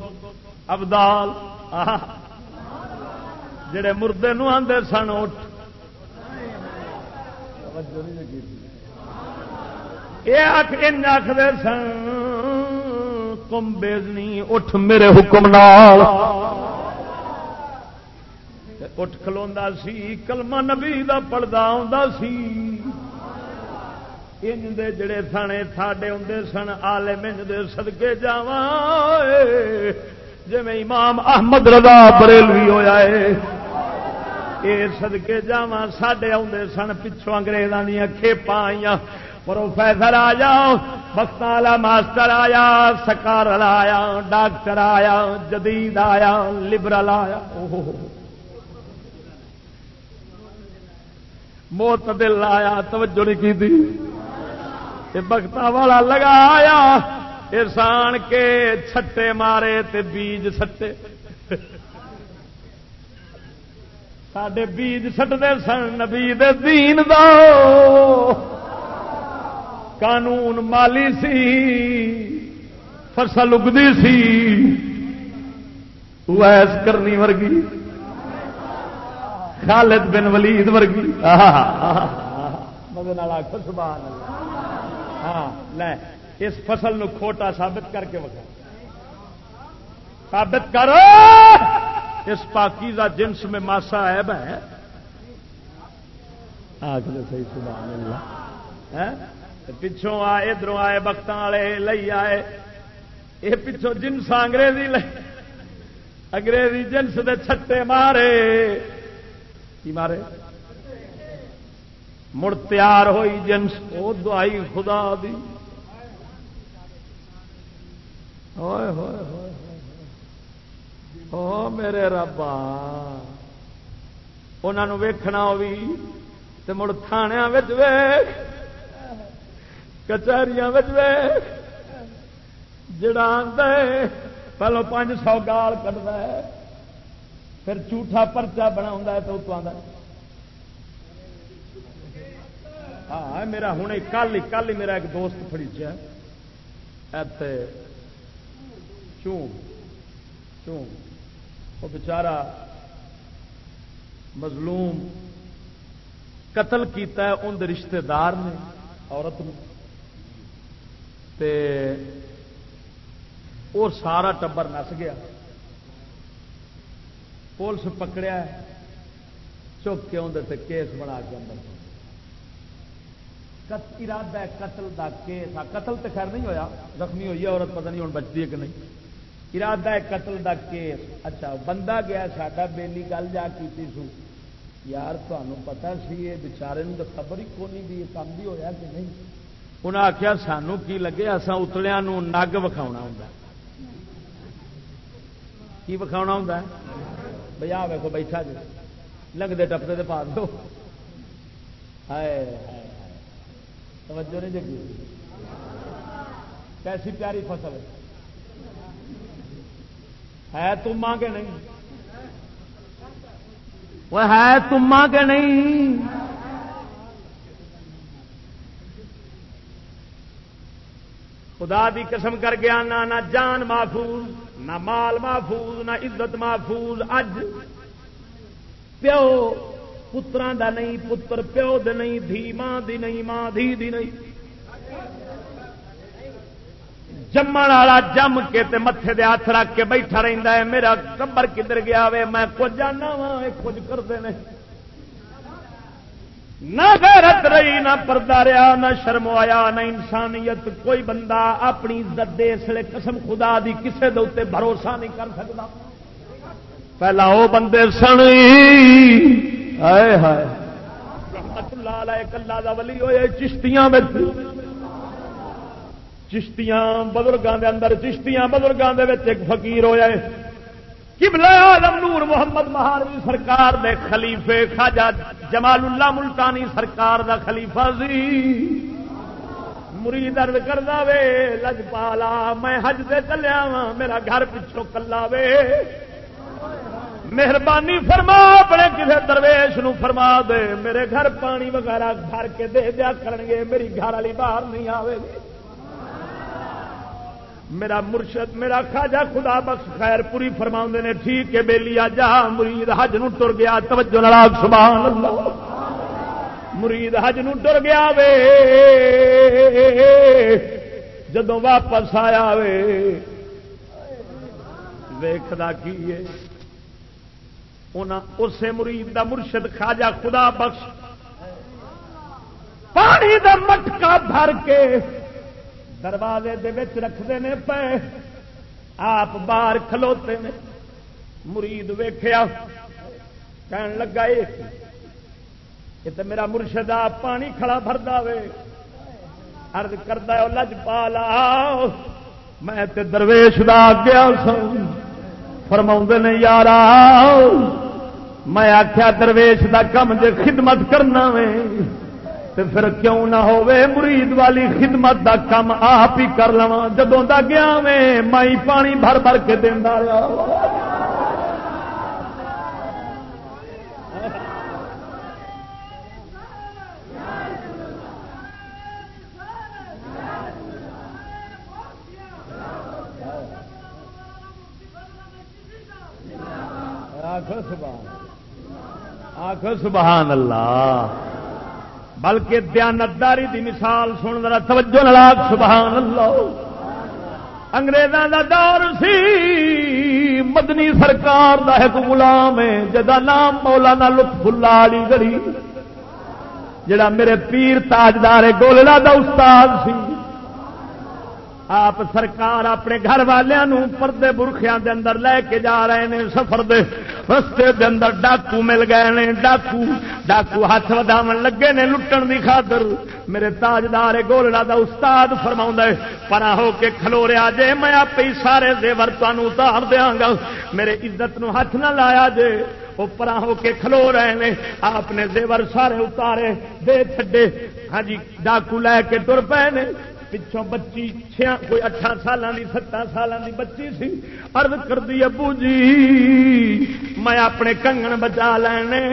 ابدال۔ جڑے مردے نو آدھے سن، اٹھ۔ یہ آخر سن کم بیزنی اٹھ میرے حکم نال. اٹھ کلو سی، کلمہ نبی دا پڑھتا آ سی. دے جڑے سنے ساڈے ہوں سن آلے منج دے سدکے جا جی امام احمد رضا بریلوی ہویا ہے یہ سدکے جا سڈے آدھے سن، پچھوں انگریزوں دیا کھیپا آئی پروفیسر آ جاؤ بخت والا ماسٹر آیا سکار آیا، ڈاکٹر آیا، جدید آیا، لبرل آیا۔ موت دل آیا، توجہ نہیں کی بخت والا لگایا سان کے چھٹے مارے تے بیج سٹے۔ سڈے بیج سٹتے سن نبی دین دو۔ قانون مالی سی، فصل اگتی سی۔ ویس کرنی ورگی، خالد بن ولید ورگی۔ ہاں لے، اس فصل نو کھوٹا ثابت کر کے وقت ثابت کرو اس پاکیزہ جنس میں ماسا ہے۔ بھائی صحیح، سبحان اللہ۔ ہاں؟ پچھوں آئے ادھر آئے بخت والے لئی آئے۔ یہ پچھوں جنس انگریزی لے انگریزی جنس دے چھٹے مارے۔ کی مارے؟ مڑ تیار ہوئی جنس۔ وہ دعائی خدا دی۔ ہوئے ہوئے ہوئے۔ او میرے ربا۔ انہوں ویکھنا بھی مڑ تھانیا ویخ کچہریاں جڑا آتا ہے، پہلو پانچ سو گال کٹتا ہے، پھر جھوٹا پرچا بنا تو آتا ہاں،, ہاں میرا ہوں کل ہی کل ہی میرا ایک دوست فریچیا چون چون وہ بچارا مظلوم قتل کیتا ہے ان رشتہ دار نے، عورت نے اور سارا ٹبر نس گیا۔ پولیس پکڑیا چک کے اندر کیس بنا کے اندر۔ ارادہ قتل دا کیس۔ آ، قتل تو خیر نہیں ہویا، زخمی ہوئی ہے، عورت پتہ نہیں ہوں بچتی ہے کہ نہیں۔ ارادہ ہے قتل دا کیس۔ اچھا بندہ گیا، ساڈا بیلی گل جا کی سو۔ یار تمہیں پتا سی، یہ بچارے تو خبر ہی کونی بھی کام بھی ہویا کہ نہیں؟ انہیں آخیا سانو کی لگے؟ اصا اتلیا نگ وکھا ہوں کی وکھا ہوں بھائی آ ویکو بیٹھا جی۔ لگتے ٹپتے تو پا دو۔ توجہ نہیں جگی کیسی پیاری فصل ہے۔ تما کہ نہیں؟ وہ ہے تما کہ نہیں؟ خدا دی قسم کر گیا نہ نہ جان محفوظ، نہ مال محفوظ، نہ عزت محفوظ۔ اج پیو پترا دا نہیں، پتر پیو دے نہیں، دھی ماں دی نہیں، ماں دھی دی نہیں۔ جمن والا جم کے تے متے دے ہاتھ رکھ کے بیٹھا رہتا ہے، میرا کبر کدھر گیا وے؟ میں کچھ جانا وا کچھ کرتے ہیں نہ غیرت رہی، نہ پردہ رہا، نہ شرم آیا نہ انسانیت۔ کوئی بندہ اپنی عزت دے اس لیے قسم خدا دی کسے دے بھروسہ نہیں کر سکتا۔ پہلا وہ بندے سن ہائے ہائے۔ کلا دا ولی ہوئے، چشتیاں چشتیاں بزرگوں دے اندر، چشتیاں بزرگوں دے ایک فقیر ہوئے۔ کبلا عالم نور محمد مہاروی سرکار دے خلیفے خاجا جمال اللہ ملتانی سرکار دا خلیفہ سی۔ مری درد کر دے لج پالا، میں حج سے چلیا وا میرا گھر پچھوں کلا وے۔ مہربانی فرما اپنے کسی درویش نو فرما دے۔ میرے گھر پانی وغیرہ گھر کے دے دیا کرن گے میری گھر والی باہر نہیں آئے گی۔ میرا مرشد، میرا خاجا خدا بخش، خیر پوری فرما نے، ٹھیک ہے بےلی آ جا مرید حج نو ٹر گیا، توجہ ناگ سبحان اللہ۔ مرید حج نو ٹر گیا وے۔ جدو واپس آیا وے۔ ویخلا کی اسے مرید دا مرشد خاجا خدا بخش۔ پانی دا مٹکا بھر کے دروازے رکھتے ہیں پے، آپ باہر کھلوتے نے۔ مرید ویخیا کہن لگا یہ تو میرا مرشد آپ پانی کھڑا بھر دے ارد کردہ لج پا لا میں تے درویش دا گیا سو فرما نے، یار میں آخیا درویش دا کم جے خدمت کرنا وے۔ تے پھر کیوں نہ ہوے مرید والی خدمت دا کم آپ ہی کر لوا جدوں دا گیا میں مائی پانی بھر بھر کے دینا رہا آخ سبحان اللہ۔ بلکہ دیانتداری دی مثال سن ذرا، توجہ نلاک سبحان اللہ انگریزاں دا دور سی، مدنی سرکار دا ایک غلام ہے، جدا نام مولانا لطف اللہ علی گڑھی، جڑا میرے پیر تاجدار گولڑا دا استاد سی۔ آپ سرکار اپنے گھر والوں پردے برخیا دے اندر لے کے جا رہے ہیں سفر دے، رستے دے اندر ڈاکو مل گئے نے، ڈاکو ڈاکو ہاتھ وداو لگے نے لٹن دی خاطر۔ میرے تاجدار گولڑا دا استاد فرما پرا ہو کے کھلو رہا جے، میں آپ ہی سارے زیور تمہوں اتار دیا گا۔ میرے عزت نو ہاتھ نہ لایا جے، وہ پرا ہو کے کھلو رہے ہیں آپ نے زیور سارے اتارے، دے چھڈے۔ ہاں جی ڈاکو لے کے تر پے نے۔ پچھوں بچی چھیا کوئی اٹھا سالوں کی ستر سالوں کی بچی سی۔ ارد کر دی ابو جی میں اپنے کنگن بچا لینے،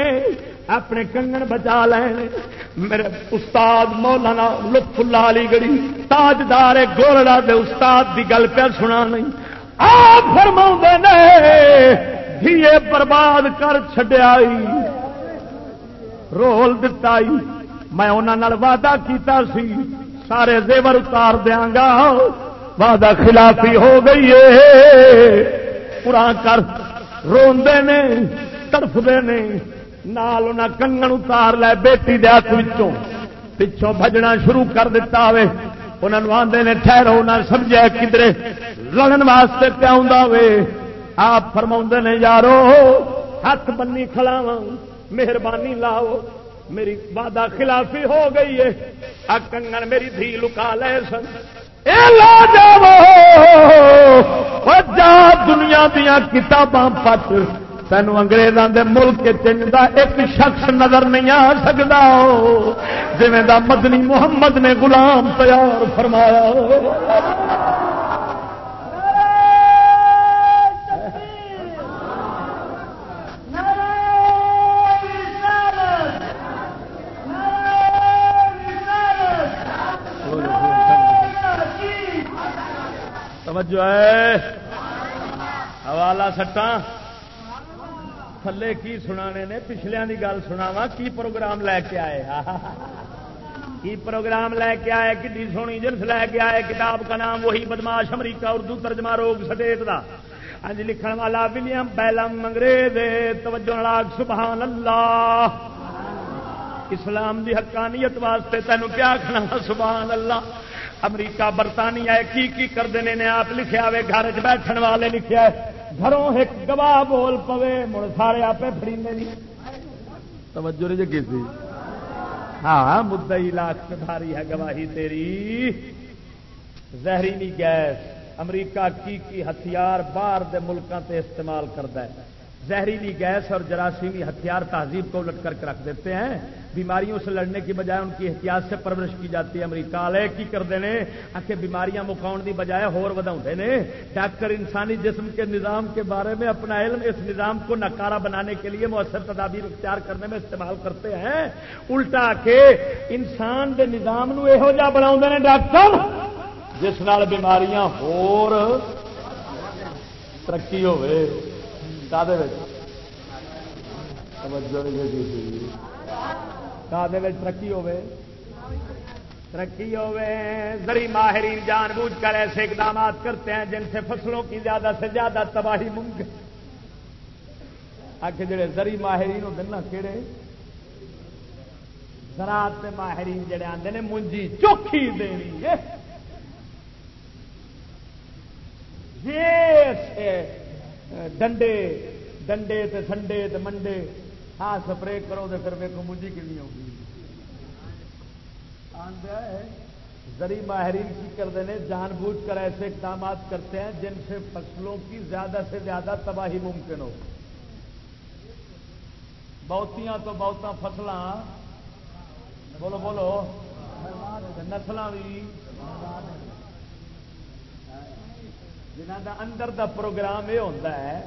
اپنے کنگن بچا لینے۔ میرے استاد مولانا لطف اللہ علی گڑی تاجدار گولڑا دے استاد دی گل پہ سنا نہیں۔ آپ فرما نے، دھیے برباد کر چڈیا رول دتا میں انہوں وعدہ کیتا سی۔ سارے زیور اتار دیا گا۔ وعدہ خلافی ہو گئی ہے۔ پورا کر روندے نے تڑفتے نے۔ نال انہیں کنگن اتار لے، بیٹی دے ہاتھ پچھوں بجنا شروع کر دیتا ہوئے انہوں آدھے نے، ٹھہرو نہ سمجھا کدرے لڑن واسطے پیا وے۔ آپ فرما نے، یارو، ہاتھ بنی کھلاو مہربانی لاؤ۔ میری وعدہ خلافی ہو گئی ہے۔ کنگن میری دھی لکا لے سن۔ جا دنیا دیا کتاباں پت تین اگریزوں دے ملک چنج کا ایک شخص نظر نہیں آ سکتا جی مدنی محمد نے غلام تیار فرمایا۔ توجہ ہے؟ حوالہ سٹا تھلے کی سنانے نے پچھلے کی گل سناوا کی پروگرام لے کے آئے؟ کی پروگرام لے کے آئے؟ کھی سونی جنس لے کے آئے؟ کتاب کا نام وہی بدماش امریکہ، اردو ترجمہ روگ سٹیٹ کا اج ہاں جی، لکھن والا ولیم بیلم انگریز توجہ لاگ سبحان اللہ اسلام دی حقانیت واسطے تینوں کیا کھنا سبحان اللہ امریکہ برطانیہ کی کی کرتے ہیں آپ لکھا وے گھر چ بیٹھن والے لکھا گھروں ایک گواہ بول پوے، مڑ سارے آپ فری توجہ نہیں جی ہاں مدئی لاکھ داری ہے گواہی تیری۔ زہریلی گیس، امریکہ کی کی ہتھیار باہر دے ملکوں تے استعمال کرتا ہے۔ زہریلی گیس اور جراثیمی ہتھیار تہذیب کو الٹ کر کے رکھ دیتے ہیں۔ بیماریوں سے لڑنے کی بجائے ان کی احتیاط سے پرورش کی جاتی ہے۔ امریکہ والے کی کرتے ہیں آخر بیماریاں مکاؤ کی بجائے ہور ودا نے ڈاکٹر انسانی جسم کے نظام کے بارے میں اپنا علم اس نظام کو نکارا بنانے کے لیے مؤثر تدابیر اختیار کرنے میں استعمال کرتے ہیں۔ الٹا کے انسان کے نظام یہو جہ بنا ڈاکٹر، جس نال بیماریاں ہور۔ ترقی ہوے ترقی ہوے ترقی ہوے زری ماہرین جان بوجھ کر ایسے اقدامات کرتے ہیں جن سے فصلوں کی زیادہ سے زیادہ تباہی ممکن آ کے جڑے زری ماہرین ہوتے نا کہڑے زراعت ماہرین جڑے آتے ہیں منجی چوکھی دینی ڈنڈے ڈنڈے تے سنڈے تے منڈے۔ ہاں سپرے کرو تو پھر ویکو منجی کنی ہوگی۔ زری ماہرین کی کرتے ہیں جان بوجھ کر ایسے اقدامات کرتے ہیں جن سے فصلوں کی زیادہ سے زیادہ تباہی ممکن ہو۔ بہتیاں تو بہت فصل بولو بولو۔ نسل بھی جنہ دا اندر دا پروگرام یہ ہوتا ہے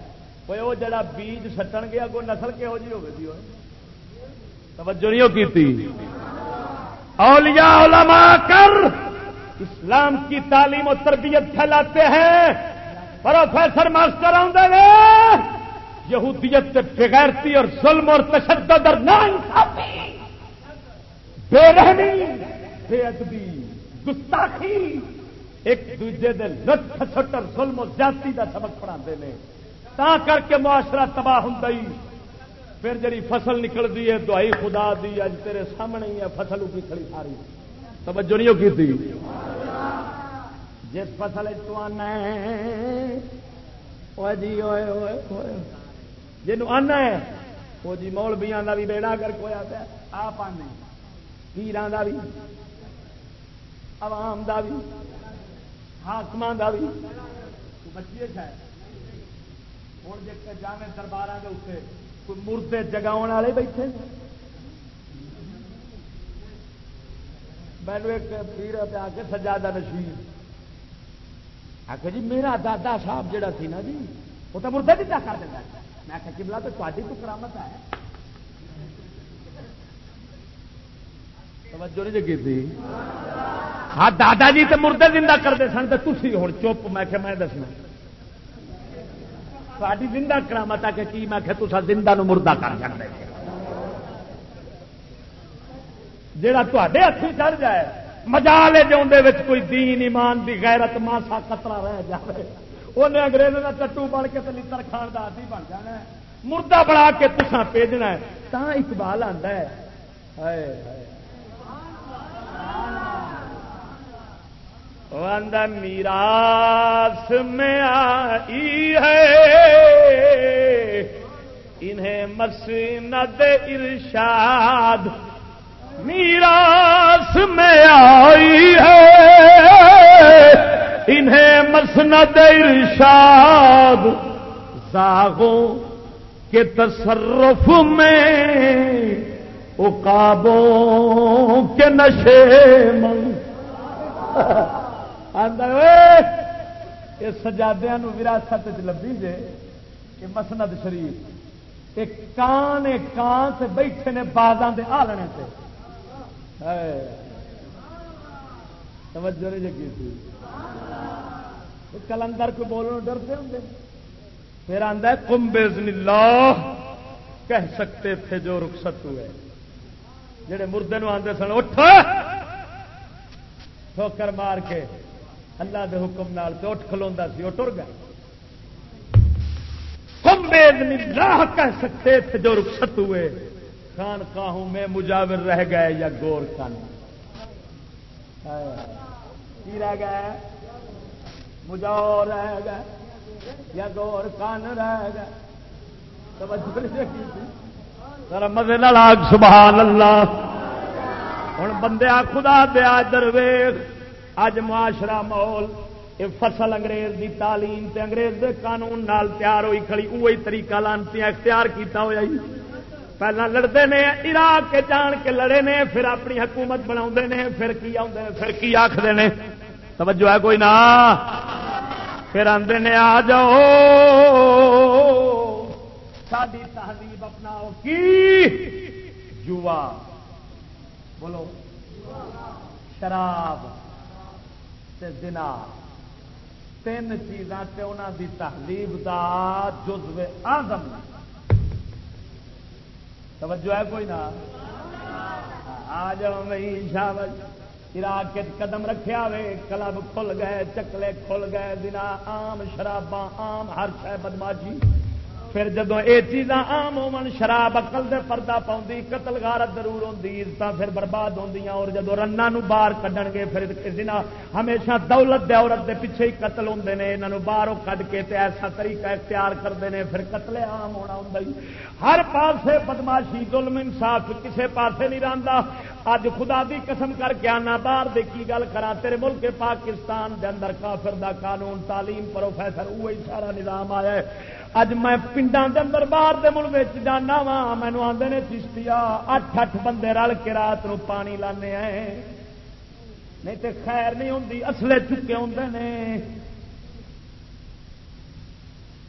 کوئی وہ جڑا بیج سٹن گیا کوئی نسل کہہو جی ہوگی توجہ نہیں کی اولیاء علماء کر اسلام کی تعلیم و تربیت پھیلاتے ہیں پروفیسر ماسٹر آدھے یہودیت بغیرتی اور ظلم اور تشدد اور بے رحمی بے ادبی گستاخی ایک دوجے دے لطف سٹر ظلم و جاتی کا سبق پڑھا ہیں تا کر کے معاشرہ تباہ ہوں پھر جی فصل نکلتی ہے دعائی خدا دی، اج تیرے سامنے ہی ہے، فصل کی کھڑی ساری۔ توجہ نہیں کی تھی؟ جس فصل جی جن آنا ہے، وہ جی مول بیاں کا بھی بیڑا کر کوئی آتا ہے آپ آنے۔ پیران کا بھی، عوام کا بھی حاقم کا بھی۔ بچیے شاید۔ ہوں جی جانے دربار کے اتنے کوئی مردے جگاؤ والے بیٹھے مینو ایک پیر آ کے سجادہ نشیر آ کے جی میرا دادا صاحب جڑا سی نا جی وہ تو مردے بھی کر دینا میں آخر چملا تو تاری تو کرامت ہے؟ توجہ نہیں جگی تھی؟ ہاں دادا جی تو مردے زندہ کرتے سن تو تھی ہوں چپ۔ میں کہ میں دسنا۔ ساری زندہ کرامت آ کے کی؟ میں کہ تصا زندہ نو مردہ کر سکتے جڑا تے ہاتھی چڑھ جائے، مجالے جو کوئی دین، ایمان دی غیرت، ماسا قطرہ رہ جائے انہیں انگریز کا چٹو بن کے لڑ کھان کا آدھی بن جانا ہے۔ مردہ بنا کے تسا بھیجنا ہے۔ تا اقبال آتا ہے۔ میراث میں آئی ہے۔ انہیں مسند ارشاد میراث میں آئی ہے۔ انہیں مسند ارشاد زاغوں کے تصرف میں اقابوں کے نشے من سجادیا وراثت لبھی جے، کہ مسند شریف ایک کان کان سے بیٹھے نے بازاں دے آلنے سے توجہ نہیں جگی تھی۔ کلندر کو بولنے ڈرتے ہوں پھر آتا ہے کمبے اللہ، کہہ سکتے تھے جو رخصت ہوئے۔ جڑے مردے آتے سن اٹھ ٹھوکر مار کے۔ اللہ دے حکم نال تو اٹھ کھلوا سی وہ ٹر گیا۔ راہ کہہ سکتے تھے جو رخصت ہوئے۔ خان کاہوں میں مجاور رہ گئے یا گور کان کی رہ گئے؟ مجاور رہ گئے یا گور کان رہ گئے؟ مزے لاگ سبحان اللہ۔ ہوں بندیا خدا دیا درویش اج معاشرہ ماحول یہ فصل انگریز دی تعلیم تے انگریز دے قانون نال تیار ہوئی کھڑی وہی طریقہ لانتی اختیار کیتا ہوا پہلا لڑتے ہیں عراق کے جان کے لڑے نے، پھر اپنی حکومت بنا پھر کی آدھے پھر کی آخر نے۔ توجہ ہے کوئی نہ پھر آدھے نے، آ جاؤ۔ ساری تہذیب اپناؤ کی؟ جوا۔ بولو۔ شراب۔ تے زنا تین چیزاں تے انہاں دی تحلیب دا جزو آزم توجہ ہے کوئی نہ آ جاؤ میں شاوج عراق قدم رکھیا وے، کلب کھل گئے، چکلے کھل گئے، دنا آم شراباں آم ہر شہ بدماشی۔ پھر جدو یہ چیزاں آم ہون، شراب اقل دے پردہ پاؤں قتل غارت ضرور ہوندی عزت پھر برباد ہوندیاں، اور جدو رنا نو باہر کڈن گے، پھر دنا ہمیشہ دولت دے عورت دے پیچھے ہی قتل ہوندے نے، انہاں باہروں کڈ کے تے ایسا طریقہ اختیار کرتے ہیں پھر قتل عام ہونا ہوں ہر پاسے بدماشی، ظلم، انصاف، کسے پاسے نہیں رہندا اج خدا دی قسم کر کے آنا، باہر دے کی گل کرا تیرے ملک پاکستان دے اندر کافر دا قانون، تعلیم، پروفیسر وہی سارا نظام آیا ہے۔ اج میں پنڈان دے اندر، باہر دے ملک جانا وا مینو آدھے نے چشتیا اٹھ اٹھ بندے رل کے رات نو پانی لانے آئے۔ نہیں تے خیر نہیں ہوندی اصلے چکے ہوں نے۔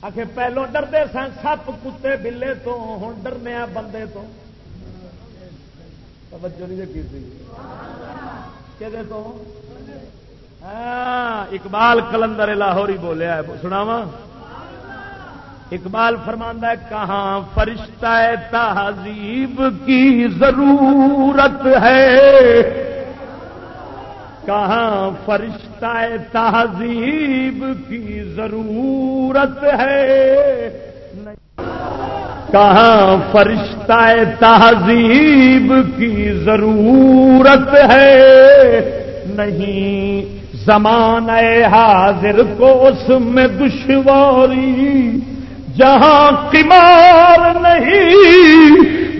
آخر پہلو ڈردے سن، سپ کتے بلے تو ہوں ڈرنے بندے تو۔ توجہ نہیں کی کہ تو؟ ہاں اقبال کلندر لاہور ہی بولیا سناواں؟ اقبال فرماندہ ہے، کہاں فرشتہ تہذیب کی ضرورت ہے؟ کہاں فرشتہ تہذیب کی ضرورت ہے؟ کہاں فرشتہ تہذیب کی ضرورت ہے؟ نہیں زمان حاضر کو اس میں دشواری، جہاں کمار نہیں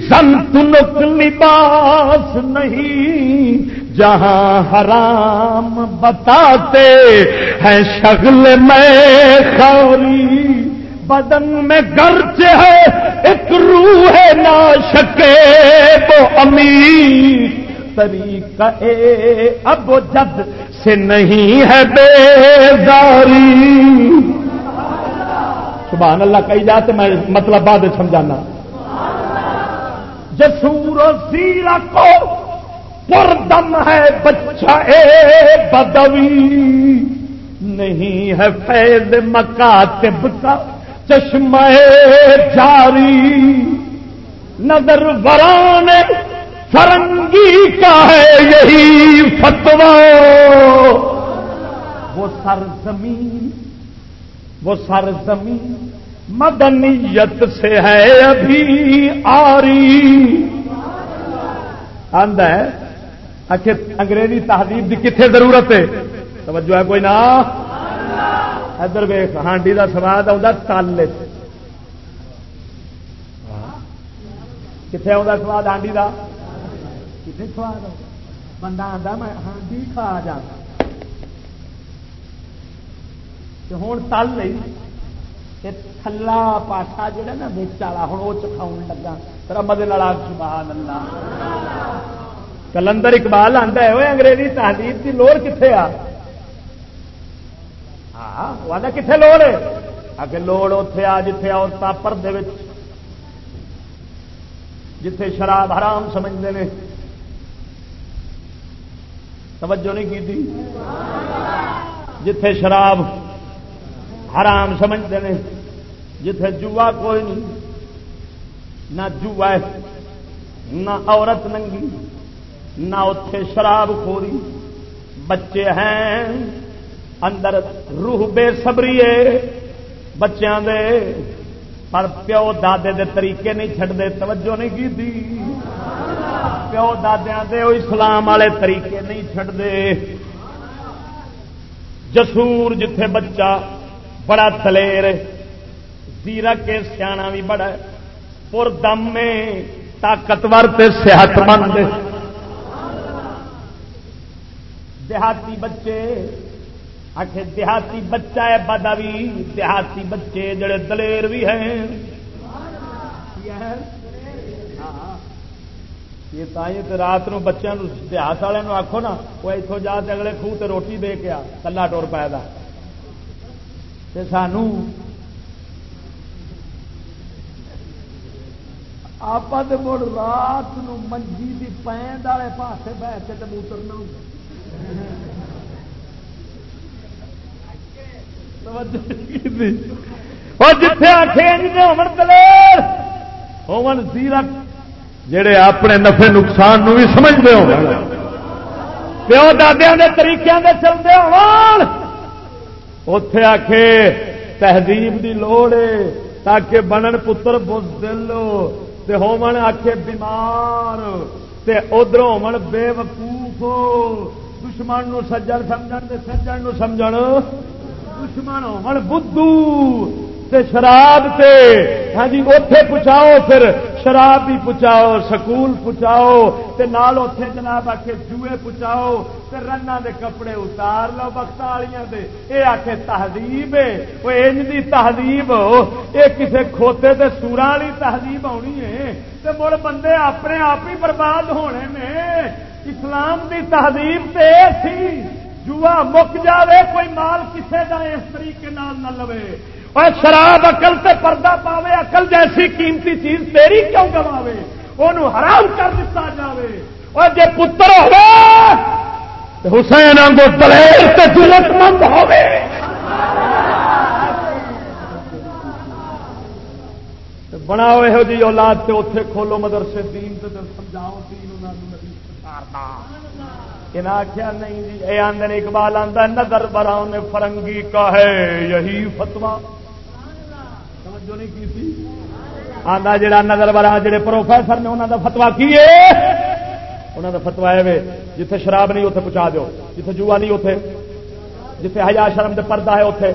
سنتنک لباس نہیں، جہاں حرام بتاتے ہیں شغل میں خوری بدن میں گرج ہے، ایک روح نہ شکے وہ امیر طریقہ اب جد سے نہیں ہے بیزاری۔ سبحان اللہ، کہی جا تو میں مطلب بعد سمجھانا۔ جسور سیرا کو پردم ہے بچہ اے بدوی۔ نہیں ہے فیض مکاتب کا چشمہ جاری، نظر وران فرنگی کا ہے یہی فتوا وہ سرزمین، وہ سر زمین مدنیت سے ہے ابھی آری۔ ہے آخر انگریزی تہذیب کی کتنے ضرورت ہے؟ توجہ ہے کوئی نہ ادھر ویخ ہانڈی کا سواد تل کتنے آتا سواد ہانڈی کا کتنے سواد بندہ آتا میں ہانڈی کھا جاتا۔ ہوں تل نہیں تھلا پاسا جا نا بچ والا ہوں وہ چکھاؤ لگا۔ ترا مدد سبحان اللہ۔ کلندر اقبال آتا ہے وہ انگریزی تحریر کی لوڑ کتنے آ؟ ہاں وہ کتنے لوڑ ہے آگے لوڑ اتے آ جتے عورت پردے جتھے شراب حرام سمجھتے ہیں توجہ نہیں کی جتھے شراب حرام سمجھتے ہیں جتھے جوا کوئی نہیں نہ جوا نہ عورت ننگی نہ اتے شراب خوری بچے ہیں اندر روح بے سبری بچوں دے۔ پر پیو دادے دے طریقے نہیں چڑھتے توجہ نہیں کی دی۔ پیو دادیا دے اسلام والے طریقے نہیں چڑھتے جسور جتھے بچہ بڑا دلیر زیرا کے سیاح بھی بڑا پور دم میں طاقتور صحت مند دیہاتی بچے آخر دیہاتی بچہ ہے بدا بھی دیہاتی بچے جڑے دلیر بھی ہیں۔ یہ تھی تو رات نو بچوں دیہات والے آخو نا، وہ اتوں جا کے اگلے خوہ روٹی دے کے آ، کلا ٹور پائے سانو آپ مڑ رات منجی کی پینڈ والے پاس بہ کے موتر نہ اور جتھے آخے ہومن دلیر ہومن سیرت جڑے اپنے نفے نقصان نو بھی سمجھتے ہو پیو دادیا کے طریقے کے چلتے اتے آخے تہذیب کی لوڑ ہے تاکہ بنن پتر بز دل۔ ہومن آخے بیمار ادھر ہومن بے وقوف۔ دشمن نو سجن سمجھ سجن نو سمجھ دشمن ہومن بدھو تے شراب تے۔ ہاں جی اتے پہنچاؤ پھر شراب بھی پہنچاؤ سکول پہنچاؤ تے نال جناب آ کے جوئے پہنچاؤ تے رنا دے کپڑے اتار لو بخت والیاں دے۔ اے آ کے تہذیب وہ انج دی تہذیب اے کسے کھوتے تے سورا والی تہذیب آنی ہے۔ تے مڑ بندے اپنے آپ ہی برباد ہونے نے اسلام دی تہذیب تے سی جوا مک جاوے، کوئی مال کسے کا اس طریقے نہ لوے۔ اور شراب اقل سے پردہ پاوے اقل جیسی قیمتی چیز تیری کیوں گواوے؟ وہ حرام کر دیتا جاوے۔ اور جے پتر ہو حسین آنگو دلیر تے ضرورت مند ہوے بنا یہ جی اولاد سے اتے کھولو مدرسے، دین تے سمجھاؤ، دین انہوں نے آخیا نہیں جی یہ آدھے اقبال آتا نظر براؤن فرنگی کا ہے یہی فتوا توجہ نہیں کی تھی؟ آدھا جڑا نظر برا جڑے پروفیسر نے انہوں کا فتوا کی ہے انہوں کا فتوا ہے جتھے شراب نہیں اتنے پہنچا دو جتھے جوا نہیں اتے جتھے ہزا شرم سے پردہ ہے اتے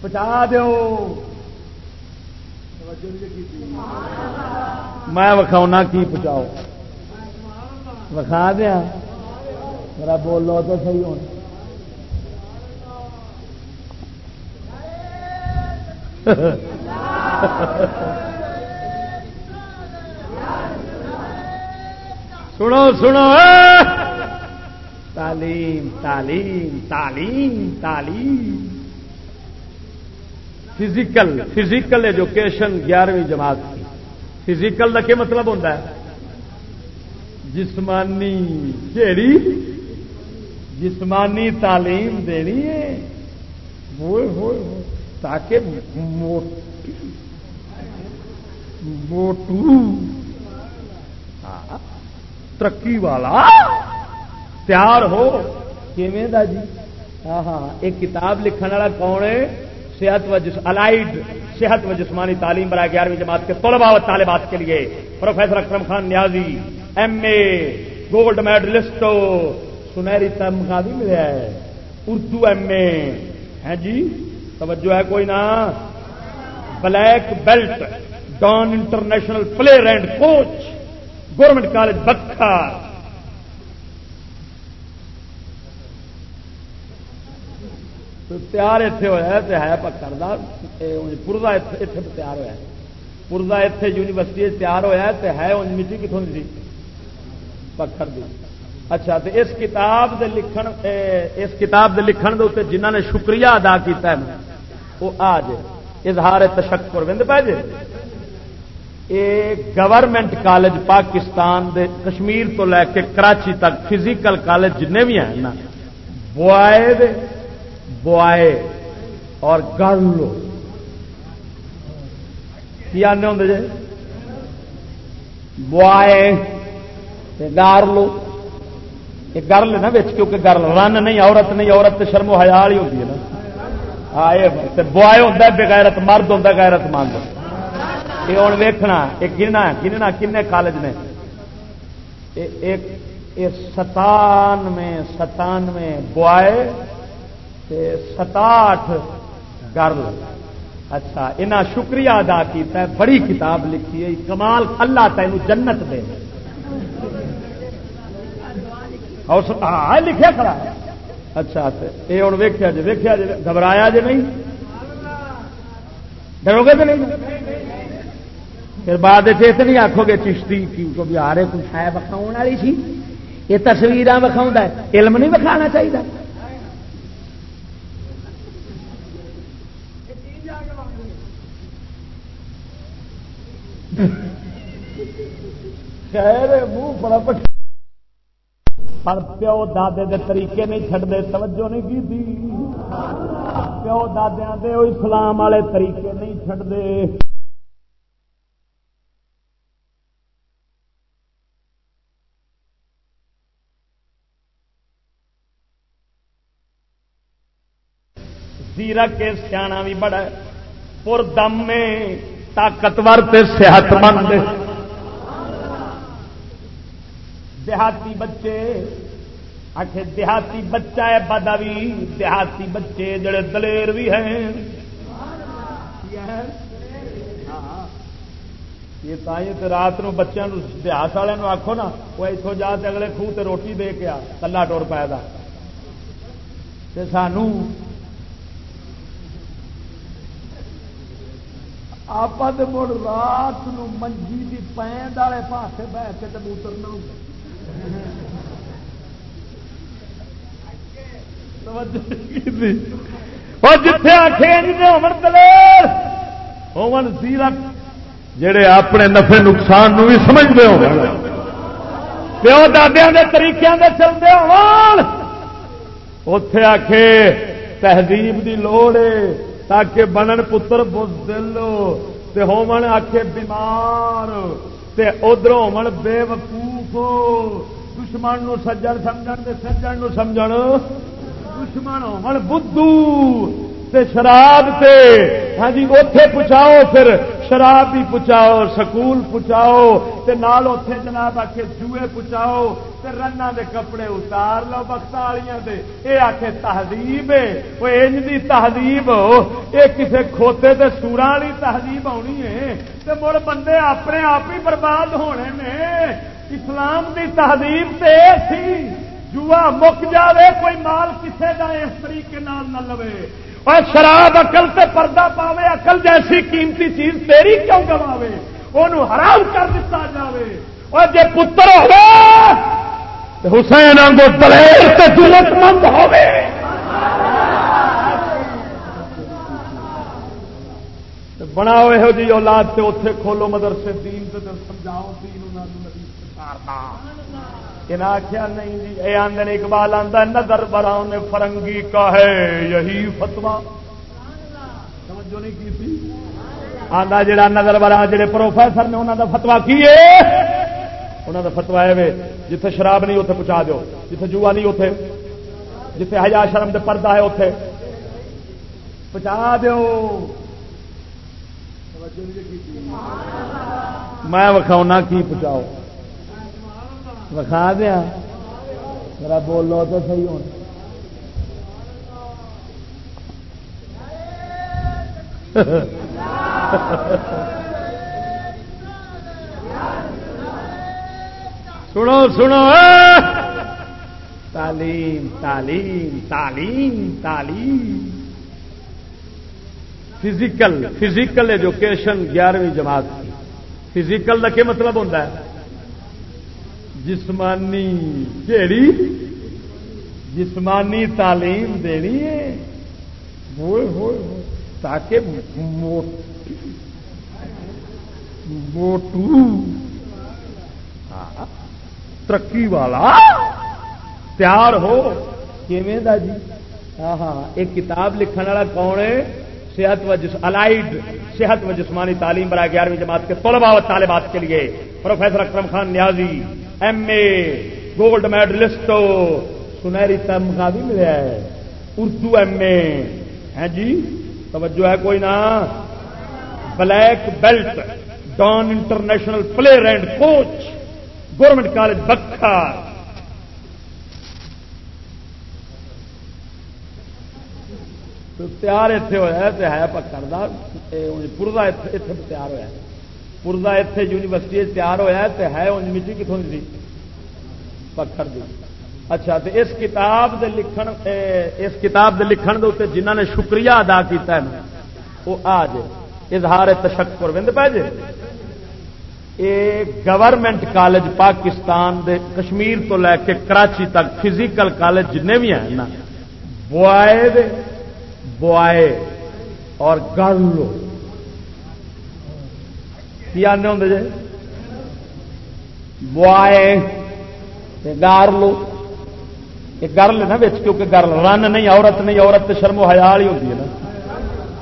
پہنچا دو میں وکھاؤنا کی پہنچاؤ۔ وکھا دیا۔ میرا بولو تو صحیح ہونا سنو سنو تعلیم تعلیم تعلیم تعلیم۔ فزیکل فزیکل ایجوکیشن گیارہویں جماعت کی۔ فزیکل کا کیا مطلب ہوتا ہے؟ جسمانی کہڑی جسمانی تعلیم دینی ہے۔ ہوئے ہوئے تاکہ موٹو ہاں، ترقی والا تیار ہو۔ دا جی؟ ہاں ہاں, ہاں، ایک کتاب لکھنے والا کون ہے؟ صحت و جس الائڈ صحت و جسمانی تعلیم برائے گیارہویں جماعت کے طلبا و طالبات کے لیے۔ Professor Akram Khan Niazi. M A gold medallist سنہری تمغہ بھی ملیا ہے اردو ایم اے ہے جی توجہ ہے کوئی نا black belt dan international player and coach government college بکا تیار اتے ہوا تو ہے پکڑ پورزا اتنے تیار ہوا پورزا اتنے یونیورسٹی تیار ہوا تو ہے مٹی کتوں کی پکھر دی۔ اچھا تو اس کتاب دے لکھن اس کتاب دے لکھن دے اتنے جنہ نے شکریہ ادا کیتا ہے وہ آج اظہار تشکر وند پہ جے؟ یہ گورنمنٹ کالج پاکستان دے، کشمیر تو لے کے کراچی تک، فزیکل کالج جن بھی ہیں نا، بوائے بوائے اور گرل کی آنے ہوں جی بوائے۔ گار لو یہ گرل نا بچ کیونکہ گرل رن نہیں، عورت نہیں، عورت شرم و حیال ہی ہوتی ہے نا۔ ہاں بوائے ہوتا بغیرت مرد ہوتا غیرت مند۔ یہ ہوں ویکنا یہ گننا گننا کن کالج نے؟ ستانوے ستانوے بوائے ستاٹھ گرل۔ اچھا انہیں شکریہ ادا کیا بڑی کتاب لکھی ہے کمال اللہ تین جنت دے۔ ہاں لکھا کھڑا اچھا یہ ہوں ویکیا جی ویکیا جی گھبرایا جی نہیں؟ ڈرو گے تو نہیں؟ پھر بعد چیت نہیں آخو گے چشتی کیونکہ بھی آ رہے کچھ ہے بکھاؤ والی سی۔ یہ تصویر بکھاؤں علم نہیں بکھانا چاہیے خیر، منہ بڑا پٹ پر پیو دادے دے طریقے نہیں چڈتے توجہ نہیں کی تھی۔ پیو دادیا دے اسلام والے طریقے نہیں چڈتے زیرک کے سیاح بھی بڑا پور دم میں طاقتور تے صحت مند دیہاتی بچے آخر دیہاتی بچہ ہے بدا بھی دیہاتی بچے جڑے دلیر بھی ہیں۔ یہ تھی تو رات نو بچوں دیہات والوں آخو نا، وہ اتوں جا کے اگلے خوہ تے روٹی دے کے آ کلا ٹور پایا سانو آپ مڑ رات نو منجی کی پینڈ والے پاسے بہ کے کبوتر نہ جتھے آخے ہومن دلیر ہومن سیرت جڑے اپنے نفے نقصان نو بھی سمجھتے ہو پیو دادیا کے طریقے دے چلتے اتے آخے تہذیب کی لوڑ ہے تاکہ بنن پتر بزدل تے ہومن آکھے بیمار تے ادھر ہومن بے وقوف دشمن نو سجن سمجھ تے سجن نو سمجھ دشمن ہومن بدھو تے شراب تے۔ ہاں جی اوتے پہنچاؤ پھر۔ شراب بھی پہنچاؤ سکول پہنچاؤ تے نال اتے جناب آ کے جوئے پہنچاؤ تے دے کپڑے اتار لو بخت والیاں دے، اے کے تہذیب وہ انج دی تہذیب اے کسے کھوتے تے سورا والی تہذیب آنی ہے، تے مڑ بندے اپنے آپ ہی برباد ہونے نے، اسلام دی تہذیب تے سی جوا مک جاوے، کوئی مال کسے کا اس طریقے نہ لوے اور شراب اقل سے پردہ پاوے اقل جیسی قیمتی چیز تیری کیوں گواوے؟ وہ حرام کر دیتا جاوے۔ اور جے پتر ہو حسین آنگو دلیر سے ضرورت مند ہوے۔ بناؤ یہ جی اولاد سے اتے کھولو مدرسے، دین سے سمجھاؤ، دین انہوں نے انہیں آخیا نہیں جی یہ آدھے اقبال آتا نظر براؤن فرنگی کا ہے، یہی فتوا توجہ نہیں کی آدھا جڑا نظر برا، جڑے پروفیسر نے انہوں کا فتوا کی ہے انہوں کا فتوا ہے جتھے شراب نہیں اتنے پہنچا دو جتھے جوا نہیں اتے جتھے ہزار شرم سے پردہ ہے اتے پہنچا دو میں وکھاؤنا کی پہنچاؤ۔ وکھا دیا۔ میرا بولو تو صحیح ہونا سنو سنو تعلیم تعلیم تعلیم تعلیم۔ فزیکل فزیکل ایجوکیشن گیارہویں جماعت کی۔ فزیکل کا کیا مطلب ہوتا ہے؟ جسمانی کہڑی جسمانی تعلیم دینی ہے۔ ہوئے ہوئے تاکہ موٹو ہاں، ترقی والا تیار ہو۔ کیویں دا جی؟ ہاں،, ہاں ہاں ایک کتاب لکھن والا کون ہے؟ صحت و جس الائڈ صحت و جسمانی تعلیم برائے گیارہویں جماعت کے طلبا و طالبات کے لیے۔ Professor Akram Khan Niazi. M A gold medallist سنہری تمغہ بھی ملیا ہے اردو ایم اے ہے جی توجہ ہے کوئی نا black belt dan international player and coach government college بکھا تیار اتنے ہوا ہے پکڑ پورزا اتنے تیار ہوا پورزا اتنے یونیورسٹی تیار ہوا تو ہے انج مٹی کتوں دی پکھر دی۔ اچھا تو اس کتاب دے لکھن اس کتاب دے لکھن دے اتنے جنہ نے شکریہ ادا کیتا ہے وہ آج اظہار تشکر وند پہ جے؟ یہ گورنمنٹ کالج پاکستان دے کشمیر تو لے کے کراچی تک، فزیکل کالج جن بھی ہیں نا، بوائے دے، بوائے اور گرل کی آنے ہوں جی بوائے گار لو گرل نا بچ کیونکہ گرل رن نہیں عورت نہیں عورت شرم و حیال ہی ہوتی ہے نا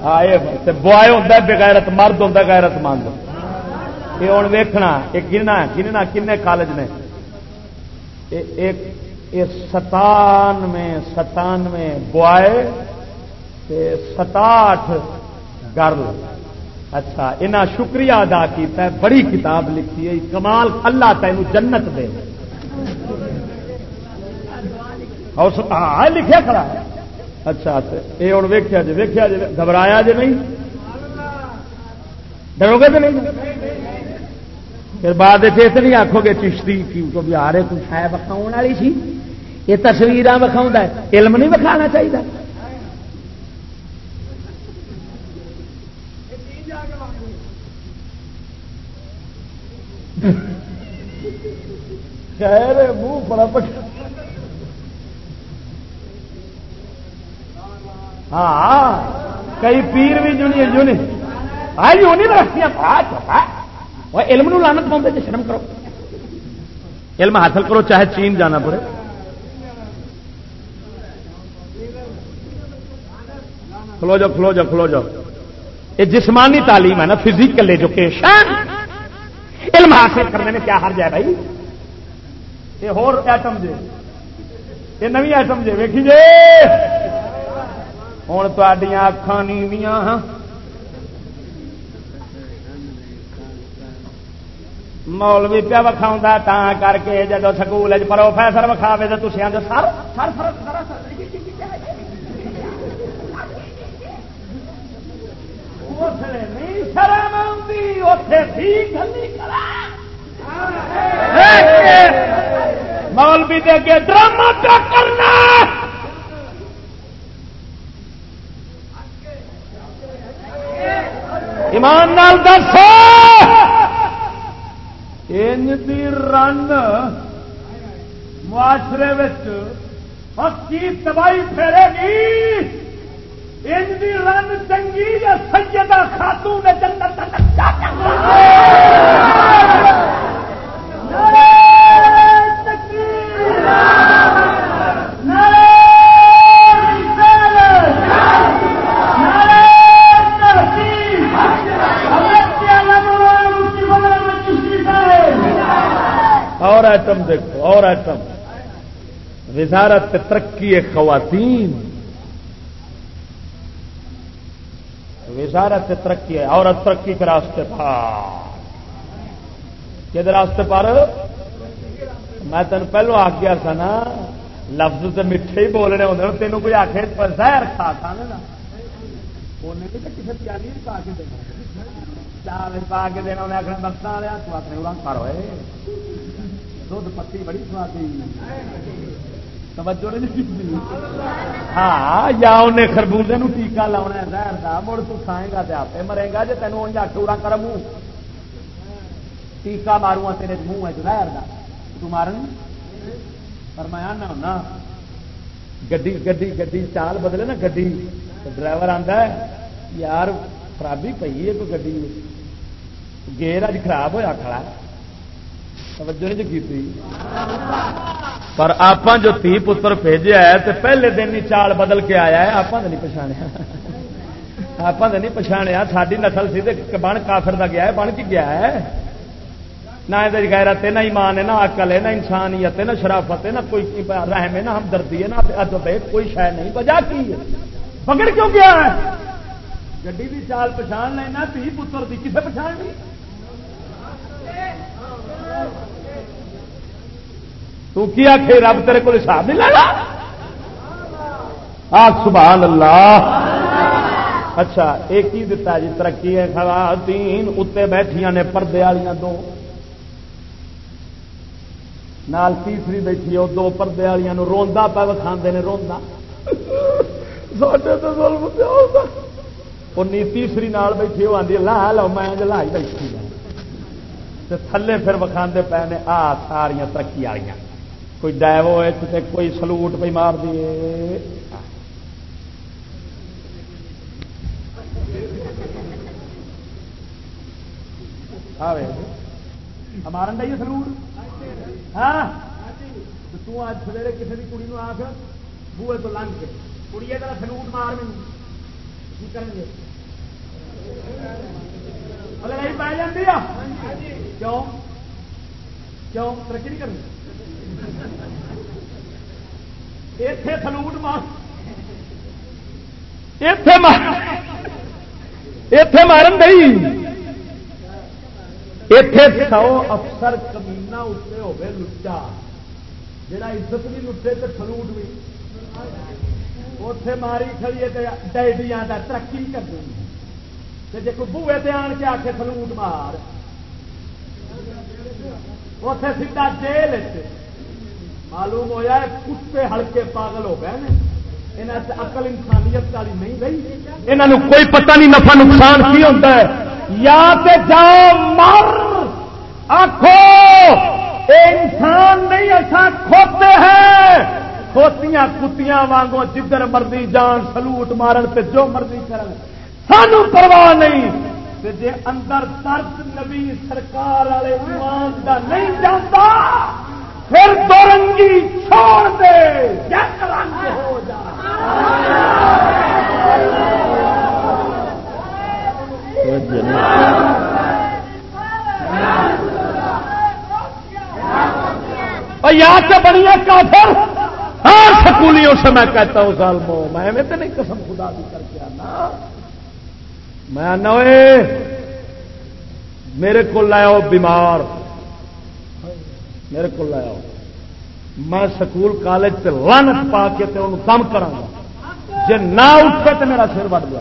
ہاں بوائے ہوتا بغیرت مرد ہوتا غیرت مند یہ ہوں ویکنا یہ گننا گننا کن کالج نے ستانوے ستانوے بوائے ستاٹھ گرل اچھا انہیں شکریہ ادا کیتا ہے، بڑی کتاب لکھی ہے، کمال اللہ تین جنت دے۔ اور ہاں لکھیا کھڑا ہے۔ اچھا یہ ہوں ویکیا جی ویکیا جی گھبرایا جی نہیں؟ ڈرو گے تو نہیں؟ پھر بعد تو نہیں آخو گے، چشتی کیوں بھی آ رہے کچھ ہے بکھاؤ والی سی۔ یہ تصویر وکھاؤں علم نہیں وکھانا چاہیے منہ بڑا ہاں کئی پیر بھی جنی جنی۔ جی، آ یونیورسٹی وہ علم نو لانت پاؤں تو جی، شرم کرو۔ علم حاصل کرو، چاہے چین جانا پڑے۔ کھلو جاؤ کھلو جاؤ کھلو جاؤ۔ یہ جسمانی تعلیم ہے نا، فزیکل ایجوکیشن۔ علم حاصل کرنے میں کیا ہر جائے بھائی؟ یہ ہو ایٹم جے، یہ نوی ایٹم جے، ویکھی جے؟ ہوں اکھان نیویاں ہاں۔ مولوی پیا وکھاؤں تا کر کے جدو سکول پروفیسر وکھاوے تو تھی آدھے سر سر نہیں شرم مولوی دے کے ڈرامہ کرنا۔ ایمان نال دس رن معاشرے پکی تباہی پھیرے گی۔ ان کی رن چنگی یا سیدہ خاتون نے جنت اور ایٹم دیکھو، اور ایٹم۔ وزارت ترقی خواتین۔ وزارت ترقی ہے، عورت ترقی کے راستے پر کہ راستے پر میں تین پہلو آ گیا سا نا، لفظ تو میٹھے ہی بولنے ہوتے تینوں کوئی آخے زہر کھا کھا نا۔ کسی پیالی پا کے دینا چال پا کے دینا انہیں آخر بخت والے، تو آخر اڑان ہوئے۔ دھد پتی بڑی سوادی۔ توجہ نہیں ہاں یا انہیں خربوزے ٹیکا لاؤنا زہر کا مڑ تو کھائے گا آپ مرے گا جی تینوں انج آخ کر منہ ٹیکا مارو تیرے منہ ہے، زہر کا تو مارن؟ پر میں آنا ہونا گڈی گڈی گڈی چال بدلے نا، گڈی۔ ڈرائیور آتا ہے، یار، خرابی پی ہے کوئی گڈی۔ گیر اج خراب ہوا کھڑا توجہ نہیں کی پر آپ جو تھی پتر بھیجا ہے تو پہلے دن ہی چال بدل کے آیا ہے آپ نہیں پچھاڑیا۔ آپ نہیں پچھاڑیا ساری نسل سی بن کافر کا گیا ہے، بن کے گیا ہے؟ نہ یہ گیرت ہے، نہ ایمان ہے، نہ اکل ہے، نہ انسانیت ہے، نہ شرافت ہے، نہ کوئی رحم ہے، نہ ہمدردی ہے، نہ ادب ہے کوئی شہ نہیں۔ وجہ کی ہے؟ پکڑ کیوں گیا ہے؟ گڈی کی چال پچھان لینا تھی پتر کی کسے پچھان لی تو کیا رب تیرے کو حساب نہیں لینا آج سبحان اللہ اچھا ایک ہی دتا جی؟ ترقی ہے، خواتین اتنے بیٹھیاں نے، پردے والیاں دو۔ نال تیسری بیٹھی دو پردے والیاں روندا پہ وکھاندے نے، روندا۔ تیسری نال بیٹھی وہ آدھی لا لو میں لائی بیٹھی تھلے پھر وکھاندے پے نے آ ساریاں ترقی والیاں۔ کوئی ڈائیو ہے کوئی سلوٹ پہ مار دیے مارن ڈائیے سلوٹ؟ ہاں؟ تج سویرے کسی بھی کڑی آخ بوے تو لنگ کے۔ کڑی کا سلوٹ مار میں کی کریں گے؟ لڑائی پی جاتی ہے کیوں؟ کیوں؟ ترقی نہیں کرنی؟ اتے سلوٹ مار اتے مارن گئی اتے سو افسر کمینا اتنے ہوگی لچا جا عزت بھی لٹے تو سلوٹ بھی اتے ماری کھڑی ڈائڈیاں کا ترقی کر دیں جی کوئی بوے تے آن کے آ کے سلوٹ مار اتے سیدا جیل معلوم ہوا کتے ہلکے پاگل ہو گئے اقل انسانیت والی نہیں رہی۔ یہاں کوئی پتہ نہیں نفع نقصان کی ہوتا ہے۔ یا تے جاؤ مر۔ آخو انسان نہیں ایسا کھوتے ہیں۔ کھوتیاں کتیاں وانگو جدھر مرضی جان، سلوٹ مارن تے جو مرضی کرن۔ سانو پرواہ نہیں۔ تے جے اندر درد نبی سرکار والے ایمان دا نہیں جانتا پھر دورنگی چھوڑ دے۔ یک رنگ ہو جا یا تو بڑی کافر ہاں سکولیوں سے میں کہتا ہوں ظالمو میں تو نہیں قسم خدا بھی کر کے آنا۔ میں آنا میرے کو لاؤ بیمار۔ میرے کو لاؤ میں سکول کالج سے لانت پا کے انہوں کم کرا جی نہ اٹھے تو میرا سر بڑھ گیا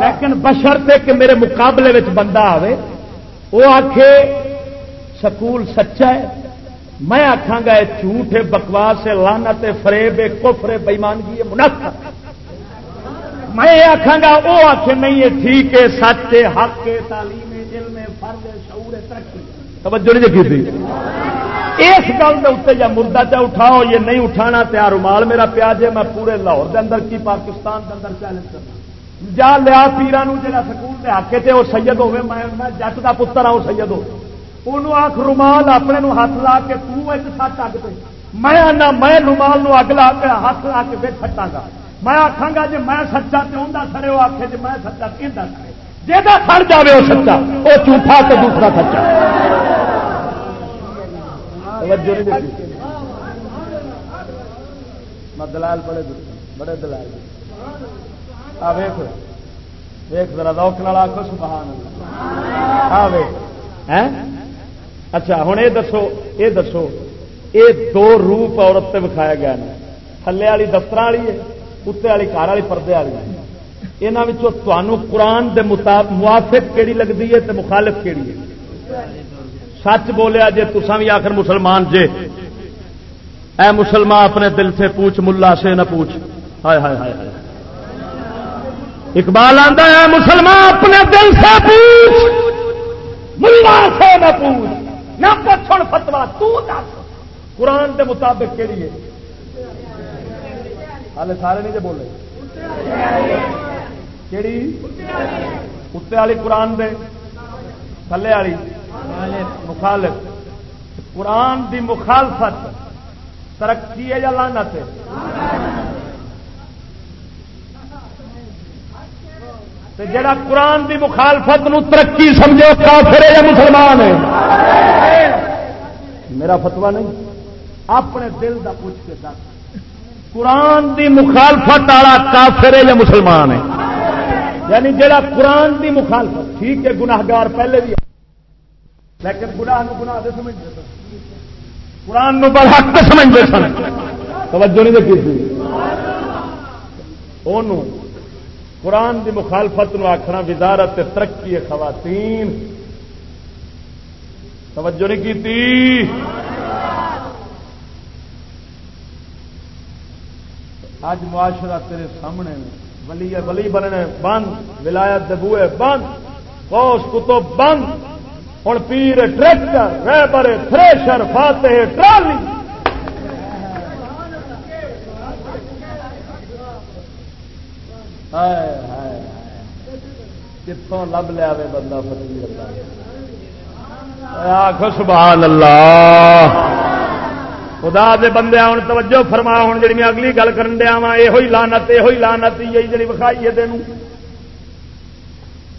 لیکن بشرتے کہ میرے مقابلے بندہ آئے وہ آخ سکول سچا ہے۔ میں آخا گا یہ جھوٹ ہے بکواس ہے لانت فریب ہے کفر بےمانگی ہے منافع میں آخا گا وہ آخ نہیں ہے ٹھیک ہے، سچ ہے، حق ہے، تعلیم فرد شعور ترقی۔ توجہ نہیں جی اس گل کے اتنے یا مردہ چا اٹھاؤ یہ نہیں اٹھانا، تیار رومال میرا پیاج ہے میں پورے لاہور کے اندر کی، پاکستان کے اندر چیلنج کرنا۔ جا لیا پیران جا سکول دے آکے تے وہ سید ہوے میں جٹ کا پتر ہاں، آؤ سید ہو انہوں آخ رومال اپنے نو ہاتھ لا کے تک سچ اگ پہ میں آنا، میں رومال نو اگ لا کے ہاتھ لا کے پھر سٹا گا میں آخا گا جی میں سچا تو انہیں سڑے وہ آخے جی میں سچا کہ سڑے۔ جا سڑ جائے وہ سچا وہ جھوٹا تو دوسرا سچا۔ دلال بڑے بڑے دلال۔ ویخ ویخ ذرا روک نال آخو سبحان اچھا ہوں یہ دسو یہ دسو یہ دو روپ عورت سے وکھایا گیا نا تھلے والی دفتر والی ہے، اتنے والی کار والی پردے والی یہاں قرآن دے مطابق موافق کہڑی لگتی ہے تو مخالف کہڑی ہے؟ سچ بولیا جی تسا بھی آخر مسلمان جے۔ اے مسلمان اپنے دل سے پوچھ، ملا سے نہ پوچھ۔ ہائے ہائے ہائے ہائے۔ اقبال آتا ہے مسلمان اپنے دل سے پوچھ، ملا سے نہ پوچھ۔ نہ پوچھ فتوا تو دس۔ قرآن کے مطابق کہڑی ہے؟ ہال سارے نہیں جی بولے۔ کہڑی اتنے والی قرآن دے، تھلے والی؟ مخالف۔ قرآن دی مخالفت، ترقی ہے یا لانت ہے؟ جڑا قرآن دی مخالفت نو ترقی سمجھو کافر یا مسلمان ہے؟ میرا فتوا نہیں، اپنے دل دا پوچھ کے دس۔ قرآن دی مخالفت والا کافر یا مسلمان ہے؟ یعنی جڑا قرآن دی مخالفت، ٹھیک ہے، گناہگار پہلے بھی لیکن گناہ نو گناہ دے سمجھتے قرآن نو بڑا حق سمجھتے سن۔ توجہ نہیں دیکھی قرآن دی مخالفت نو آخنا وزارت ترقی خواتین۔ توجہ نہیں کی اج معاشرہ تیرے سامنے ولی ولی بننے بند ولایت دبوئے بند کوس کتو بند ہوں پیر ٹریکٹر ریبر تھریشر، فاتح ٹرالی۔ کتوں لب لیا بندہ فکیر آخ سبحان اللہ۔ خدا دے بندے ہوں توجہ فرما ہوں جی میں اگلی گل کر دیا وا یہ لانت یہ لانت یہی جی وکھائی ہے تینوں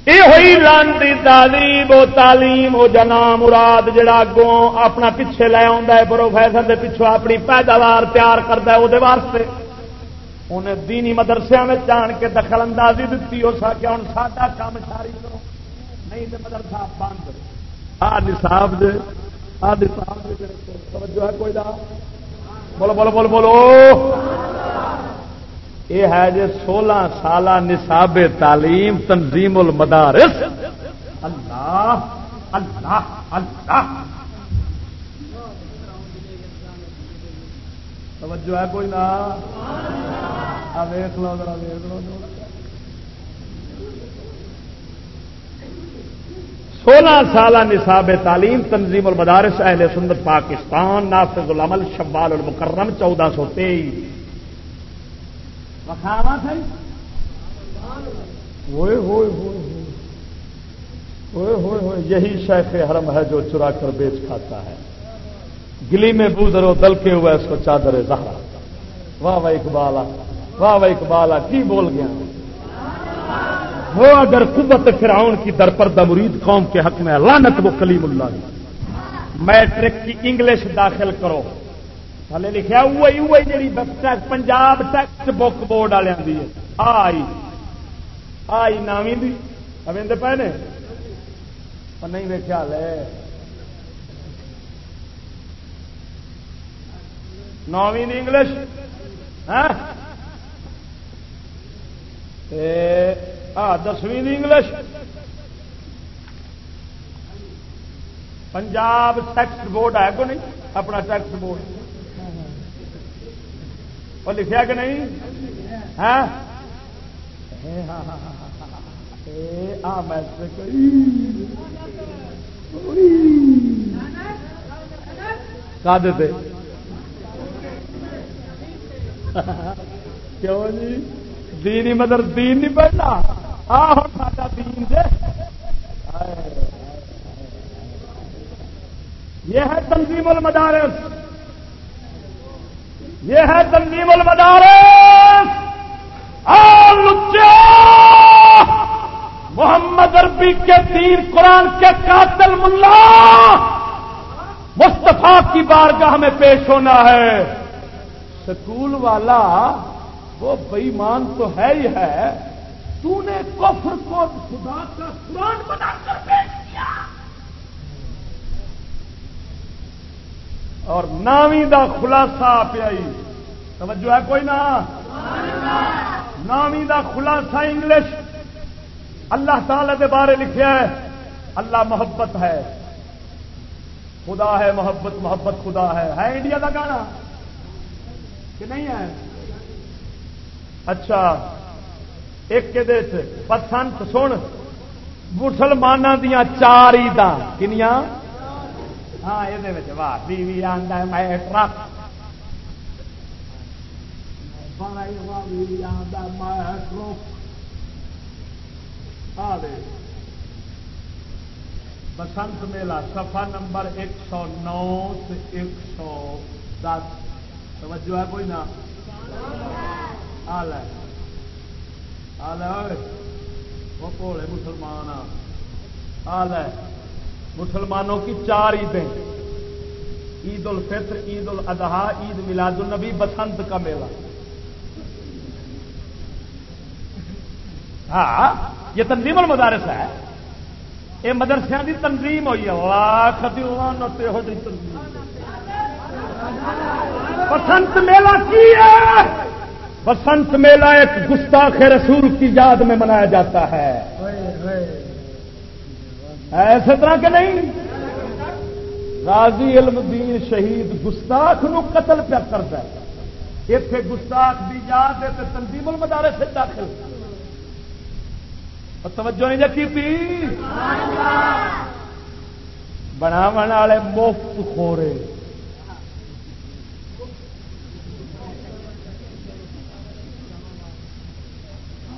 یہ ہوئی لانتی تعلیم وہ تعلیم وہ جنا مراد جڑا اگوں اپنا پیچھے لے آ پروفیسر کے پچھوں اپنی پیداوار تیار کرتا ہے وہ واسطے۔ انہیں دینی مدرسے میں جان کے دخل اندازی دیتی ہو سکے ہوں ساڈا کام ساری کرو، نہیں تو مدرسہ بند۔ آ نصاب دے۔ ہے کوئی دا بولو بولو بولو بولو۔ یہ ہے جی سولہ سالہ نصاب تعلیم تنظیم المدارس۔ اللہ اللہ اللہ۔ توجہ ہے کوئی نہ ویخ لو ذرا ویخ لو۔ سولہ سالہ نصاب تعلیم تنظیم المدارس اہل سنت پاکستان، نافذ العمل شبال المکرم، چودہ سو تیئیس۔ یہی شیخ حرم ہے جو چرا کر بیچ کھاتا ہے۔ گلی میں بوزرو دل کے ہوئے، اس کو چادر زہرا۔ واہ واہ اقبال واہ واہ اقبال کی بول گیا؟ وہ اگر قوت فرعون کی درپردہ مرید قوم کے حق میں لانت وہ کلیم اللہ میٹرک کی انگلش داخل کرو۔ تھلے لکھا وہی وہی جی پنجاب ٹیکسٹ بک بورڈ والوں کی آئی۔ آئی نامی دی۔ اوند پے نے؟ نہیں ویکیا لے۔ نویں انگلش؟ ہاں؟ دسویں انگلش۔ پنجاب ٹیکسٹ بورڈ ہے کو نہیں؟ اپنا ٹیکسٹ بورڈ وہ لکھا کہ نہیں؟ ہاں؟ کا دیتے؟ کیوں جی؟ دین مدر دین نہیں پڑھنا آ ساڈا دین دے۔ یہ ہے تنظیم المدارس۔ یہ ہے تنظیم المدارس۔ محمد عربی کے دین، قرآن کے قاتل ملا۔ مستفا کی بارگاہ میں پیش ہونا ہے۔ سکول والا وہ بےمان تو ہے ہی ہے۔ تو نے کفر کو خدا کا قرآن بنا کر پیش کیا۔ اور نامی دا خلاصہ پیائی توجہ ہے کوئی نہ نامی دا خلاصہ انگلش۔ اللہ تعالی دے بارے لکھیا ہے۔ اللہ محبت ہے۔ خدا ہے محبت محبت خدا ہے۔ ہے انڈیا کا گانا؟ کہ نہیں ہے؟ اچھا ایک کے پسند سن مسلمانوں دیا چار عید کنیا ہاں یہ واہ، بیوی آدھا میں ٹرک بسنت میلہ سفا نمبر ایک سو نو سے ایک سو دس۔ توجہ ہے کوئی نہ؟ آل وہ مسلمان آل ہے مسلمانوں کی چار عیدیں. عید الفطر، عید الاضحیٰ، عید میلاد النبی، بسنت کا میلہ. ہاں یہ تنظیم المدارس ہے. یہ مدرسے کی تنظیم ہوئی ہے. بسنت میلہ کی ہے؟ بسنت میلہ ایک گستاخ رسول کی یاد میں منایا جاتا ہے۔ ایسے طرح کے نہیں۔ راضی علم دین شہید گستاخ نو قتل پہ کرتا ہے۔ اتنے گستاخ بھی یاد ہے تو تنظیم المدارس سے داخل۔ توجہ نہیں رکھی پی۔ بنا والے مفت خورے۔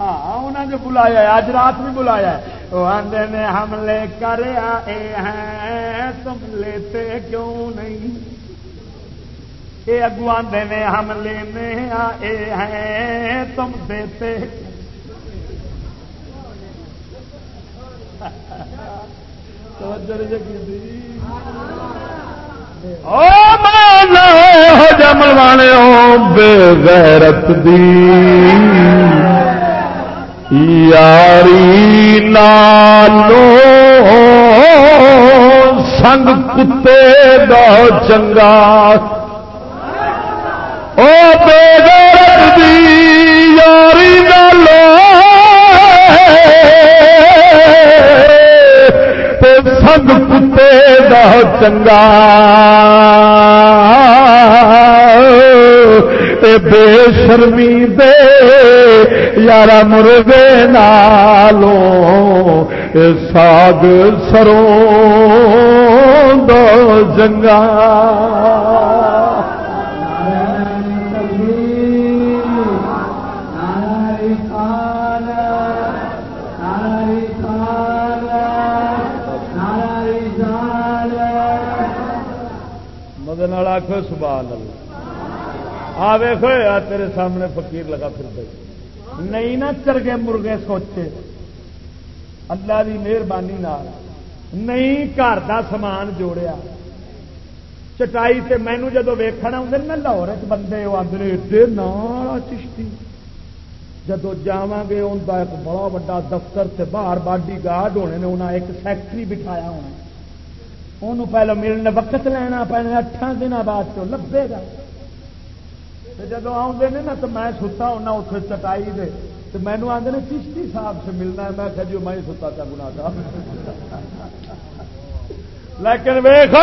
ہاں انہوں نے بلایا اج رات بھی بلایا ہے۔ وہ آدھے نے حملے کر آئے ہیں، تم لیتے کیوں نہیں؟ یہ اگو آدھے نے ہم لینے آئے ہیں، تم دیتے جمل والے بے غیرت دی۔ یاری نالو سنگ کتے دا چنگا او بے غیرت دی یاری نالو سنگ کتے دا چنگا بے شرمی دے یار مرغے نالوں ساگ سروں دو جنگا۔ مدن آخو سبحان اللہ۔ آ ویخو تیرے سامنے فقیر لگا پھر دے نہیں نہ چرگے مرغے سوچے۔ اللہ کی مہربانی نہیں گھر کا سامان جوڑیا۔ چٹائی سے مینو جدو ویخنا آدھے نا لاہور بندے وہ آدھے ایڈے نا چشتی۔ جدو جا گے ان کا ایک بڑا وا دفتر سے باہر باڈی گارڈ ہونے نے انہیں ایک سیکٹری بٹھایا ہونا۔ انہوں پہلے ملنے وقت لینا پینا اٹھان دن بعد تو لبے گا۔ جب آدھے نا تو میں ستا ہونا اتنے چٹائی دے تو مینو آدھے نے چشتی صاحب سے ملنا ہے۔ میں کہ جی میں ستا تھا گنا کا لیکن ویخ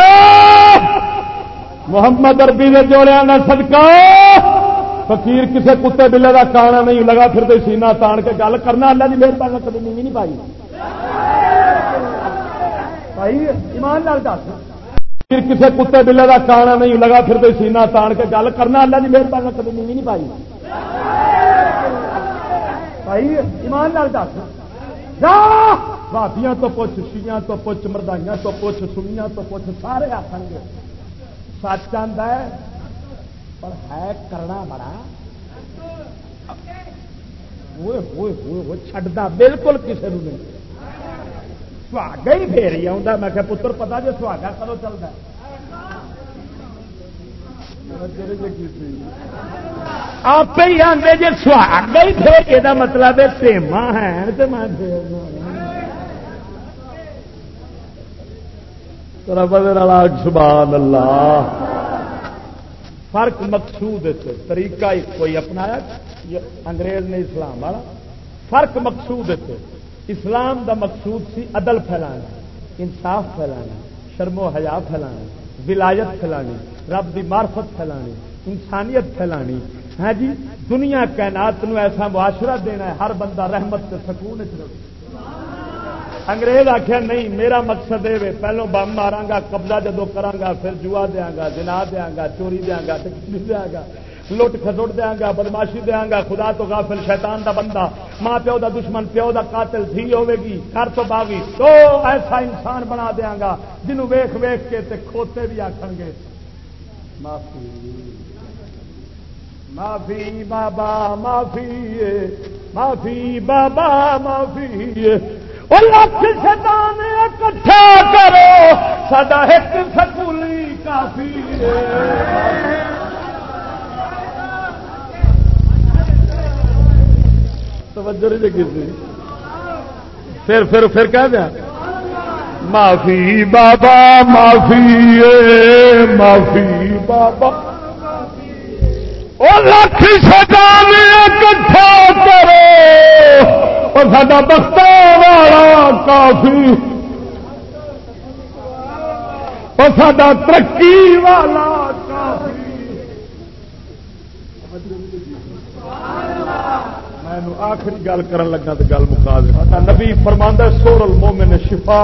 محمد اربی نے جوڑیا نہ سدکا فقیر کسے کتے بلے کا کانا نہیں، لگا پھر تو سینا تان کے گل کرنا۔ اللہ کی مہربانی کبھی نہیں پائی۔ بھائی، ایمان لال دس۔ پھر کسے کتے بلے کا کانا نہیں لگا، پھر تو سینا تان کے گل کرنا۔ اللہ کی مہربانی کبھی نیوی نہیں پائی۔ بھائی ایمان لال دس۔ بھابیاں تو پوچھ شیاں تو پوچھ، مردائیاں تو پوچھ، سنیاں تو پوچھ، سارے آخر گے۔ سچ آتا ہے، پر ہے کرنا بڑا۔ چڈتا بالکل کسی نے نہیں۔ سہاگا ہی پھر ہی آتا میں کہ پتر پتا جو سہاگا کرو چلتا آپ ہی آتے جی سہاگا ہی پھر یہ مطلب ہے سیما ہے تو میں سبحان اللہ فرق مقصود طریقہ کوئی اپنایا انگریز نے اسلام والا فرق مقصود اسلام دا مقصود سی عدل پھیلانا، انصاف پھیلانا، شرم و حیا پھیلانا، ولایت پھیلانی، رب دی معرفت پھیلانی، انسانیت پھیلانی۔ ہے ہاں جی دنیا کائنات نو ایسا معاشرہ دینا ہے، ہر بندہ رحمت سے سکون انگریز آخیا نہیں، میرا مقصد یہ پہلو بم مارا گا قبضہ جدو کرا پھر جوا دیا گا جنا دیا گا چوری دیا گا دیا گا لٹ کسٹ دیا گا بدماشی دیا گا خدا تو غافل، شیطان دا بندہ۔ ماں پیو دا دشمن، پیو دا قاتل تھی ہوے گی گھر تو باغی تو ایسا انسان بنا دیا گا جنہوں ویخ ویخ کے تے کھوتے بھی آخ گے۔ معافی معافی بابا، معافی معافی بابا، معافی۔ لکھ شیطان اکٹھا کرو سڈا ایک سکولی کافی توجہ نہیں کسی پھر پھر پھر کہہ دیا۔ معافی بابا، معافی معافی بابا۔ وہ لکھ شیطان اکٹھا کرو۔ اور سا بختہ والا کافی۔ اور سا ترقی والا کافی۔ میں آخری گل کر لگا تو گل مکا دیا نبی فرماندہ سورل مومن شفا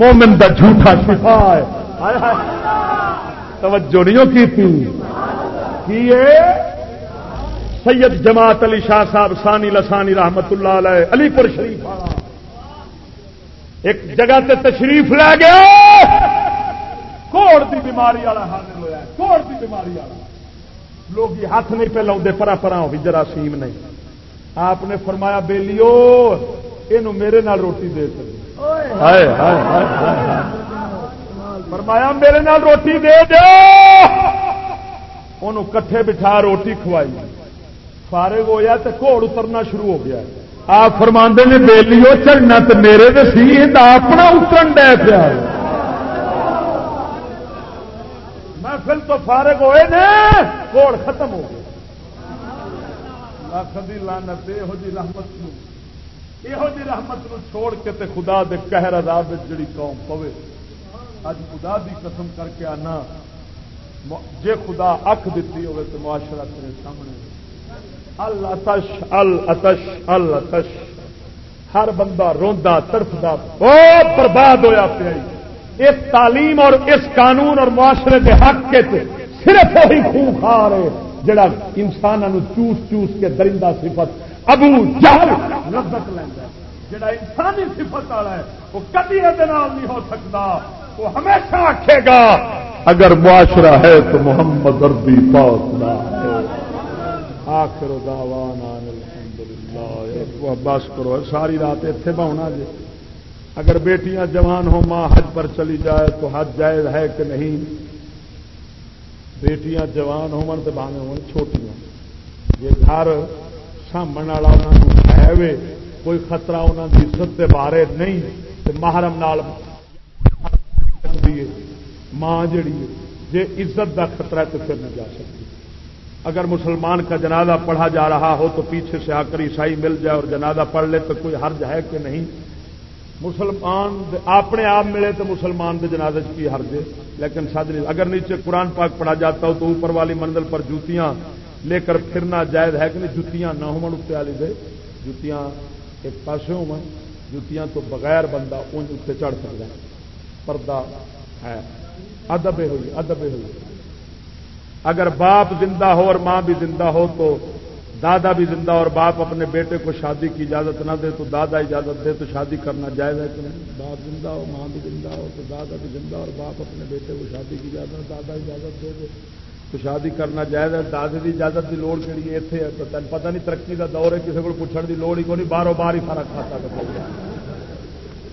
مومن دا جھوٹا شفا ہے۔ توجہ نہیں کی سید جماعت علی شاہ صاحب سانی لسانی رحمت اللہ علیہ، علی پور شریف۔ ایک جگہ تے تشریف لے گیا کوڑ دی بیماری والا حاضر ہوا کوڑ دی بیماری والا۔ لوگ ہاتھ نہیں پہ لاؤ پرا پرا ہو بھی، جراثیم نہیں۔ آپ نے فرمایا بیلیو یہ میرے نال روٹی دے فرمایا میرے نال روٹی دے دو کٹھے بٹھا روٹی کھوائی۔ فارغ ہوا تو گھوڑ اترنا شروع ہو گیا۔ آپ فرما نے بیلیو چڑھنا تو میرے تو سی اپنا اترن ڈے پیا۔ محفل تو فارغ ہوئے نے گھوڑ ختم ہو گیا۔ لکھ لانت یہو جی رحمت یہو جی رحمت نو چھوڑ کے تے خدا دے قہر عذاب جڑی قوم پوے۔ اج خدا دی قسم کر کے آنا۔ جے خدا اکھ دیتی ہوئے تو معاشرہ تیرے سامنے۔ الاتش الاتش الاتش ہر بندہ روندا تڑفدا بہت برباد ہویا پیا اس تعلیم اور اس قانون اور معاشرے کے حق کے صرف وہی خوب کھا رہے۔ جڑا انسان چوس چوس کے درندہ صفت ابو جہل لذت لینا جڑا انسانی صفت والا ہے، وہ کبھی نہیں ہو سکتا۔ وہ ہمیشہ آکھے گا، اگر معاشرہ ہے تو محمد اربی پاؤ آخر بس کرو، ساری رات اتنے بہنا جی۔ اگر بیٹیاں جوان ہو ماں حج پر چلی جائے تو حج جائز ہے کہ نہیں؟ بیٹیاں جوان ہو چھوٹیاں جی گھر سامنے والا ہے کوئی خطرہ انہوں کی عزت کے بارے نہیں تو محرم نال ماں جڑی جی عزت کا خطرہ ہے تو پھر نہ جا سکتی اگر مسلمان کا جنازہ پڑھا جا رہا ہو تو پیچھے سے آ کر عیسائی مل جائے اور جنازہ پڑھ لے تو کوئی حرج ہے کہ نہیں مسلمان اپنے آپ ملے تو مسلمان کے جنازے کی حرج ہے لیکن سد اگر نیچے قرآن پاک پڑھا جاتا ہو تو اوپر والی منزل پر جوتیاں لے کر پھرنا جائز ہے کہ نہیں؟ جتیاں نہ ہو والی دے۔ جتیاں ایک پاس ہو جتیاں تو بغیر بندہ ان اتنے چڑھ سکتا ہے۔ پردہ ہے۔ ادب ہوئی ادب ہوئی۔ اگر باپ زندہ ہو اور ماں بھی زندہ ہو تو دادا بھی زندہ اور باپ اپنے بیٹے کو شادی کی اجازت نہ دے تو دادا اجازت دے تو شادی کرنا جائز ہے کہ نہیں؟ باپ زندہ ہو، ماں بھی زندہ ہو تو دادا بھی زندہ اور باپ اپنے بیٹے کو شادی کی اجازت دادا اجازت دے دے تو شادی کرنا جائز ہے۔ دادے کی اجازت کی لوڑ کہڑی اتنے ہے۔ تو تین پتہ نہیں، ترقی کا دور ہے۔ کسی کو پوچھنے کی لوڑ ہی کو نہیں باروں بار ہی فرق کھاتا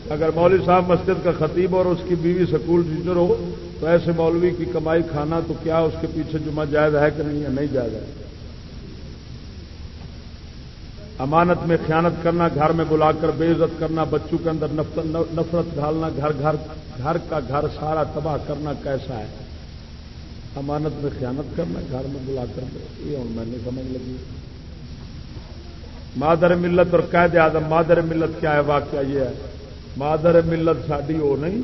اگر مولوی صاحب مسجد کا خطیب اور اس کی بیوی سکول ٹیچر ہو تو ایسے مولوی کی کمائی کھانا تو کیا اس کے پیچھے جمعہ جائز ہے کہ نہیں ہے؟ نہیں جائز ہے۔ امانت میں خیانت کرنا، گھر میں بلا کر بے عزت کرنا، بچوں کے اندر نفرت ڈالنا گھر گھر گھر کا گھر سارا تباہ کرنا کیسا ہے؟ امانت میں خیانت کرنا، گھر میں بلا کر یہ ہوں میں نے سمجھ لگی۔ مادر ملت اور قید آدم مادر ملت کیا ہے؟ واقعہ یہ ہے۔ مادر ملت ساری وہ نہیں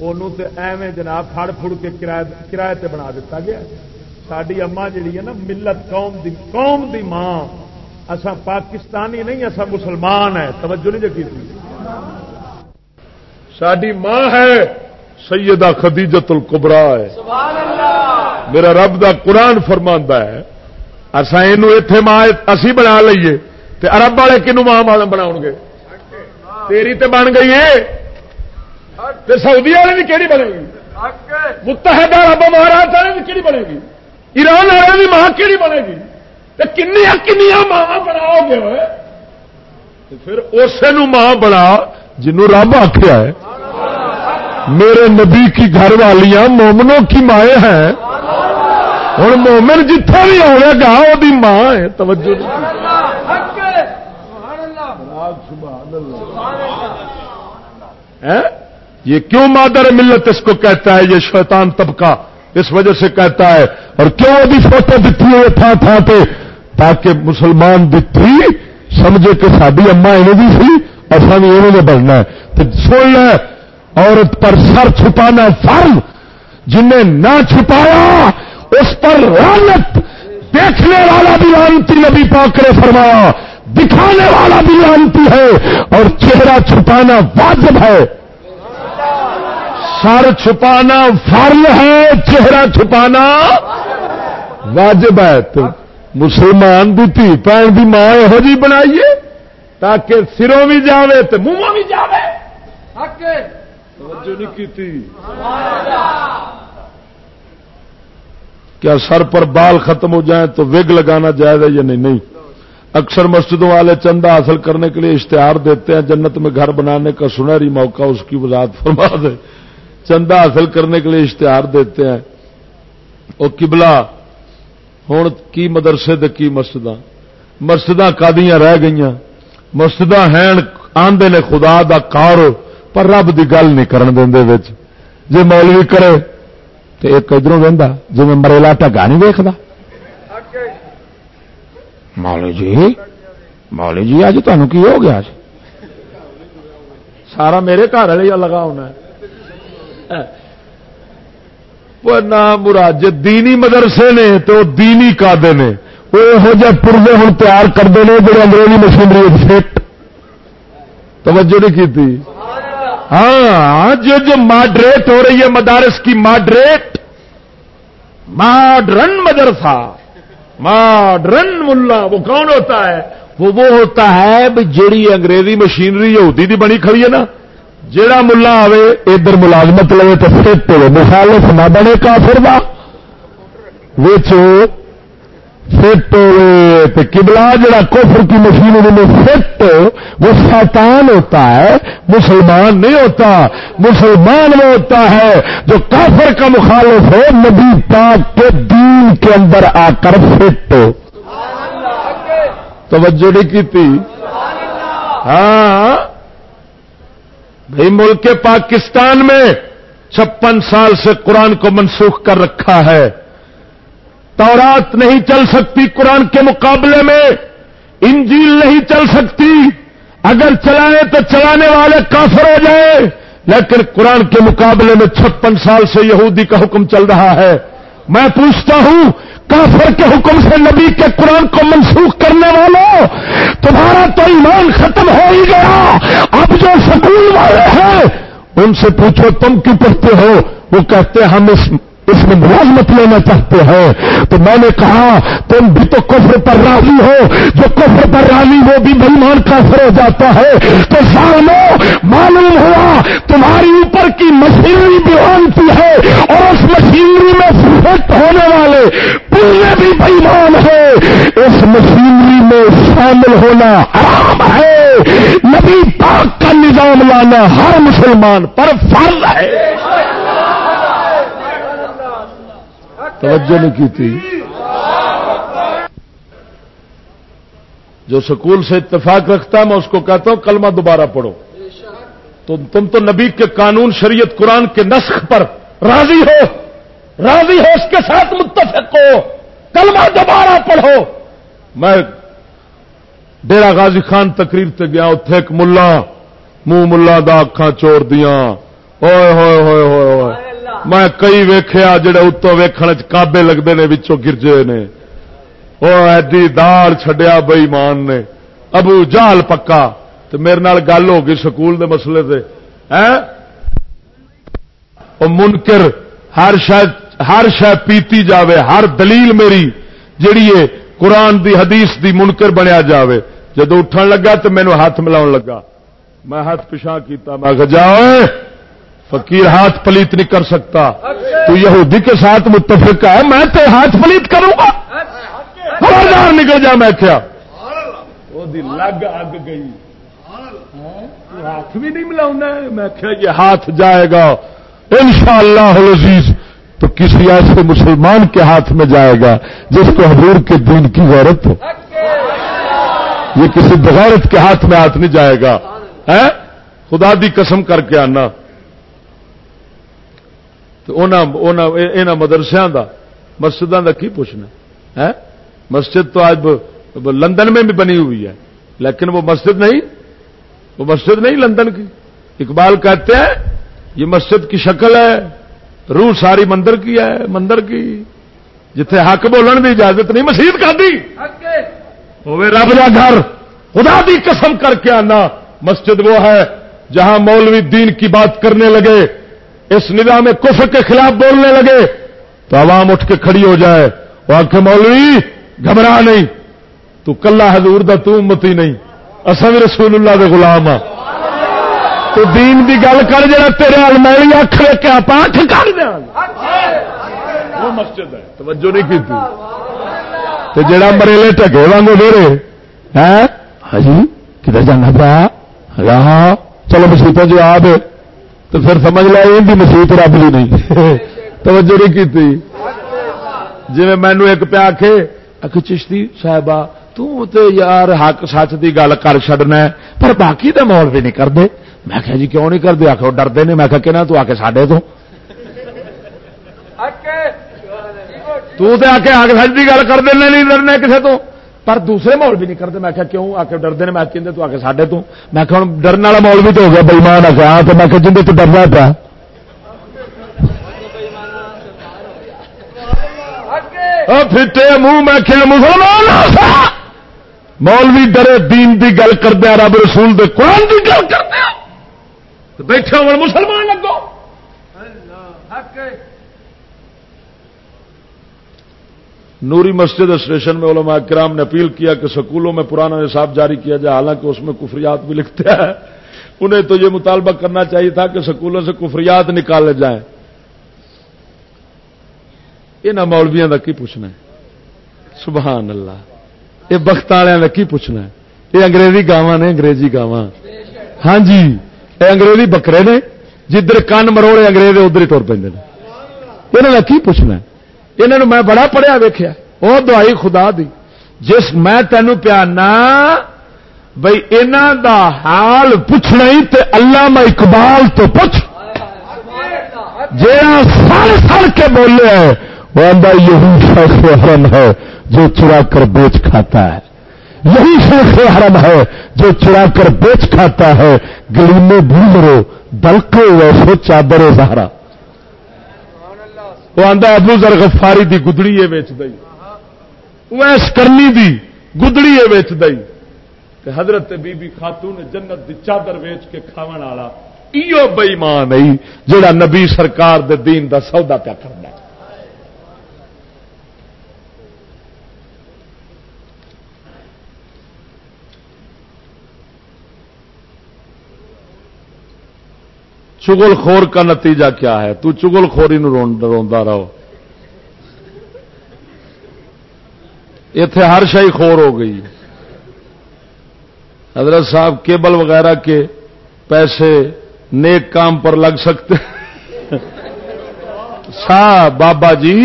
انہوں تے ایویں جناب پھڑ پھڑ کے کرایہ تے بنا دیتا گیا۔ ساری اما جیڑی ہے نا، ملت قوم دی قوم دی ماں۔ اصا پاکستانی نہیں اصا مسلمان ہے توجہ نہیں جی ساری ماں ہے سیدہ خدیجت القبرا ہے۔ میرا رب دا قرآن فرماندہ ہے اصا یہ اتے ماں اسی بنا لیے تے عرب والے کنو ماں ماں بنا گے؟ تیری تے بن گئی ہے تے سعودی والے بھی کہڑی بنے گی؟ متحدہ رب مہاراج والے بھی کہڑی بنے گی؟ ایران والے بھی ماں کہڑی بنے گی؟ کنیا کنیا ماں بناؤ گے پھر اسے ماں بنا جنوں رب آخیا ہے۔ میرے نبی کی گھر والیاں مومنوں کی مائیں ہیں۔ ہوں مومن جتوں بھی آئے گا وہ ماں ہے۔ توجہ یہ کیوں مادر ملت اس کو کہتا ہے؟ یہ شیطان طبقہ اس وجہ سے کہتا ہے۔ اور کیوں ابھی فوٹو دیتی ہے تھا تھا پہ تاکہ مسلمان دھی سمجھے کہ ساری اما ایویں سی اصا بھی ایویں بننا ہے۔ تو سن عورت پر سر چھپانا فرم جنہیں نہ چھپایا، اس پر رانت دیکھنے والا بھی آنتی نبی پاکرے فرمایا، دکھانے والا بھی آنتی ہے، اور چہرہ چھپانا واجب ہے۔ سر چھپانا فرم ہے، چہرہ چھپانا واجب ہے۔ تو مسلمان کی تھی بھن کی ماں یہو جی بنائیے تاکہ سروں بھی جائے تو منہ بھی جائے کیا سر پر بال ختم ہو جائیں تو وگ لگانا جائز ہے یا نہیں؟ نہیں۔ اکثر مسجدوں والے چندہ حاصل کرنے کے لیے اشتہار دیتے ہیں جنت میں گھر بنانے کا سنہری موقع اس کی وضاحت فرما دے۔ چندہ حاصل کرنے کے لیے اشتہار دیتے ہیں۔ وہ کبلا ہوں کی مدرسے دے کی مسجد مسجد کادیاں رہ گئی مسجد ہیں، آندے نے خدا دا کار پر رب دی گل نہیں کرن دے جی مولوی کرے تو ایک ادھر رہا جی میں مریلا ٹگا نہیں دیکھتا مولی جی مولی جی اج تمہیں کی ہو گیا سارا میرے گھر والے لگا ہونا مراد جی دینی مدرسے نے تو دینی کادے نے، وہ یہو جہ پورزے ہوں تیار کرتے ہیں جڑے انگریزی مشینری فٹ۔ توجہ نہیں کی ہاں،, ہاں جو جو ماڈریٹ ہو رہی ہے مدارس کی، ماڈریٹ، ماڈرن مدرسہ، ماڈرن ملا، وہ کون ہوتا ہے؟ وہ وہ ہوتا ہے جیڑی انگریزی مشینری یہودی دی بنی کھڑی ہے نا۔ جیڑا ملا آئے ادھر ملازمت لے تو فٹ ہو مثال نہ بنے کافر دا۔ فٹ ہوئے کبلا جڑا کفر کی مشینری میں فٹ وہ شیطان ہوتا ہے، مسلمان نہیں ہوتا۔ مسلمان وہ ہوتا ہے جو کافر کا مخالف ہو، نبی پاک کے دین کے اندر آ کر فٹ ہو توجہ نہیں کی ہاں۔ بھائی ملک پاکستان میں چھپن سال سے قرآن کو منسوخ کر رکھا ہے۔ تورات نہیں چل سکتی قرآن کے مقابلے میں۔ انجیل نہیں چل سکتی۔ اگر چلائے تو چلانے والے کافر ہو جائے لیکن قرآن کے مقابلے میں چھپن سال سے یہودی کا حکم چل رہا ہے۔ میں پوچھتا ہوں کافر کے حکم سے نبی کے قرآن کو منسوخ کرنے والوں، تمہارا تو ایمان ختم ہو ہی گیا۔ اب جو سکول والے ہیں، ان سے پوچھو تم کیوں پڑھتے ہو؟ وہ کہتے ہیں ہم اس اس میں ملازمت لینا چاہتے ہیں۔ تو میں نے کہا، تم بھی تو کفر پر راضی ہو۔ جو کفر پر راضی، وہ بھی بہمان کافر ہو جاتا ہے۔ تو سالوں معلوم ہوا، تمہاری اوپر کی مشینری بھی ہے اور اس مشینری میں فٹ ہونے والے پورے بھی بہمان ہے اس مشینری میں شامل ہونا حرام ہے۔ نبی پاک کا نظام لانا ہر مسلمان پر فرض ہے۔ توجہ نہیں کی تھی۔ جو سکول سے اتفاق رکھتا ہے، میں اس کو کہتا ہوں، کلمہ دوبارہ پڑھو۔ تو تم تو نبی کے قانون، شریعت، قرآن کے نسخ پر راضی ہو۔ راضی ہو، اس کے ساتھ متفق ہو۔ کلمہ دوبارہ پڑھو۔ میں ڈیرا غازی خان تقریر سے گیا اتنے ایک ملا، منہ ملا دا اکھان چور دیا ہوئے ہوئے ہوئے ہوئے میں کئی ویخیا جڑے اتوں ویکن کابے لگتے ہیں گرجے نے۔ وہ ایڈی دال چڈیا بئی مان نے۔ ابو جال پکا۔ تو میرے نال گل ہو گئی سکول دے مسئلے سے ہاں؟ منکر، ہر شاید ہر شہ پیتی جاوے، ہر دلیل میری جیڑی ہے قرآن دی، حدیث دی منکر بنیا جاوے۔ جدو اٹھن لگا تو مینو ہاتھ ملاؤ لگا۔ میں ہاتھ پچھا کیتا، میں جاؤ فقیر ہاتھ پلیت نہیں کر سکتا۔ تو یہودی کے ساتھ متفق ہے، میں تو ہاتھ پلیت کروں گا۔ خبردار نکل جا میں کیا۔ لگ اگ گئی۔ ہاتھ بھی نہیں ملاؤں میں کیا یہ ہاتھ جائے گا؟ ان شاء اللہ تو کسی ایسے مسلمان کے ہاتھ میں جائے گا جس کو حضور کے دین کی غیرت ہو۔ یہ کسی بغیرت کے ہاتھ میں ہاتھ نہیں جائے گا۔ خدا دی قسم کر کے آنا۔ مدرسیا کا مسجد کا کی پوچھنا مسجد تو آج لندن میں بھی بنی ہوئی ہے، لیکن وہ مسجد نہیں، وہ مسجد نہیں لندن کی۔ اقبال کہتے ہیں، یہ مسجد کی شکل ہے، روح ساری مندر کی ہے، مندر کی۔ جتھے حق بولن کی اجازت نہیں، مسیح کا دی۔ رب کا گھر، خدا دی قسم کر کے آنا۔ مسجد وہ ہے جہاں مولوی دین کی بات کرنے لگے۔ اس نظام کفر کے خلاف بولنے لگے تو عوام اٹھ کے کھڑی ہو جائے وہ آخ مولوی، گھبرا نہیں، تو کلا حضور دا تو امتی نہیں۔ اصل رسول اللہ دے غلام ہاں تو دین دی گل کر جا تیرے ہل اکھ لے کے پاٹ کر دیا وہ مسجد ہے۔ توجہ نہیں کی تو جڑا مریلے ٹگے وانگو میرے ہے ہاں جی کدھر جانا پا ہاں چلو مسیطوں جو جی آب۔ تو پھر سمجھ لیا یہ بھی مسیت رب لی نہیں۔ توجہ نہیں کی جی مینو ایک پیا کے اک چشتی صاحبہ تے یار حق سچ کی گل کر چڈنا پر باقی تو مول بھی نہیں کرتے میں کہ جی کیوں نہیں کرتے آخ ڈرتے نے۔ میں کہ تو آ کے سڈے تو آ کے حق سچ کی گل کر دینا نہیں ڈرنا کسی تو۔ پر دوسرے مول بھی نہیں کرتے۔ میں کہا کیوں؟ آ کے ڈرتے ہیں۔ میں کہ تو آ کے سڈے تو۔ میں کہ ہوں ڈرن والا مول بھی تو ہو گیا، بےمان آ گیا تو میں کہ جن تو ڈرنا پیا پھٹے منہ، میں کیا مسلمان مولوی ڈرے، دین دی گل کردیا رب رسول دے قرآن دی گل کردیا بیٹھے ہو، مسلمان لگو۔ نوری مسجد اسٹیشن میں علماء کرام نے اپیل کیا کہ سکولوں میں پرانا نصاب جاری کیا جائے، حالانکہ اس میں کفریات بھی لکھتے ہیں۔ انہیں تو یہ مطالبہ کرنا چاہیے تھا کہ سکولوں سے کفریات نکالے جائیں۔ یہ مولویا کا کی پوچھنا ہے؟ سبحان اللہ۔ یہ بخت والوں کا کی پوچھنا ہے؟ یہ انگریزی گاواں نے انگریزی گاواں۔ ہاں جی یہ انگریزی بکرے نے، جدھر کن مروڑے انگریز ادھر ہی تر پہ یہاں کا کی پوچھنا ہے؟ یہاں میں بڑا پڑھیا ویخیا وہ دوائی خدا دی۔ جس میں تینوں پیانا بھائی انہوں دا حال پوچھنا ہی تے اللہ میں اقبال تو پوچھ۔ جا سر سڑ کے بولے وہ آدھا یہی شیخ حرم ہے جو چرا کر بیچ کھاتا ہے۔ یہی شیخ حرم ہے جو چرا کر بیچ کھاتا ہے۔ گلی میں بھول دلکے ویسے چادر زہرا۔ وہ آدھا ابو ذر غفاری دی گدڑی یہ ویچ دئی۔ ویس کرنی دی گدڑی یہ ویچ دئی۔ حضرت بی بی خاتون جنت دی چادر ویچ کے کھاون والا، ایو بئیمان نہیں جڑا نبی سرکار دے دین دا سودا پیا کرنا چگل خور کا نتیجہ کیا ہے؟ تو چگل خوری روندا رہو۔ اتے ہر شاہی خور ہو گئی۔ حضرت صاحب کیبل وغیرہ کے پیسے نیک کام پر لگ سکتے۔ سا بابا جی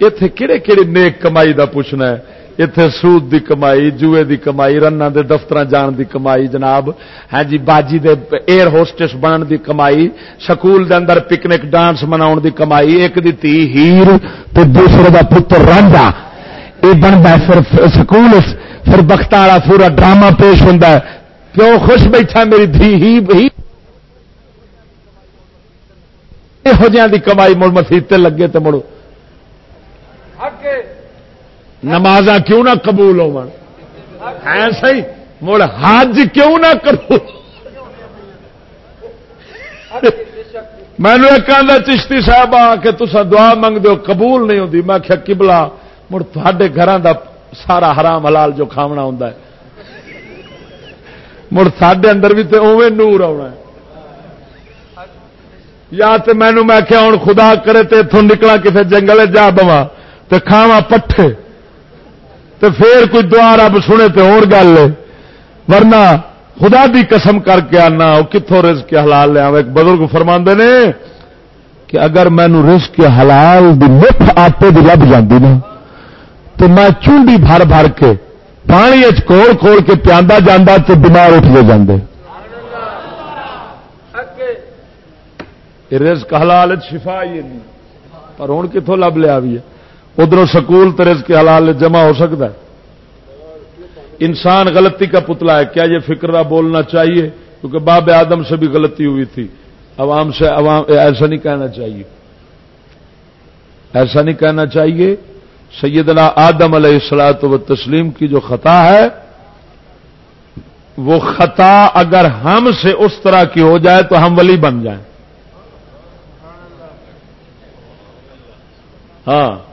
اتے کہڑے کہڑے نیک کمائی دا پوچھنا ہے؟ اتے سود دی کمائی جوئے دی کمائی رن دے دفتر جان دی کمائی جناب ہاں جی باجی دے ایئر ہوسٹس بنن دی کمائی سکول دے اندر پکنک ڈانس مناؤ دی کمائی ایک دی تی ہیر تو دوسرے دا پتر رانجا یہ بنتا پھر سکول پھر بخت والا پورا ڈرامہ پیش ہوں کیوں خوش بیٹھا میری دھی ہی بھی یہو جہاں دی کمائی مڑ مسیح لگے تو مڑو نماز کیوں نہ قبول ہو سی مڑ حج کیوں نہ کرو؟ مینو ایک آدھا چشتی صاحب آ کے تصا دعا منگ دو قبول نہیں ہوتی میں کیا کبلا مڑ تھے گھر دا سارا حرام حلال جو کھاونا ہوں مڑ سڈے اندر بھی تو اوے نور آنا یا تو مینو میں کیا ہوں خدا کرے تو اتوں نکلا کسی جنگل جا بوا تو کھاوا پٹھے۔ تو پھر کوئی دعا رب سنے تو اور گل ورنہ خدا دی قسم کر کے آنا وہ کتوں رزق کے حلال لیا ایک بزرگ فرما نے کہ اگر مینو رزق کے حلال دی مٹھ آٹے دی لب جاندی نا، تو میں چونڈی بھر بھر کے پانی کول کول کے پیادا جانا تو بیمار اٹھ کے جاندے۔ رزق حلال شفا ہی نہیں پر ہوں کتوں لب لیا بھی ہے؟ ادھر سکول ترز کے حلال جمع ہو سکتا ہے۔ انسان غلطی کا پتلا ہے، کیا یہ فکرہ بولنا چاہیے؟ کیونکہ باب آدم سے بھی غلطی ہوئی تھی۔ عوام سے عوام ایسا نہیں کہنا چاہیے۔ ایسا نہیں کہنا چاہیے۔ سیدنا آدم علیہ السلاط و تسلیم کی جو خطا ہے، وہ خطا اگر ہم سے اس طرح کی ہو جائے تو ہم ولی بن جائیں۔ ہاں۔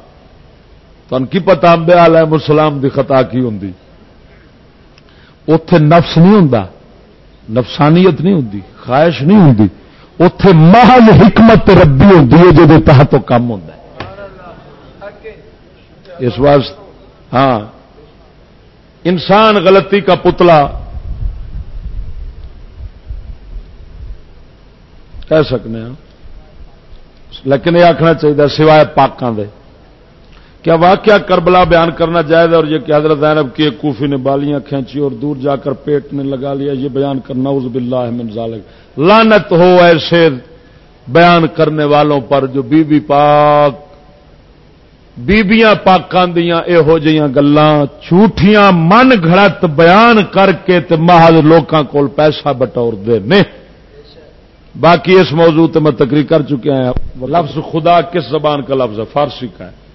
تو ان کی پتا امبے مسلام دی خطا کی ہوں اتے نفس نہیں ہوں نفسانیت نہیں ہوں خواہش نہیں ہوں اتے محل حکمت ربی ہوں جی تحت کام ہوتا ہے۔ اس واسطے ہاں انسان غلطی کا پتلا کہہ سکنے ہیں لیکن یہ آخنا چاہیے سوائے پاکوں دے۔ کیا واقعہ کربلا بیان کرنا جائز اور یہ کہ حضرت زینب کی ایک کوفی نے بالیاں کھینچی اور دور جا کر پیٹ نے لگا لیا، یہ بیان کرنا اس باللہ من ذالک۔ لانت ہو ایسے بیان کرنے والوں پر جو بی بی پاک بیبیاں پاکاں دیاں یہو جہاں گلاں، جھوٹیاں من گھڑت بیان کر کے تے محض لوکاں کول پیسہ بٹور دے نے باقی اس موضوع تے میں تقریر کر چکے ہیں۔ لفظ خدا کس زبان کا لفظ ہے؟ فارسی کا ہے۔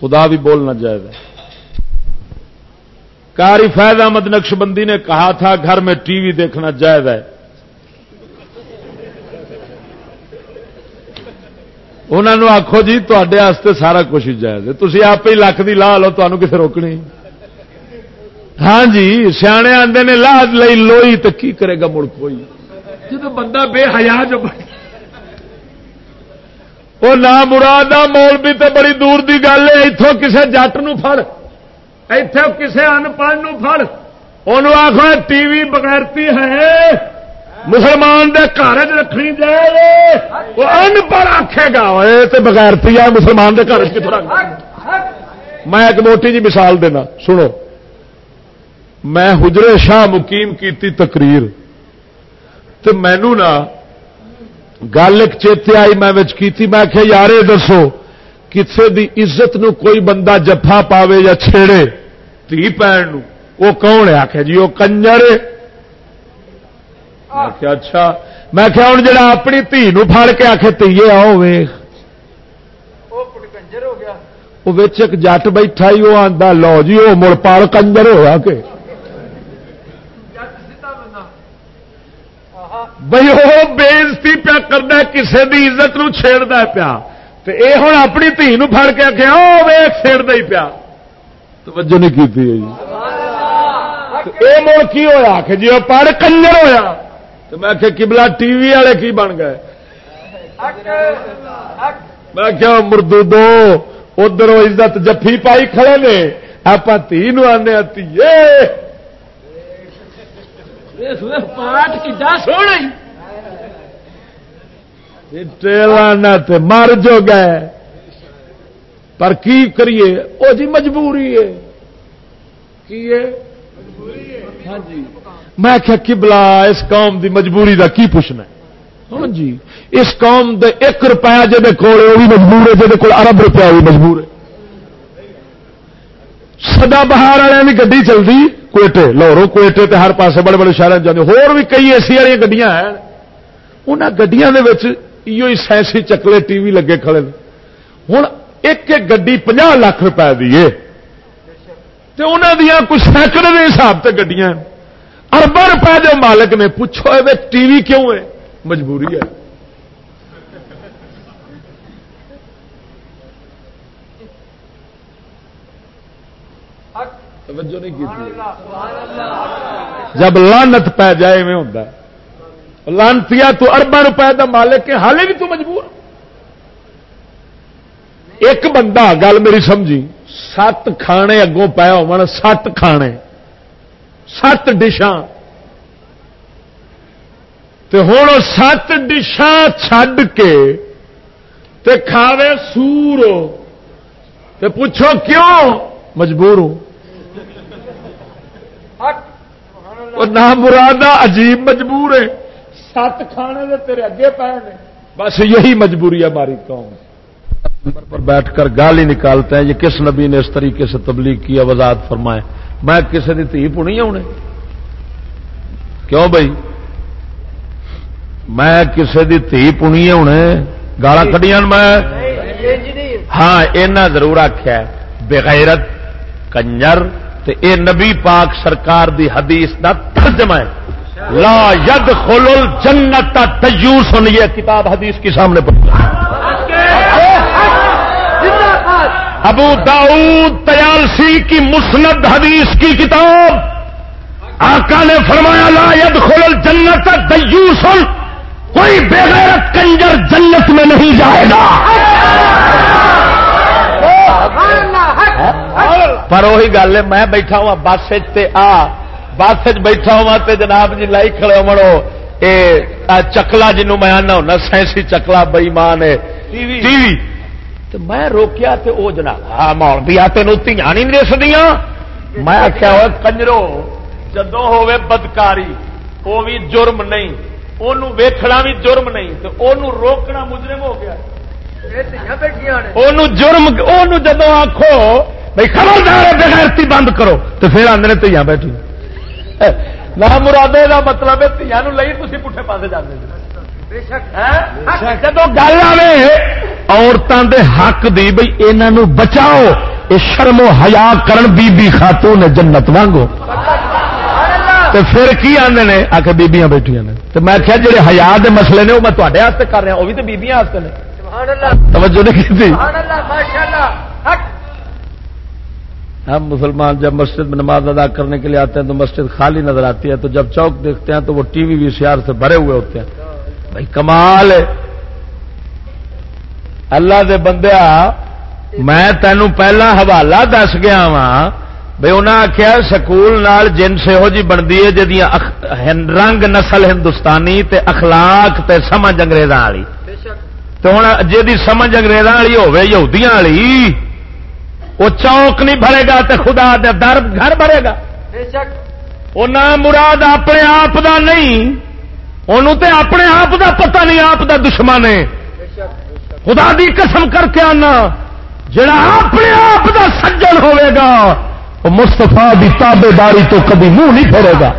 خدا بھی بولنا جائز ہے کاری فیض احمد نقش بندی نے کہا تھا، گھر میں ٹی وی دیکھنا جائز ہے۔ انہوں نے آخو جی تے سارا کچھ جائز ہے۔ تھی آپ ہی لکھ دی لا لو تمہیں کتنے روکنی؟ ہاں جی سیانے آدھے نے لا لئی لوئی تو کی کرے گا مڑ کوئی؟ جب بندہ بے حیا جو وہ نہ مراد مول بھی تو بڑی دور کی گل ہے اتوں کسی جٹ نڑ اتوں کسی انپڑھ فڑ ان آخو ٹی وی بغیرتی ہے، مسلمان دے گھر رکھنی جائے، وہ انپڑھ آخے گا۔ تو بغیرتی ہے، مسلمان دے گھر میں ایک موٹی جی مثال دینا، سنو۔ میں حجرے شاہ مقیم کی تقریر تو مینو نا گل ایک چیتے آئی میں کی میں کہ یار دسو کسی دی عزت نو کوئی بندہ جفا پاوے یا چھیڑے؟ تھی پہن وہ کون ہے؟ آخر جی وہ کنجر اچھا۔ میں کیا ہوں جا اپنی دھی پھڑ کے آخ تیے آؤ ویخ۔ وہ ایک جٹ بیٹھا ہی وہ آتا لو جی وہ مڑ پال کنجر ہوا کہ؟ بھائی وہ بےزتی پیا کرنا کسی کی عزت نو چھیڑتا پیا۔ اے ہوں اپنی دھی فڑ کے آخیا وہ ویخ چھیڑتا ہی پیا۔ توجہ نہیں کی یہ مڑ کی ہوا کہ جی وہ پڑھ کنجر ہوا تو میں کہ کبلا ٹی وی والے کی بن گئے۔ میں کیا مردو دو ادھر عزت جفی پائی کھڑے نے۔ آپ تھی آنے تھی مر جو گئے۔ پر کی کریے؟ وہ جی مجبوری ہے۔ ہاں جی۔ میں کیا کبلا اس قوم دی مجبوری دا کی پوچھنا ہاں جی۔ اس قوم دے ایک روپیہ جی کول وہ بھی مجبور ہے جی ارب روپیہ بھی مجبور ہے۔ سدا بہار والے کی گی چلتی کوئٹے، لاہوروں کوئٹے تے ہر پاسے بڑے بڑے شہر جانے ہور بھی کئی اے سی والی گڈیاں ہیں انہوں گڈیاں دے وچ ایو سائنسی چکلے ٹی وی لگے کھڑے ہوں ایک ایک گڈی پناہ لاکھ روپے دی ہے تے انہاں دیاں کچھ سینکڑے دے حساب سے گڈیاں اربا روپے دے مالک نے پوچھو ٹی وی کیوں ہے؟ مجبوری ہے۔ توجہ نہیں کی جب لانت پی جائے میں ہوتا ہے۔ لانتی تو اربا روپے کا مالک کے حالے بھی تو مجبور۔ ایک بندہ، گل میری سمجھی، سات کھانے اگوں پایا ہو سات کھانے، سات ڈشاں۔ ہوں سات ڈشاں چھڈ کے تے کھاوے سور تے پوچھو کیوں؟ مجبور ہوں۔ نہ مرادہ عجیب مجبور ہے۔ سات کھانے دے تیرے اگے پے نے۔ بس یہی مجبوری ہے ہماری قوم۔ پر بیٹھ کر گال ہی نکالتے ہیں یہ کس نبی نے اس طریقے سے تبلیغ کیا وضاحت فرمائے؟ میں کسی کی تھی پونی ہونے کیوں بھائی؟ میں کسی کی تھی پونی ہونے گالا کھڑیاں میں؟ ہاں اینا ضرور آخیا بغیرت کنجر تے اے نبی پاک سرکار دی حدیث دا ترجمہ ہے۔ لا ید خلول جنت تجوس یہ کتاب حدیث کی سامنے ابو داؤد تیالسی کی مسند حدیث کی کتاب۔ آقا نے فرمایا، لا يدخل جنت دیوسن کوئی بغیرت کنجر جنت میں نہیں جائے گا۔ پر وہی گل ہے میں بیٹھا ہوا بس آ بس بیٹھا ہوا تے جناب جی لائی کھڑے مرو اے چکلا جنوں میں آنا ہونا سائنسی چکلا بئی مان ہے ٹی وی۔ تو میں روکیا تے او جناب ہاں مول بھی آتے نو تیاں نہیں دس دیا میں آخیا ہوا کنجرو جدو ہوے بدکاری وہ بھی جرم نہیں انہوں ویکھنا بھی جرم نہیں تو انہوں روکنا مجرم ہو گیا جرم جدو آخو بھائی خبردار بغیرتی بند کرو تو پھر آدھے تیاں بیٹھی نہ مرادے کا مطلب ہے لئی تھی پٹھے پاس جانے جب گل آئے عورتوں دے حق دی بھائی یہ بچاؤ یہ شرم و حیا کرن بی بی خاتون جنت وانگو تو پھر کی آدھے نے آ کے بیبیاں بیٹھیا نے تو میں کیا جڑے ہزار کے مسئلے نے وہ میں تے کر رہا وہ بھی تو بیبیاں نے توجہ نہیں کی ہم مسلمان جب مسجد میں نماز ادا کرنے کے لیے آتے ہیں تو مسجد خالی نظر آتی ہے تو جب چوک دیکھتے ہیں تو وہ ٹی وی وی سی آر سے بھرے ہوئے ہوتے ہیں۔ بھائی کمال اللہ دے بندیا میں تینوں پہلا حوالہ دس گیا وا بھائی انہیں آخیا سکول جنس یہو جی بنتی ہے جی رنگ نسل ہندوستانی تے اخلاق تے سمجھ اگریزاں والی تو ہوں جی سمجھ اگریزاں والی والی۔ وہ چوک نہیں بھرے گا تے خدا دے در گھر بھرے گا۔ وہ نہ مراد اپنے آپ دا نہیں انہوں تے اپنے آپ دا پتہ نہیں آپ دا دشمن ہے۔ خدا دی قسم کر کے آنا جڑا اپنے آپ دا سجن ہوئے گا مستفا کی تابے داری تو کبھی منہ نہیں پھیرے گا۔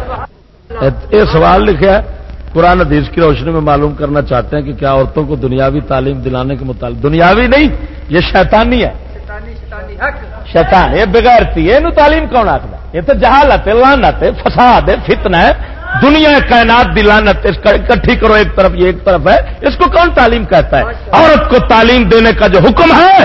یہ سوال لکھا ہے قرآن حدیث کی روشنی میں معلوم کرنا چاہتے ہیں کہ کیا عورتوں کو دنیاوی تعلیم دلانے کے متعلق دنیاوی نہیں یہ شیطانی ہے۔ شیطان یہ بغیر تھی یہ تعلیم کون آخر یہ تو جہالت لانت فساد فتنا ہے۔ دنیا کائنات دی لانت کٹھی کرو ایک طرف یہ ایک طرف ہے۔ اس کو کون تعلیم کہتا ہے؟ عورت کو تعلیم دینے کا جو حکم ہے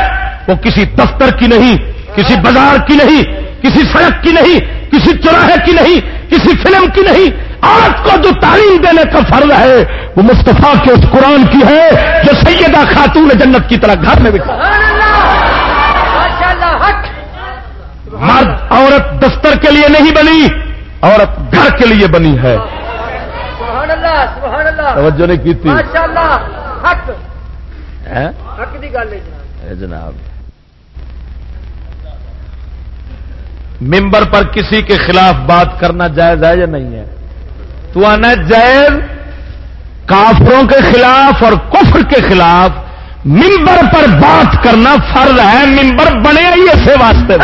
وہ کسی دفتر کی نہیں کسی بازار کی نہیں کسی سڑک کی نہیں کسی چوراہے کی نہیں کسی فلم کی نہیں عورت کو جو تعلیم دینے کا فرض ہے، وہ مستفا کے اس قرآن کی ہے، جو سیدہ خاتون جنت کی طرح گھر میں بکھا مرد عورت دفتر کے لیے نہیں بنی، عورت گھر کے لیے بنی ہے۔ توجہ نہیں کی جناب۔ ممبر پر کسی کے خلاف بات کرنا جائز ہے یا نہیں ہے؟ تو آنا جائز کافروں کے خلاف اور کفر کے خلاف ممبر پر بات کرنا فرض ہے ممبر بنے ہی ایسے واسطے۔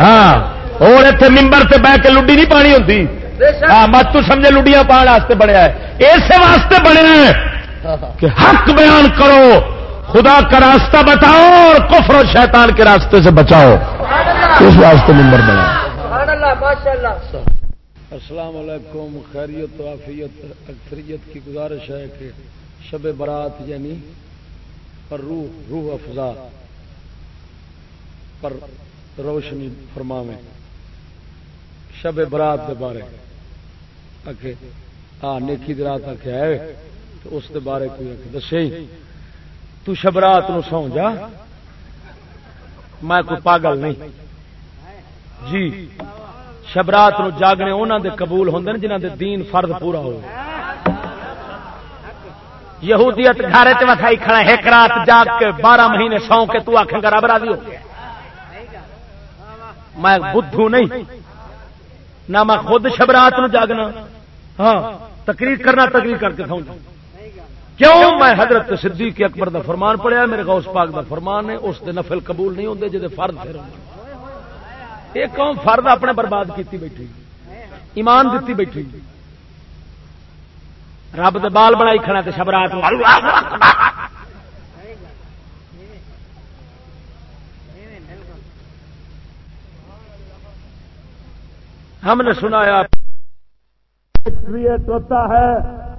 ہاں اور اتنے ممبر سے بہ کے لڈی نہیں پانی ہوتی ہاں مت تو سمجھے لڈیاں پان واسطے بنیا ہے اسے واسطے بنے کہ حق بیان کرو، خدا کا راستہ بتاؤ اور کفر و شیطان کے راستے سے بچاؤ۔ اس واسطے نمبر بنا السلام علیکم، خیریت و عافیت، اکثریت کی گزارش ہے کہ شب برات یعنی پر روح روح افزا پر روشنی فرما شب برات کے بارے آ، نیکی درات آخیا ہے تو اس کے بارے کوئی دسے تو شبرات نو سو جا۔ میں کوئی پاگل نہیں۔ جی۔ شبرات نو جاگنے انہوں دے قبول ہوں جنہ دے دین فرد پورا ہو یہودیت گھر وسائی کھڑا ایک رات جاگ کے بارہ مہینے سو کے تو آخ گا رب راضی ہو۔ میں بدھو نہیں، نہ میں خود شبرات نو جاگنا ہاں تقریر کرنا، تقریر کر کے سو کیوں؟ میں حضرت صدیق اکبر دا فرمان پڑھیا میرے غوث پاک دا فرمان ہے، اس دے نفل قبول نہیں ہوتے جی فرد پھر یہ قوم فرد اپنے برباد کیتی بیٹھی، ایمان دیتی بیٹھی۔ رب دے بال بنائی کھڑا تے شبرات ہم نے سنایا۔ ہوتا ہے۔